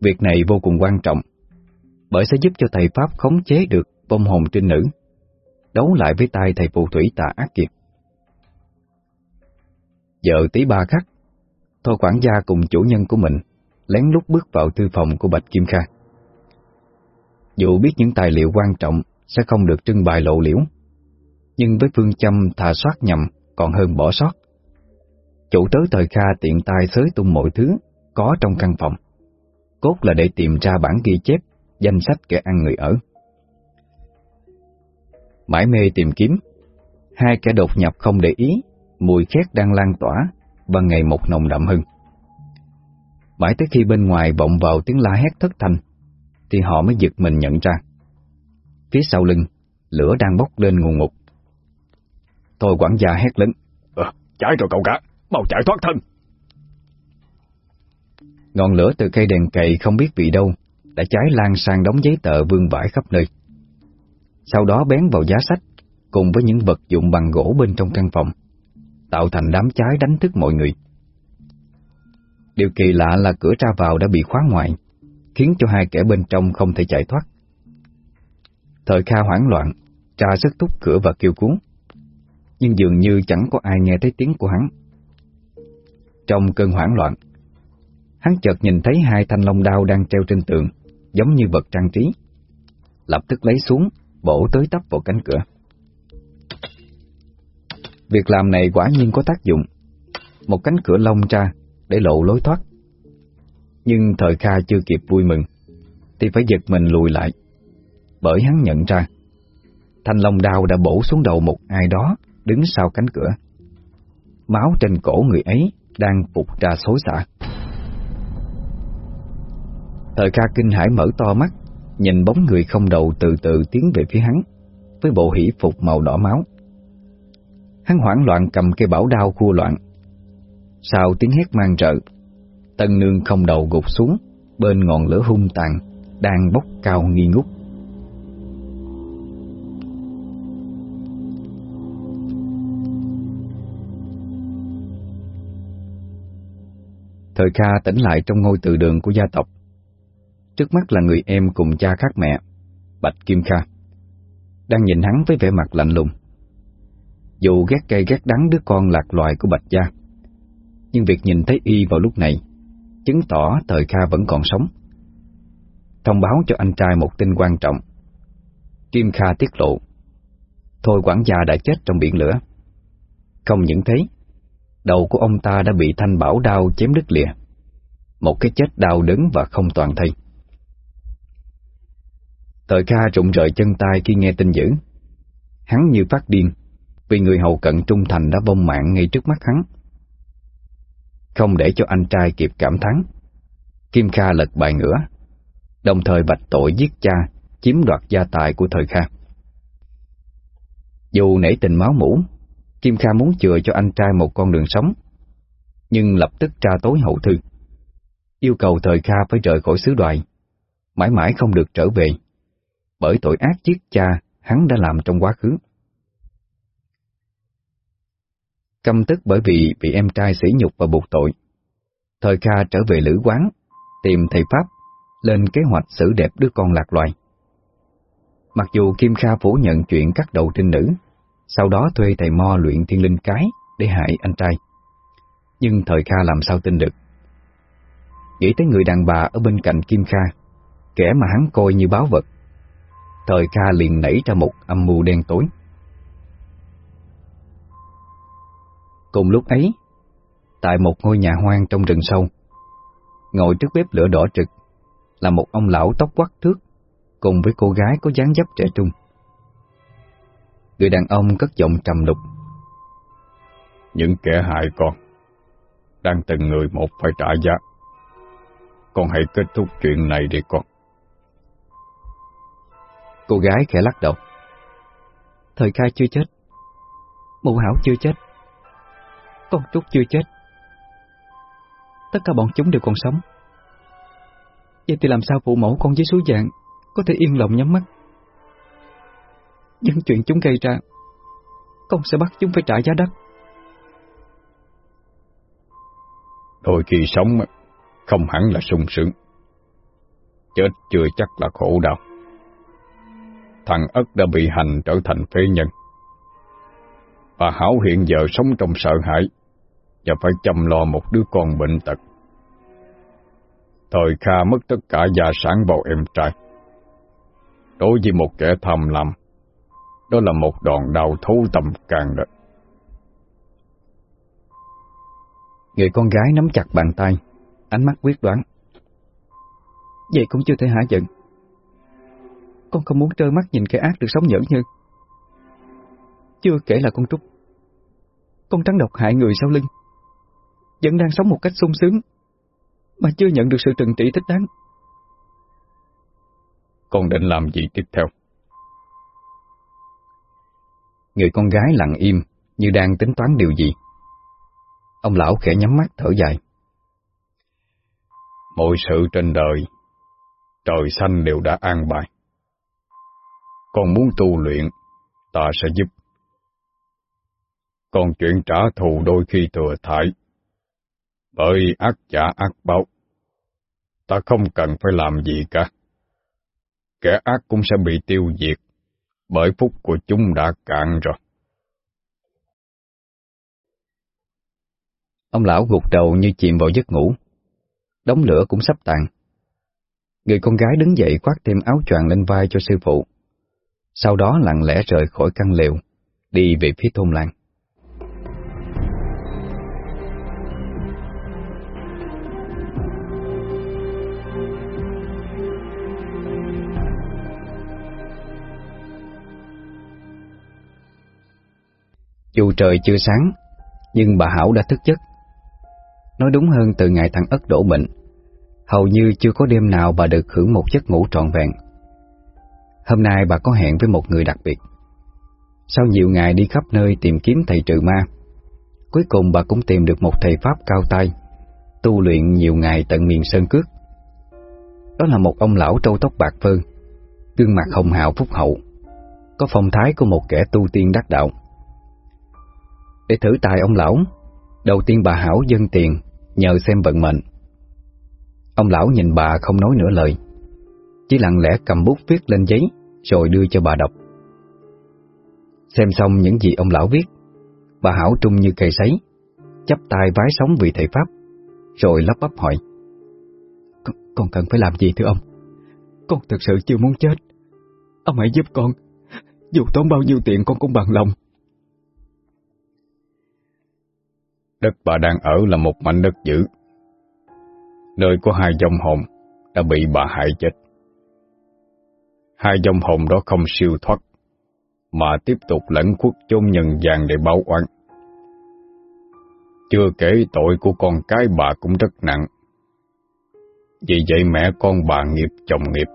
Việc này vô cùng quan trọng, bởi sẽ giúp cho thầy Pháp khống chế được vong hồn trinh nữ, đấu lại với tay thầy phù thủy tà ác kiệt. Giờ tí ba khắc, Thôi quản gia cùng chủ nhân của mình lén lút bước vào thư phòng của Bạch Kim Kha. Dù biết những tài liệu quan trọng sẽ không được trưng bày lộ liễu, nhưng với phương châm thà soát nhầm còn hơn bỏ sót. Chủ tớ thời Kha tiện tay xới tung mọi thứ có trong căn phòng, cốt là để tìm ra bản ghi chép, danh sách kẻ ăn người ở. Mãi mê tìm kiếm, hai kẻ đột nhập không để ý, mùi khét đang lan tỏa và ngày một nồng đậm hơn. Mãi tới khi bên ngoài vọng vào tiếng la hét thất thanh, thì họ mới giật mình nhận ra. Phía sau lưng, lửa đang bốc lên nguồn ngục. Thôi quản gia hét lớn. Ờ, cháy rồi cậu cả, mau chạy thoát thân. Ngọn lửa từ cây đèn cậy không biết vì đâu, đã cháy lan sang đống giấy tờ vương vãi khắp nơi. Sau đó bén vào giá sách, cùng với những vật dụng bằng gỗ bên trong căn phòng, tạo thành đám cháy đánh thức mọi người. Điều kỳ lạ là cửa ra vào đã bị khóa ngoài, khiến cho hai kẻ bên trong không thể chạy thoát. Thời Kha hoảng loạn, tra sức thúc cửa và kêu cứu, nhưng dường như chẳng có ai nghe thấy tiếng của hắn. Trong cơn hoảng loạn, hắn chợt nhìn thấy hai thanh long đao đang treo trên tường, giống như vật trang trí. Lập tức lấy xuống, bổ tới tấp vào cánh cửa. Việc làm này quả nhiên có tác dụng. Một cánh cửa lông ra để lộ lối thoát. Nhưng thời Kha chưa kịp vui mừng, thì phải giật mình lùi lại. Bởi hắn nhận ra, thanh long đao đã bổ xuống đầu một ai đó đứng sau cánh cửa. Máu trên cổ người ấy đang phục ra xối xả. Thời Kha kinh hãi mở to mắt, nhìn bóng người không đầu từ từ tiến về phía hắn, với bộ hỷ phục màu đỏ máu. Hắn hoảng loạn cầm cây bảo đao khua loạn. Sau tiếng hét mang trợ, tân nương không đầu gục xuống, bên ngọn lửa hung tàn, đang bốc cao nghi ngút. Thời Kha tỉnh lại trong ngôi từ đường của gia tộc. Trước mắt là người em cùng cha khác mẹ, Bạch Kim Kha, đang nhìn hắn với vẻ mặt lạnh lùng. Dù ghét cây ghét đắng đứa con lạc loài của Bạch Gia Nhưng việc nhìn thấy y vào lúc này Chứng tỏ thời Kha vẫn còn sống. Thông báo cho anh trai một tin quan trọng. Kim Kha tiết lộ Thôi quản gia đã chết trong biển lửa. Không những thế Đầu của ông ta đã bị thanh bảo đao chém đứt lìa. Một cái chết đau đớn và không toàn thây. Thời Kha rụng rời chân tay khi nghe tin dữ Hắn như phát điên vì người hầu cận trung thành đã bông mạng ngay trước mắt hắn. Không để cho anh trai kịp cảm thán, Kim Kha lật bài ngửa, đồng thời bạch tội giết cha, chiếm đoạt gia tài của thời Kha. Dù nể tình máu mủ, Kim Kha muốn chừa cho anh trai một con đường sống, nhưng lập tức tra tối hậu thư, yêu cầu thời Kha phải rời khỏi xứ đoài, mãi mãi không được trở về, bởi tội ác giết cha hắn đã làm trong quá khứ. Căm tức bởi vì bị em trai sỉ nhục và buộc tội. Thời Kha trở về lữ quán, tìm thầy Pháp, lên kế hoạch xử đẹp đứa con lạc loài. Mặc dù Kim Kha phủ nhận chuyện cắt đầu trinh nữ, sau đó thuê thầy Mo luyện thiên linh cái để hại anh trai. Nhưng thời Kha làm sao tin được. Nghĩ tới người đàn bà ở bên cạnh Kim Kha, kẻ mà hắn coi như báo vật. Thời Kha liền nảy ra một âm mưu đen tối. Cùng lúc ấy, tại một ngôi nhà hoang trong rừng sâu, ngồi trước bếp lửa đỏ trực là một ông lão tóc quắc thước cùng với cô gái có dáng dấp trẻ trung. Người đàn ông cất giọng trầm đục. Những kẻ hại con, đang từng người một phải trả giá. Con hãy kết thúc chuyện này đi con. Cô gái khẽ lắc đầu. Thời khai chưa chết. Mụ hảo chưa chết. Con Trúc chưa chết. tất cả bọn chúng đều còn sống. Vậy thì làm sao phụ mẫu con với số dạng có thể yên lòng nhắm mắt? Những chuyện chúng gây ra, con sẽ bắt chúng phải trả giá đắt. Đôi khi sống không hẳn là sung sướng. Chết chưa chắc là khổ đau. Thằng ất đã bị hành trở thành phế nhân. Bà Hảo hiện giờ sống trong sợ hãi và phải chăm lo một đứa con bệnh tật. Thời Kha mất tất cả gia sản vào em trai. Đối với một kẻ tham lam, đó là một đòn đau thấu tâm càng đó. Người con gái nắm chặt bàn tay, ánh mắt quyết đoán. Vậy cũng chưa thể hả giận. Con không muốn trơ mắt nhìn kẻ ác được sống nhẫn như. Chưa kể là con Trúc. Con trắng độc hại người sau lưng. Vẫn đang sống một cách sung sướng, mà chưa nhận được sự trừng trị thích đáng. Con định làm gì tiếp theo? Người con gái lặng im, như đang tính toán điều gì. Ông lão khẽ nhắm mắt thở dài. Mọi sự trên đời, trời xanh đều đã an bài. Con muốn tu luyện, ta sẽ giúp. Còn chuyện trả thù đôi khi thừa thải, bởi ác trả ác báo. Ta không cần phải làm gì cả. Kẻ ác cũng sẽ bị tiêu diệt, bởi phúc của chúng đã cạn rồi. Ông lão gục đầu như chìm vào giấc ngủ. Đống lửa cũng sắp tàn. Người con gái đứng dậy khoác thêm áo choàng lên vai cho sư phụ. Sau đó lặng lẽ rời khỏi căn lều, đi về phía thôn làng. Dù trời chưa sáng, nhưng bà Hảo đã thức giấc. Nói đúng hơn từ ngày thằng Ất đổ bệnh, hầu như chưa có đêm nào bà được hưởng một giấc ngủ trọn vẹn. Hôm nay bà có hẹn với một người đặc biệt. Sau nhiều ngày đi khắp nơi tìm kiếm thầy trừ ma, cuối cùng bà cũng tìm được một thầy Pháp cao tay, tu luyện nhiều ngày tận miền Sơn Cước. Đó là một ông lão trâu tóc bạc phơ, gương mặt hồng hào phúc hậu, có phong thái của một kẻ tu tiên đắc đạo. Để thử tài ông lão, đầu tiên bà Hảo dâng tiền, nhờ xem vận mệnh. Ông lão nhìn bà không nói nửa lời, chỉ lặng lẽ cầm bút viết lên giấy rồi đưa cho bà đọc. Xem xong những gì ông lão viết, bà Hảo trung như cây sấy, chắp tay vái sóng vì thầy Pháp, rồi lắp bắp hỏi. Con, con cần phải làm gì thưa ông? Con thực sự chưa muốn chết. Ông hãy giúp con, dù tốn bao nhiêu tiền con cũng bằng lòng. Đất bà đang ở là một mảnh đất dữ. Nơi có hai dòng hồn đã bị bà hại chết. Hai dòng hồn đó không siêu thoát, mà tiếp tục lẫn khuất chôn nhân gian để báo oán. Chưa kể tội của con cái bà cũng rất nặng. Vì vậy mẹ con bà nghiệp chồng nghiệp.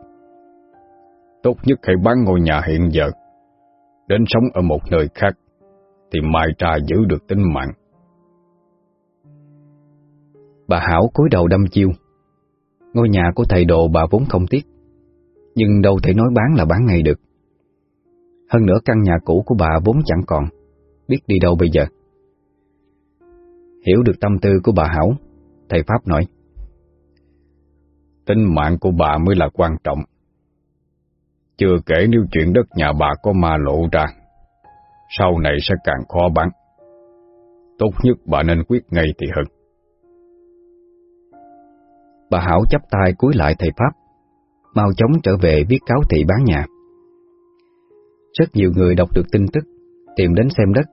Tốt nhất hãy bán ngôi nhà hiện giờ, đến sống ở một nơi khác, thì mai trà giữ được tính mạng. Bà Hảo cúi đầu đâm chiêu. Ngôi nhà của thầy đồ bà vốn không tiếc, nhưng đâu thể nói bán là bán ngay được. Hơn nữa căn nhà cũ của bà vốn chẳng còn, biết đi đâu bây giờ. Hiểu được tâm tư của bà Hảo, thầy Pháp nói. Tính mạng của bà mới là quan trọng. Chưa kể nếu chuyện đất nhà bà có ma lộ ra, sau này sẽ càng khó bán. Tốt nhất bà nên quyết ngay thì hơn. Bà Hảo chấp tay cúi lại thầy Pháp, mau chóng trở về viết cáo thị bán nhà. Rất nhiều người đọc được tin tức, tìm đến xem đất,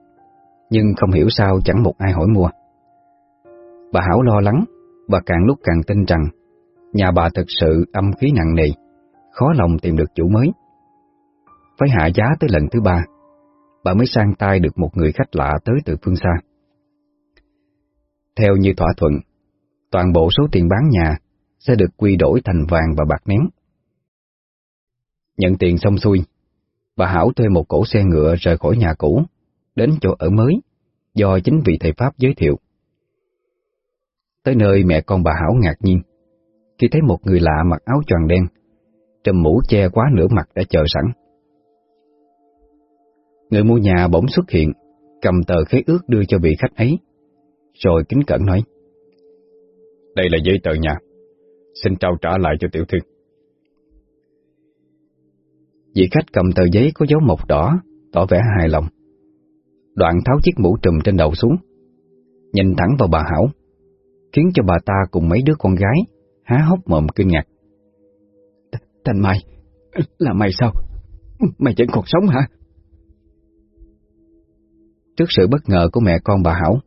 nhưng không hiểu sao chẳng một ai hỏi mua. Bà Hảo lo lắng, và càng lúc càng tin rằng nhà bà thực sự âm khí nặng nề, khó lòng tìm được chủ mới. Phải hạ giá tới lần thứ ba, bà mới sang tay được một người khách lạ tới từ phương xa. Theo như thỏa thuận, toàn bộ số tiền bán nhà sẽ được quy đổi thành vàng và bạc nén. Nhận tiền xong xuôi, bà Hảo thuê một cổ xe ngựa rời khỏi nhà cũ, đến chỗ ở mới, do chính vị thầy Pháp giới thiệu. Tới nơi mẹ con bà Hảo ngạc nhiên, khi thấy một người lạ mặc áo choàng đen, trùm mũ che quá nửa mặt đã chờ sẵn. Người mua nhà bỗng xuất hiện, cầm tờ khế ước đưa cho vị khách ấy, rồi kính cẩn nói. Đây là giấy tờ nhà, xin trao trả lại cho tiểu thư. Vị khách cầm tờ giấy có dấu mộc đỏ, tỏ vẻ hài lòng. Đoạn tháo chiếc mũ trùm trên đầu xuống, nhìn thẳng vào bà Hảo, khiến cho bà ta cùng mấy đứa con gái há hốc mồm kinh ngạc. Thành Mai, là mày sao? Mày vẫn còn sống hả? Trước sự bất ngờ của mẹ con bà Hảo,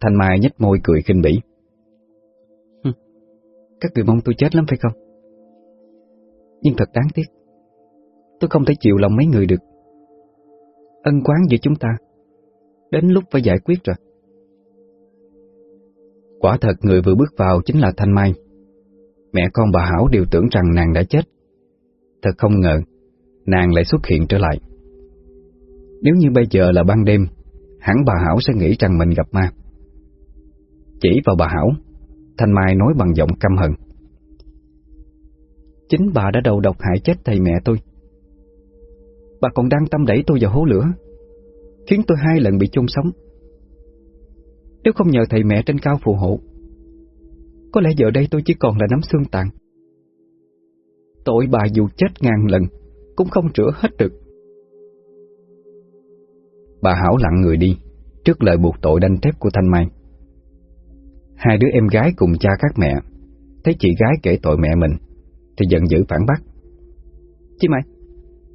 Thanh Mai nhếch môi cười khinh bỉ. Các người mong tôi chết lắm phải không? Nhưng thật đáng tiếc, tôi không thể chịu lòng mấy người được. Ân quán giữa chúng ta, đến lúc phải giải quyết rồi. Quả thật người vừa bước vào chính là Thanh Mai. Mẹ con bà Hảo đều tưởng rằng nàng đã chết. Thật không ngờ, nàng lại xuất hiện trở lại. Nếu như bây giờ là ban đêm, hẳn bà Hảo sẽ nghĩ rằng mình gặp ma. Chỉ vào bà Hảo, Thanh Mai nói bằng giọng căm hận. Chính bà đã đầu độc hại chết thầy mẹ tôi. Bà còn đang tâm đẩy tôi vào hố lửa, khiến tôi hai lần bị chôn sống. Nếu không nhờ thầy mẹ trên cao phù hộ, có lẽ giờ đây tôi chỉ còn là nắm xương tàn. Tội bà dù chết ngàn lần, cũng không rửa hết được. Bà Hảo lặng người đi, trước lời buộc tội đanh thép của Thanh Mai. Hai đứa em gái cùng cha các mẹ, thấy chị gái kể tội mẹ mình, thì giận dữ phản bác. Chị Mai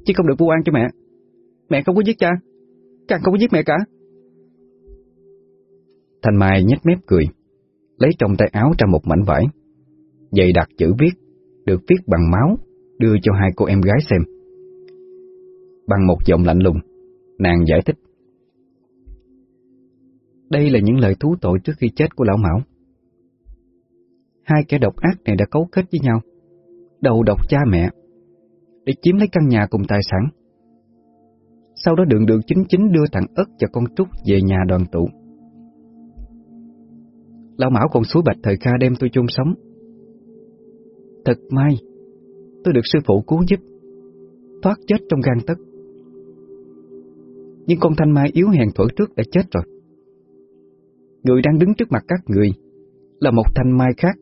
chứ không được vu oan cho mẹ. Mẹ không có giết cha, càng không có giết mẹ cả. Thanh Mai nhếch mép cười, lấy trong tay áo ra một mảnh vải, dày đặt chữ viết, được viết bằng máu, đưa cho hai cô em gái xem. Bằng một giọng lạnh lùng, nàng giải thích. Đây là những lời thú tội trước khi chết của lão Mão. Hai kẻ độc ác này đã cấu kết với nhau, đầu độc cha mẹ, để chiếm lấy căn nhà cùng tài sản. Sau đó đường đường chính chính đưa thằng ất và con Trúc về nhà đoàn tụ. Lão Mão còn suối bạch thời Kha đem tôi chôn sống. Thật may, tôi được sư phụ cứu giúp, thoát chết trong gan tất. Nhưng con Thanh Mai yếu hèn thuở trước đã chết rồi. Người đang đứng trước mặt các người là một Thanh Mai khác.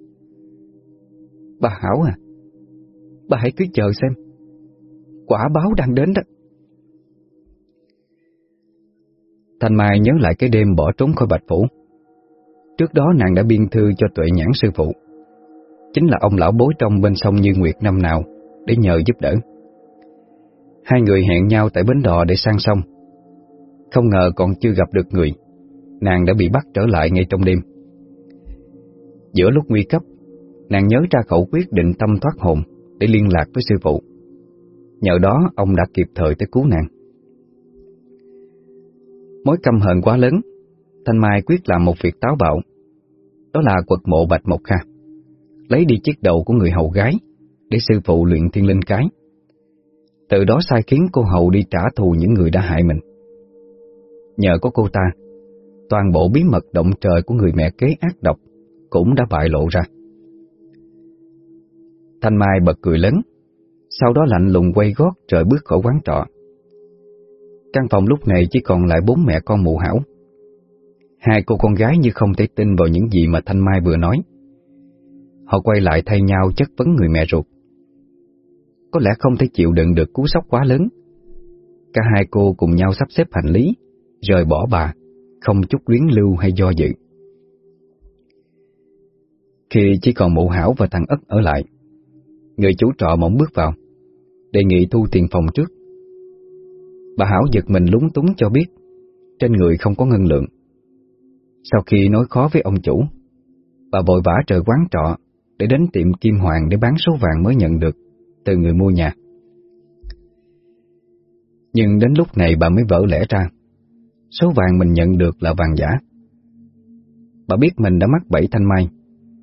Bà Hảo à, bà hãy cứ chờ xem. Quả báo đang đến đó. Thanh Mai nhớ lại cái đêm bỏ trốn khỏi Bạch Phủ. Trước đó nàng đã biên thư cho tuệ nhãn sư phụ. Chính là ông lão bối trong bên sông Như Nguyệt năm nào để nhờ giúp đỡ. Hai người hẹn nhau tại bến đò để sang sông. Không ngờ còn chưa gặp được người, nàng đã bị bắt trở lại ngay trong đêm. Giữa lúc nguy cấp, nàng nhớ ra khẩu quyết định tâm thoát hồn để liên lạc với sư phụ. Nhờ đó ông đã kịp thời tới cứu nàng. Mối căm hận quá lớn, Thanh Mai quyết làm một việc táo bạo. Đó là quật mộ Bạch Mộc Kha, lấy đi chiếc đầu của người hầu gái để sư phụ luyện thiên linh cái. Từ đó sai khiến cô hầu đi trả thù những người đã hại mình. Nhờ có cô ta, toàn bộ bí mật động trời của người mẹ kế ác độc cũng đã bại lộ ra. Thanh Mai bật cười lớn, sau đó lạnh lùng quay gót trời bước khỏi quán trọ. Căn phòng lúc này chỉ còn lại bốn mẹ con mụ hảo. Hai cô con gái như không thể tin vào những gì mà Thanh Mai vừa nói. Họ quay lại thay nhau chất vấn người mẹ ruột. Có lẽ không thể chịu đựng được cú sốc quá lớn. Cả hai cô cùng nhau sắp xếp hành lý, rời bỏ bà, không chút luyến lưu hay do dự. Khi chỉ còn mụ hảo và thằng ất ở lại, người chủ trọ mỏng bước vào, đề nghị thu tiền phòng trước. Bà Hảo giật mình lúng túng cho biết, trên người không có ngân lượng. Sau khi nói khó với ông chủ, bà vội vã trời quán trọ để đến tiệm Kim Hoàng để bán số vàng mới nhận được từ người mua nhà. Nhưng đến lúc này bà mới vỡ lẽ ra, số vàng mình nhận được là vàng giả. Bà biết mình đã mắc bẫy thanh mai,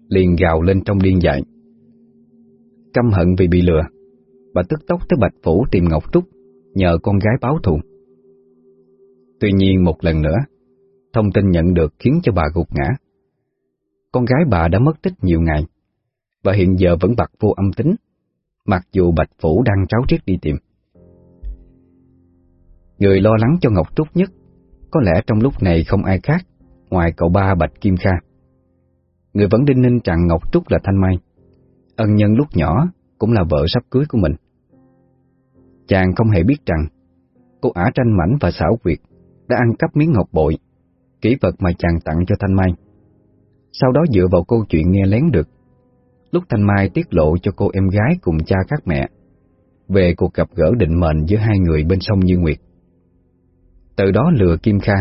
liền gào lên trong điên dại. Căm hận vì bị lừa, bà tức tốc tới Bạch Phủ tìm Ngọc Trúc, nhờ con gái báo thù. Tuy nhiên một lần nữa, thông tin nhận được khiến cho bà gục ngã. con gái bà đã mất tích nhiều ngày, và hiện giờ vẫn bật vô âm tính, mặc dù Bạch Phủ đang tráo triết đi tìm. Người lo lắng cho Ngọc Trúc nhất, có lẽ trong lúc này không ai khác ngoài cậu ba Bạch Kim Kha. Người vẫn đinh ninh rằng Ngọc Trúc là Thanh Mai, ân nhân lúc nhỏ cũng là vợ sắp cưới của mình. Chàng không hề biết rằng cô ả tranh mảnh và xảo quyệt đã ăn cắp miếng ngọc bội, kỹ vật mà chàng tặng cho Thanh Mai. Sau đó dựa vào câu chuyện nghe lén được, lúc Thanh Mai tiết lộ cho cô em gái cùng cha các mẹ về cuộc gặp gỡ định mệnh giữa hai người bên sông Như Nguyệt. Từ đó lừa Kim Kha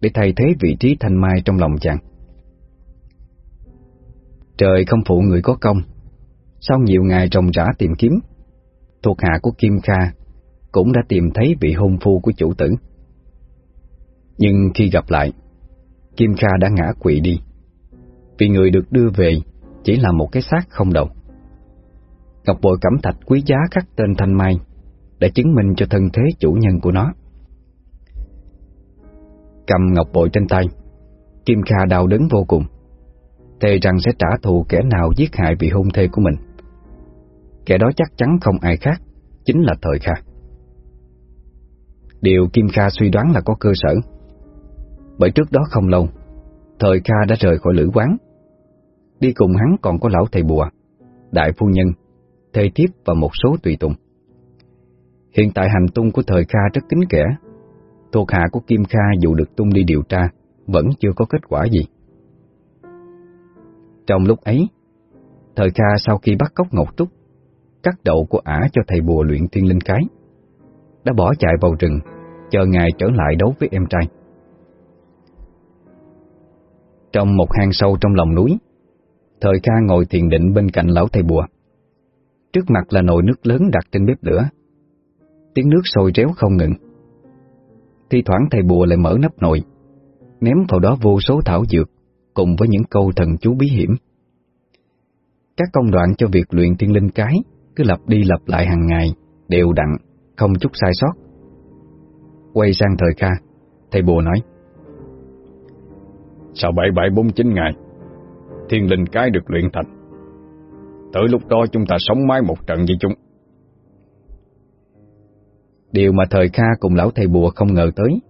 để thay thế vị trí Thanh Mai trong lòng chàng. Trời không phụ người có công, sau nhiều ngày trồng rã tìm kiếm, thuộc hạ của Kim Kha cũng đã tìm thấy vị hôn phu của chủ tử. Nhưng khi gặp lại, Kim Kha đã ngã quỵ đi, vì người được đưa về chỉ là một cái xác không đầu. Ngọc bội cẩm thạch quý giá khắc tên Thanh Mai để chứng minh cho thân thế chủ nhân của nó. Cầm ngọc bội trên tay, Kim Kha đau đớn vô cùng, thề rằng sẽ trả thù kẻ nào giết hại vị hôn thê của mình. Kẻ đó chắc chắn không ai khác, chính là Thời Kha. Điều Kim Kha suy đoán là có cơ sở. Bởi trước đó không lâu, Thời Kha đã rời khỏi lữ quán. Đi cùng hắn còn có lão thầy bùa, đại phu nhân, thầy thiếp và một số tùy tùng. Hiện tại hành tung của Thời Kha rất kín kẽ. Thuộc hạ của Kim Kha dù được tung đi điều tra, vẫn chưa có kết quả gì. Trong lúc ấy, Thời Kha sau khi bắt cóc Ngọc Trúc, cắt đầu của ả cho thầy bùa luyện thiên linh cái, đã bỏ chạy vào rừng, chờ ngài trở lại đấu với em trai. Trong một hang sâu trong lòng núi, Thời Kha ngồi thiền định bên cạnh lão thầy bùa. Trước mặt là nồi nước lớn đặt trên bếp lửa. Tiếng nước sôi réo không ngừng. Thi thoảng thầy bùa lại mở nắp nồi, ném vào đó vô số thảo dược cùng với những câu thần chú bí hiểm. Các công đoạn cho việc luyện thiên linh cái cứ lặp đi lặp lại hàng ngày, đều đặn, không chút sai sót. Quay sang thời Kha, thầy bùa nói. Sau 7749 ngày, thiên linh cái được luyện thành. Tới lúc đó chúng ta sống mái một trận với chúng. Điều mà thời Kha cùng lão thầy bùa không ngờ tới,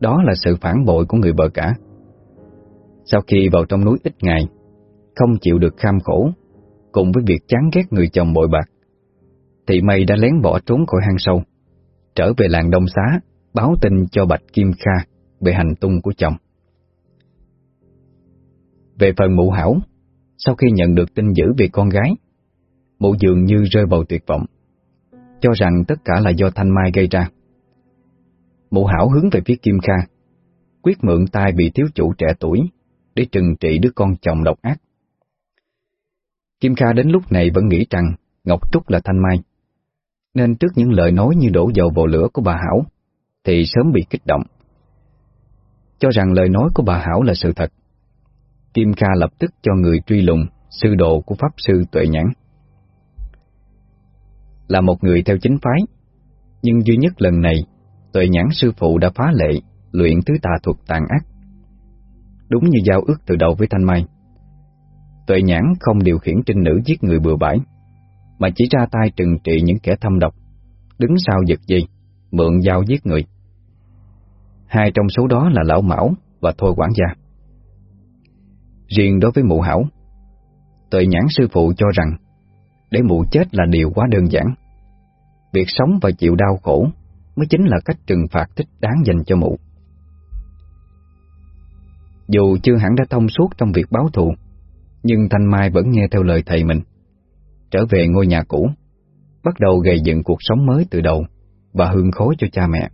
đó là sự phản bội của người vợ cả. Sau khi vào trong núi ít ngày, không chịu được kham khổ, cùng với việc chán ghét người chồng bội bạc, thì mây đã lén bỏ trốn khỏi hang sâu, trở về làng Đông Xá, báo tin cho Bạch Kim Kha về hành tung của chồng. Về phần mụ hảo, sau khi nhận được tin dữ về con gái, mụ dường như rơi vào tuyệt vọng, cho rằng tất cả là do Thanh Mai gây ra. Mụ hảo hướng về phía Kim Kha, quyết mượn tay bị thiếu chủ trẻ tuổi để trừng trị đứa con chồng độc ác. Kim Kha đến lúc này vẫn nghĩ rằng Ngọc Trúc là Thanh Mai, nên trước những lời nói như đổ dầu vào lửa của bà Hảo, thì sớm bị kích động. Cho rằng lời nói của bà Hảo là sự thật, Kim Kha lập tức cho người truy lùng sư đồ của Pháp Sư Tuệ Nhãn. Là một người theo chính phái, nhưng duy nhất lần này, Tuệ Nhãn sư phụ đã phá lệ, luyện tứ tà thuật tàn ác. Đúng như giao ước từ đầu với Thanh Mai. Tuệ Nhãn không điều khiển trinh nữ giết người bừa bãi, mà chỉ ra tay trừng trị những kẻ thâm độc, đứng sau giật gì, mượn dao giết người. Hai trong số đó là Lão Mão và Thôi Quản gia. Riêng đối với mụ hảo, tội nhãn sư phụ cho rằng để mụ chết là điều quá đơn giản. Việc sống và chịu đau khổ mới chính là cách trừng phạt thích đáng dành cho mụ. Dù chưa hẳn đã thông suốt trong việc báo thù, nhưng Thanh Mai vẫn nghe theo lời thầy mình. Trở về ngôi nhà cũ, bắt đầu gây dựng cuộc sống mới từ đầu và hương khối cho cha mẹ.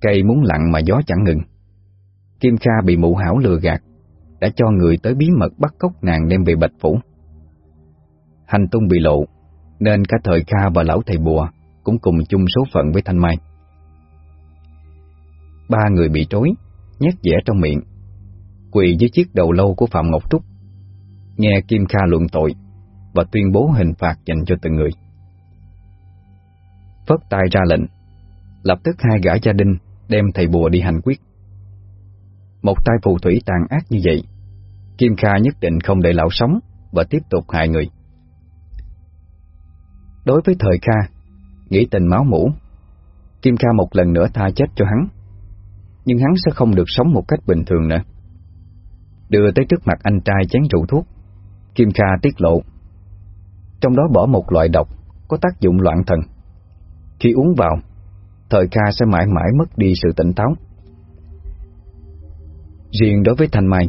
Cây muốn lặng mà gió chẳng ngừng. Kim Kha bị mụ hảo lừa gạt, đã cho người tới bí mật bắt cóc nàng đem về Bạch Phủ. Hành tung bị lộ, nên cả thời Kha và lão thầy bùa cũng cùng chung số phận với Thanh Mai. Ba người bị trối, nhét dẻ trong miệng, quỳ dưới chiếc đầu lâu của Phạm Ngọc Trúc, nghe Kim Kha luận tội và tuyên bố hình phạt dành cho từng người. Phất tay ra lệnh, lập tức hai gã gia đình đem thầy bùa đi hành quyết. Một tay phù thủy tàn ác như vậy, Kim Kha nhất định không để lão sống và tiếp tục hại người. Đối với thời Kha, nghĩ tình máu mũ, Kim Kha một lần nữa tha chết cho hắn, nhưng hắn sẽ không được sống một cách bình thường nữa. Đưa tới trước mặt anh trai chén rượu thuốc, Kim Kha tiết lộ. Trong đó bỏ một loại độc có tác dụng loạn thần. Khi uống vào, thời Kha sẽ mãi mãi mất đi sự tỉnh táo. Riêng đối với Thanh Mai,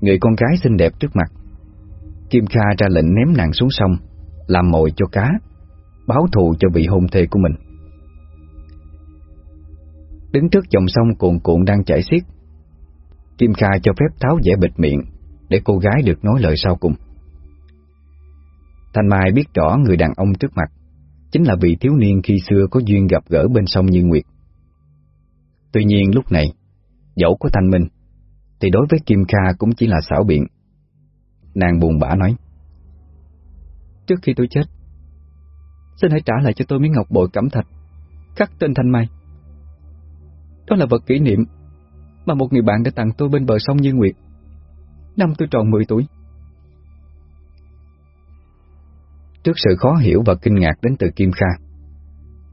người con gái xinh đẹp trước mặt, Kim Kha ra lệnh ném nàng xuống sông, làm mồi cho cá, báo thù cho vị hôn thê của mình. Đứng trước dòng sông cuồn cuộn đang chảy xiết, Kim Kha cho phép tháo dẻ bịt miệng để cô gái được nói lời sau cùng. Thanh Mai biết rõ người đàn ông trước mặt chính là vị thiếu niên khi xưa có duyên gặp gỡ bên sông Như Nguyệt. Tuy nhiên lúc này, dẫu có thanh minh, thì đối với Kim Kha cũng chỉ là xảo biện. Nàng buồn bã nói. Trước khi tôi chết, xin hãy trả lại cho tôi miếng ngọc bội cẩm thạch, khắc tên Thanh Mai. Đó là vật kỷ niệm mà một người bạn đã tặng tôi bên bờ sông Như Nguyệt. Năm tôi tròn 10 tuổi. Trước sự khó hiểu và kinh ngạc đến từ Kim Kha,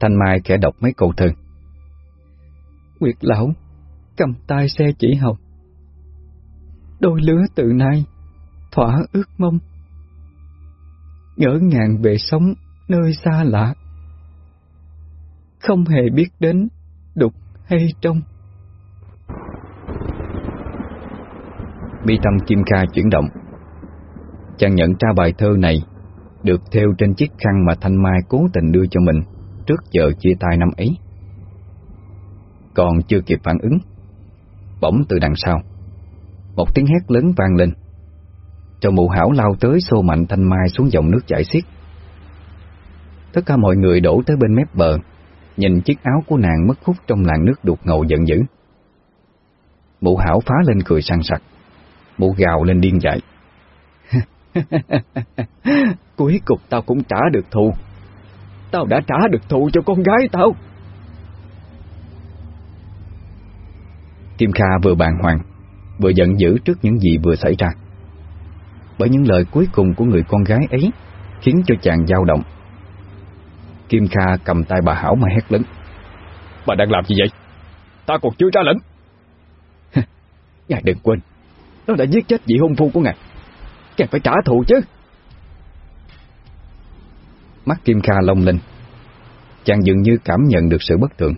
Thanh Mai khẽ đọc mấy câu thơ. Nguyệt lão, cầm tay xe chỉ hồng. Đôi lứa từ nay, thỏa ước mong. Ngỡ ngàng về sống nơi xa lạ. Không hề biết đến đục hay trong. Mi tâm Kim Kha chuyển động. Chàng nhận ra bài thơ này được theo trên chiếc khăn mà Thanh Mai cố tình đưa cho mình trước giờ chia tay năm ấy. Còn chưa kịp phản ứng, bỗng từ đằng sau, một tiếng hét lớn vang lên. Cho mụ hảo lao tới xô mạnh Thanh Mai xuống dòng nước chảy xiết. Tất cả mọi người đổ tới bên mép bờ, nhìn chiếc áo của nàng mất hút trong làn nước đục ngầu giận dữ. Mụ hảo phá lên cười săn sặc, mụ gào lên điên dại. Cuối cùng tao cũng trả được thù. Tao đã trả được thù cho con gái tao. Kim Kha vừa bàng hoàng, vừa giận dữ trước những gì vừa xảy ra. Bởi những lời cuối cùng của người con gái ấy khiến cho chàng dao động. Kim Kha cầm tay bà Hảo mà hét lớn. Bà đang làm gì vậy? Ta còn chưa ra lệnh. ngài đừng quên, nó đã giết chết vị hôn phu của ngài. Ngài phải trả thù chứ. Mắt Kim Kha lông lên. Chàng dường như cảm nhận được sự bất thường.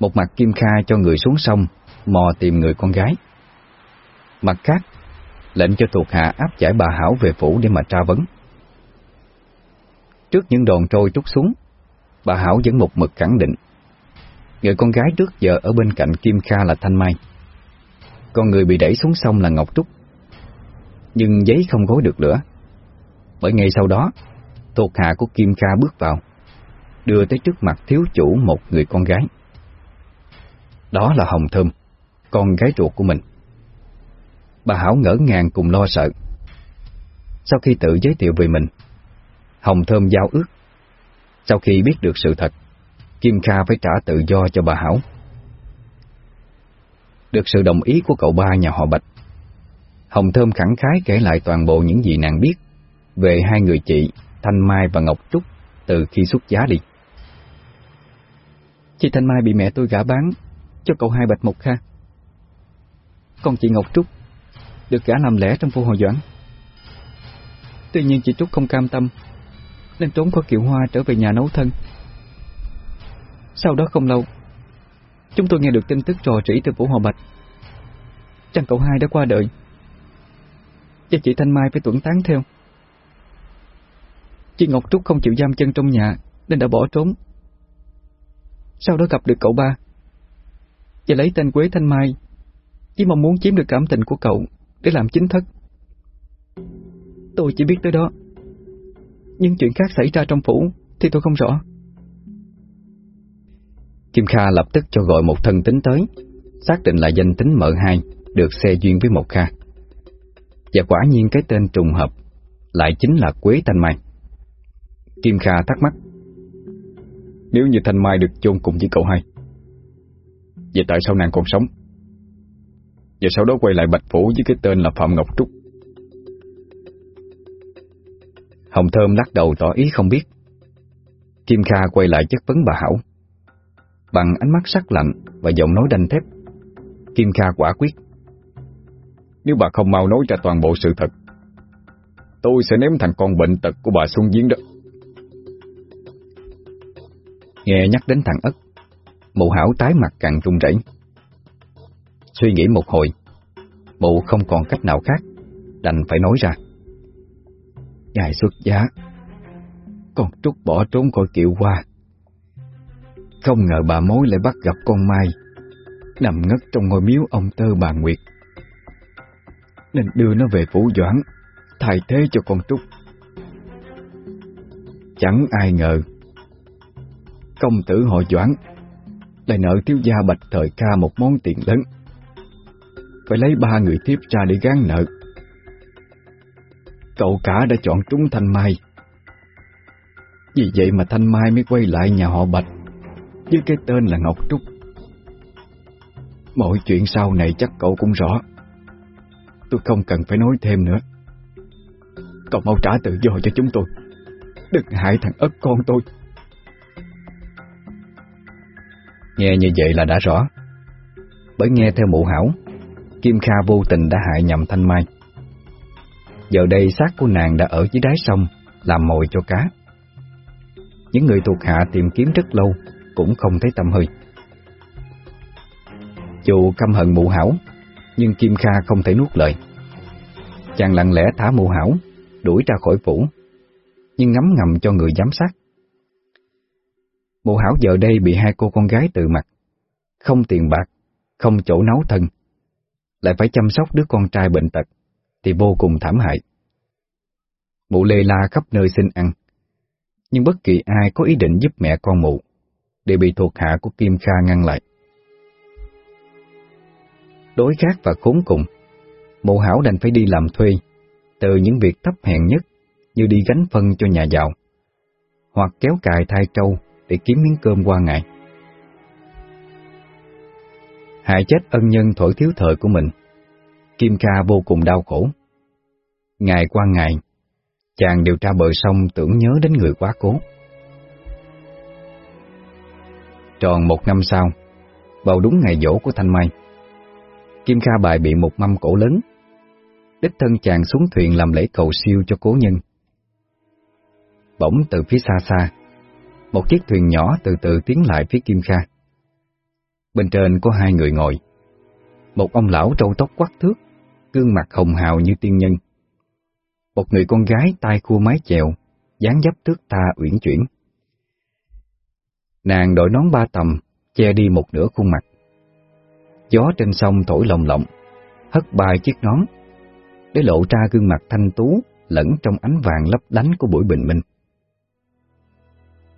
Một mặt Kim Kha cho người xuống sông mò tìm người con gái. Mặt khác, lệnh cho thuộc hạ áp giải bà Hảo về phủ để mà tra vấn. Trước những đòn trôi trút xuống, bà Hảo vẫn một mực khẳng định. Người con gái trước giờ ở bên cạnh Kim Kha là Thanh Mai. Còn người bị đẩy xuống sông là Ngọc Trúc. Nhưng giấy không gối được nữa. Bởi ngay sau đó, thuộc hạ của Kim Kha bước vào, đưa tới trước mặt thiếu chủ một người con gái. Đó là Hồng Thơm, con gái ruột của mình. Bà Hảo ngỡ ngàng cùng lo sợ. Sau khi tự giới thiệu về mình, Hồng Thơm giao ước. Sau khi biết được sự thật, Kim Kha phải trả tự do cho bà Hảo. Được sự đồng ý của cậu ba nhà họ Bạch, Hồng Thơm khẳng khái kể lại toàn bộ những gì nàng biết về hai người chị Thanh Mai và Ngọc Trúc từ khi xuất giá đi. Chị Thanh Mai bị mẹ tôi gả bán cho cậu hai Bạch Mộc Kha. Còn chị Ngọc Trúc được gả làm lẽ trong phố Hồ Doãn. Tuy nhiên chị Trúc không cam tâm nên trốn khỏi kiệu hoa trở về nhà nấu thân. Sau đó không lâu, chúng tôi nghe được tin tức trò trĩ từ Phủ Hòa Bạch. Rằng cậu hai đã qua đời cho chị Thanh Mai phải tuẩn tán theo. Chị Ngọc Trúc không chịu giam chân trong nhà nên đã bỏ trốn. Sau đó gặp được cậu ba và lấy tên Quế Thanh Mai chỉ mong muốn chiếm được cảm tình của cậu để làm chính thất. Tôi chỉ biết tới đó. Nhưng chuyện khác xảy ra trong phủ thì tôi không rõ. Kim Kha lập tức cho gọi một thân tính tới, xác định là danh tính mợ hai được xe duyên với một Kha. Và quả nhiên cái tên trùng hợp lại chính là Quế Thanh Mai. Kim Kha thắc mắc. Nếu như Thanh Mai được chôn cùng với cậu hai, vậy tại sao nàng còn sống? Và sau đó quay lại Bạch Phủ với cái tên là Phạm Ngọc Trúc Hồng Thơm lắc đầu tỏ ý không biết Kim Kha quay lại chất vấn bà Hảo Bằng ánh mắt sắc lạnh Và giọng nói đanh thép Kim Kha quả quyết nếu bà không mau nói ra toàn bộ sự thật, Tôi sẽ ném thằng con bệnh tật của bà xuống giếng đó. Nghe nhắc đến thằng Ất, Mụ Hảo tái mặt càng run rẩy. Suy nghĩ một hồi, Mụ không còn cách nào khác, Đành phải nói ra. Ngài xuất giá, Con Trúc bỏ trốn khỏi kiệu qua Không ngờ bà mối lại bắt gặp con Mai, Nằm ngất trong ngôi miếu ông tơ bà Nguyệt. Nên đưa nó về phủ doãn, Thay thế cho con Trúc Chẳng ai ngờ, Công tử họ doãn Lại nợ thiếu gia bạch thời ca một món tiền lớn. Phải lấy ba người tiếp ra để gán nợ. Cậu cả đã chọn trúng Thanh Mai. Vì vậy mà Thanh Mai mới quay lại nhà họ Bạch Với cái tên là Ngọc Trúc. Mọi chuyện sau này chắc cậu cũng rõ. Tôi không cần phải nói thêm nữa. Cậu mau trả tự do cho chúng tôi. Đừng hại thằng ất con tôi. Nghe như vậy là đã rõ. Bởi nghe theo mụ hảo, Kim Kha vô tình đã hại nhầm Thanh Mai. Giờ đây xác của nàng đã ở dưới đáy sông, Làm mồi cho cá. Những người thuộc hạ tìm kiếm rất lâu, Cũng không thấy tâm hơi. Dù căm hận mụ hảo nhưng Kim Kha không thể nuốt lời Chàng lặng lẽ thả mụ hảo Đuổi ra khỏi phủ Nhưng ngắm ngầm cho người giám sát Mụ hảo giờ đây bị hai cô con gái từ mặt Không tiền bạc Không chỗ nấu thân Lại phải chăm sóc đứa con trai bệnh tật thì vô cùng thảm hại. Mụ lê la khắp nơi xin ăn, nhưng bất kỳ ai có ý định giúp mẹ con mụ đều bị thuộc hạ của Kim Kha ngăn lại. Đối khác và khốn cùng, mụ hảo đành phải đi làm thuê, từ những việc thấp hèn nhất như đi gánh phân cho nhà giàu, hoặc kéo cài thai trâu để kiếm miếng cơm qua ngày. Hại chết ân nhân thổi thiếu thời của mình, Kim Kha vô cùng đau khổ. Ngày qua ngày, chàng điều tra bờ sông tưởng nhớ đến người quá cố. Tròn một năm sau, vào đúng ngày dỗ của Thanh Mai, Kim Kha bài bị một mâm cổ lớn. Đích thân chàng xuống thuyền làm lễ cầu siêu cho cố nhân. Bỗng từ phía xa xa, một chiếc thuyền nhỏ từ từ tiến lại phía Kim Kha. Bên trên có hai người ngồi. Một ông lão trâu tóc quắc thước, gương mặt hồng hào như tiên nhân. Một người con gái tai khua mái chèo, dáng dấp thước tha uyển chuyển. Nàng đội nón ba tầm, che đi một nửa khuôn mặt. Gió trên sông thổi lồng lộng, hất bay chiếc nón, để lộ ra gương mặt thanh tú lẫn trong ánh vàng lấp lánh của buổi bình minh.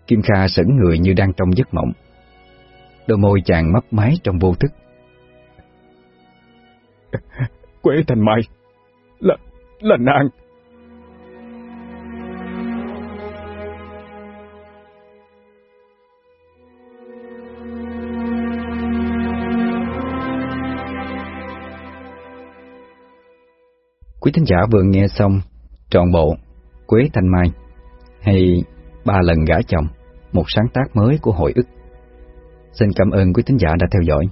Kim Kha sững người như đang trong giấc mộng. Đôi môi chàng mấp máy trong vô thức. Quế Thành Mai Là, là nàng Quý thính giả vừa nghe xong trọn bộ, Quế Thanh Mai, hay Ba lần gả chồng, một sáng tác mới của hội ức. Xin cảm ơn quý thính giả đã theo dõi.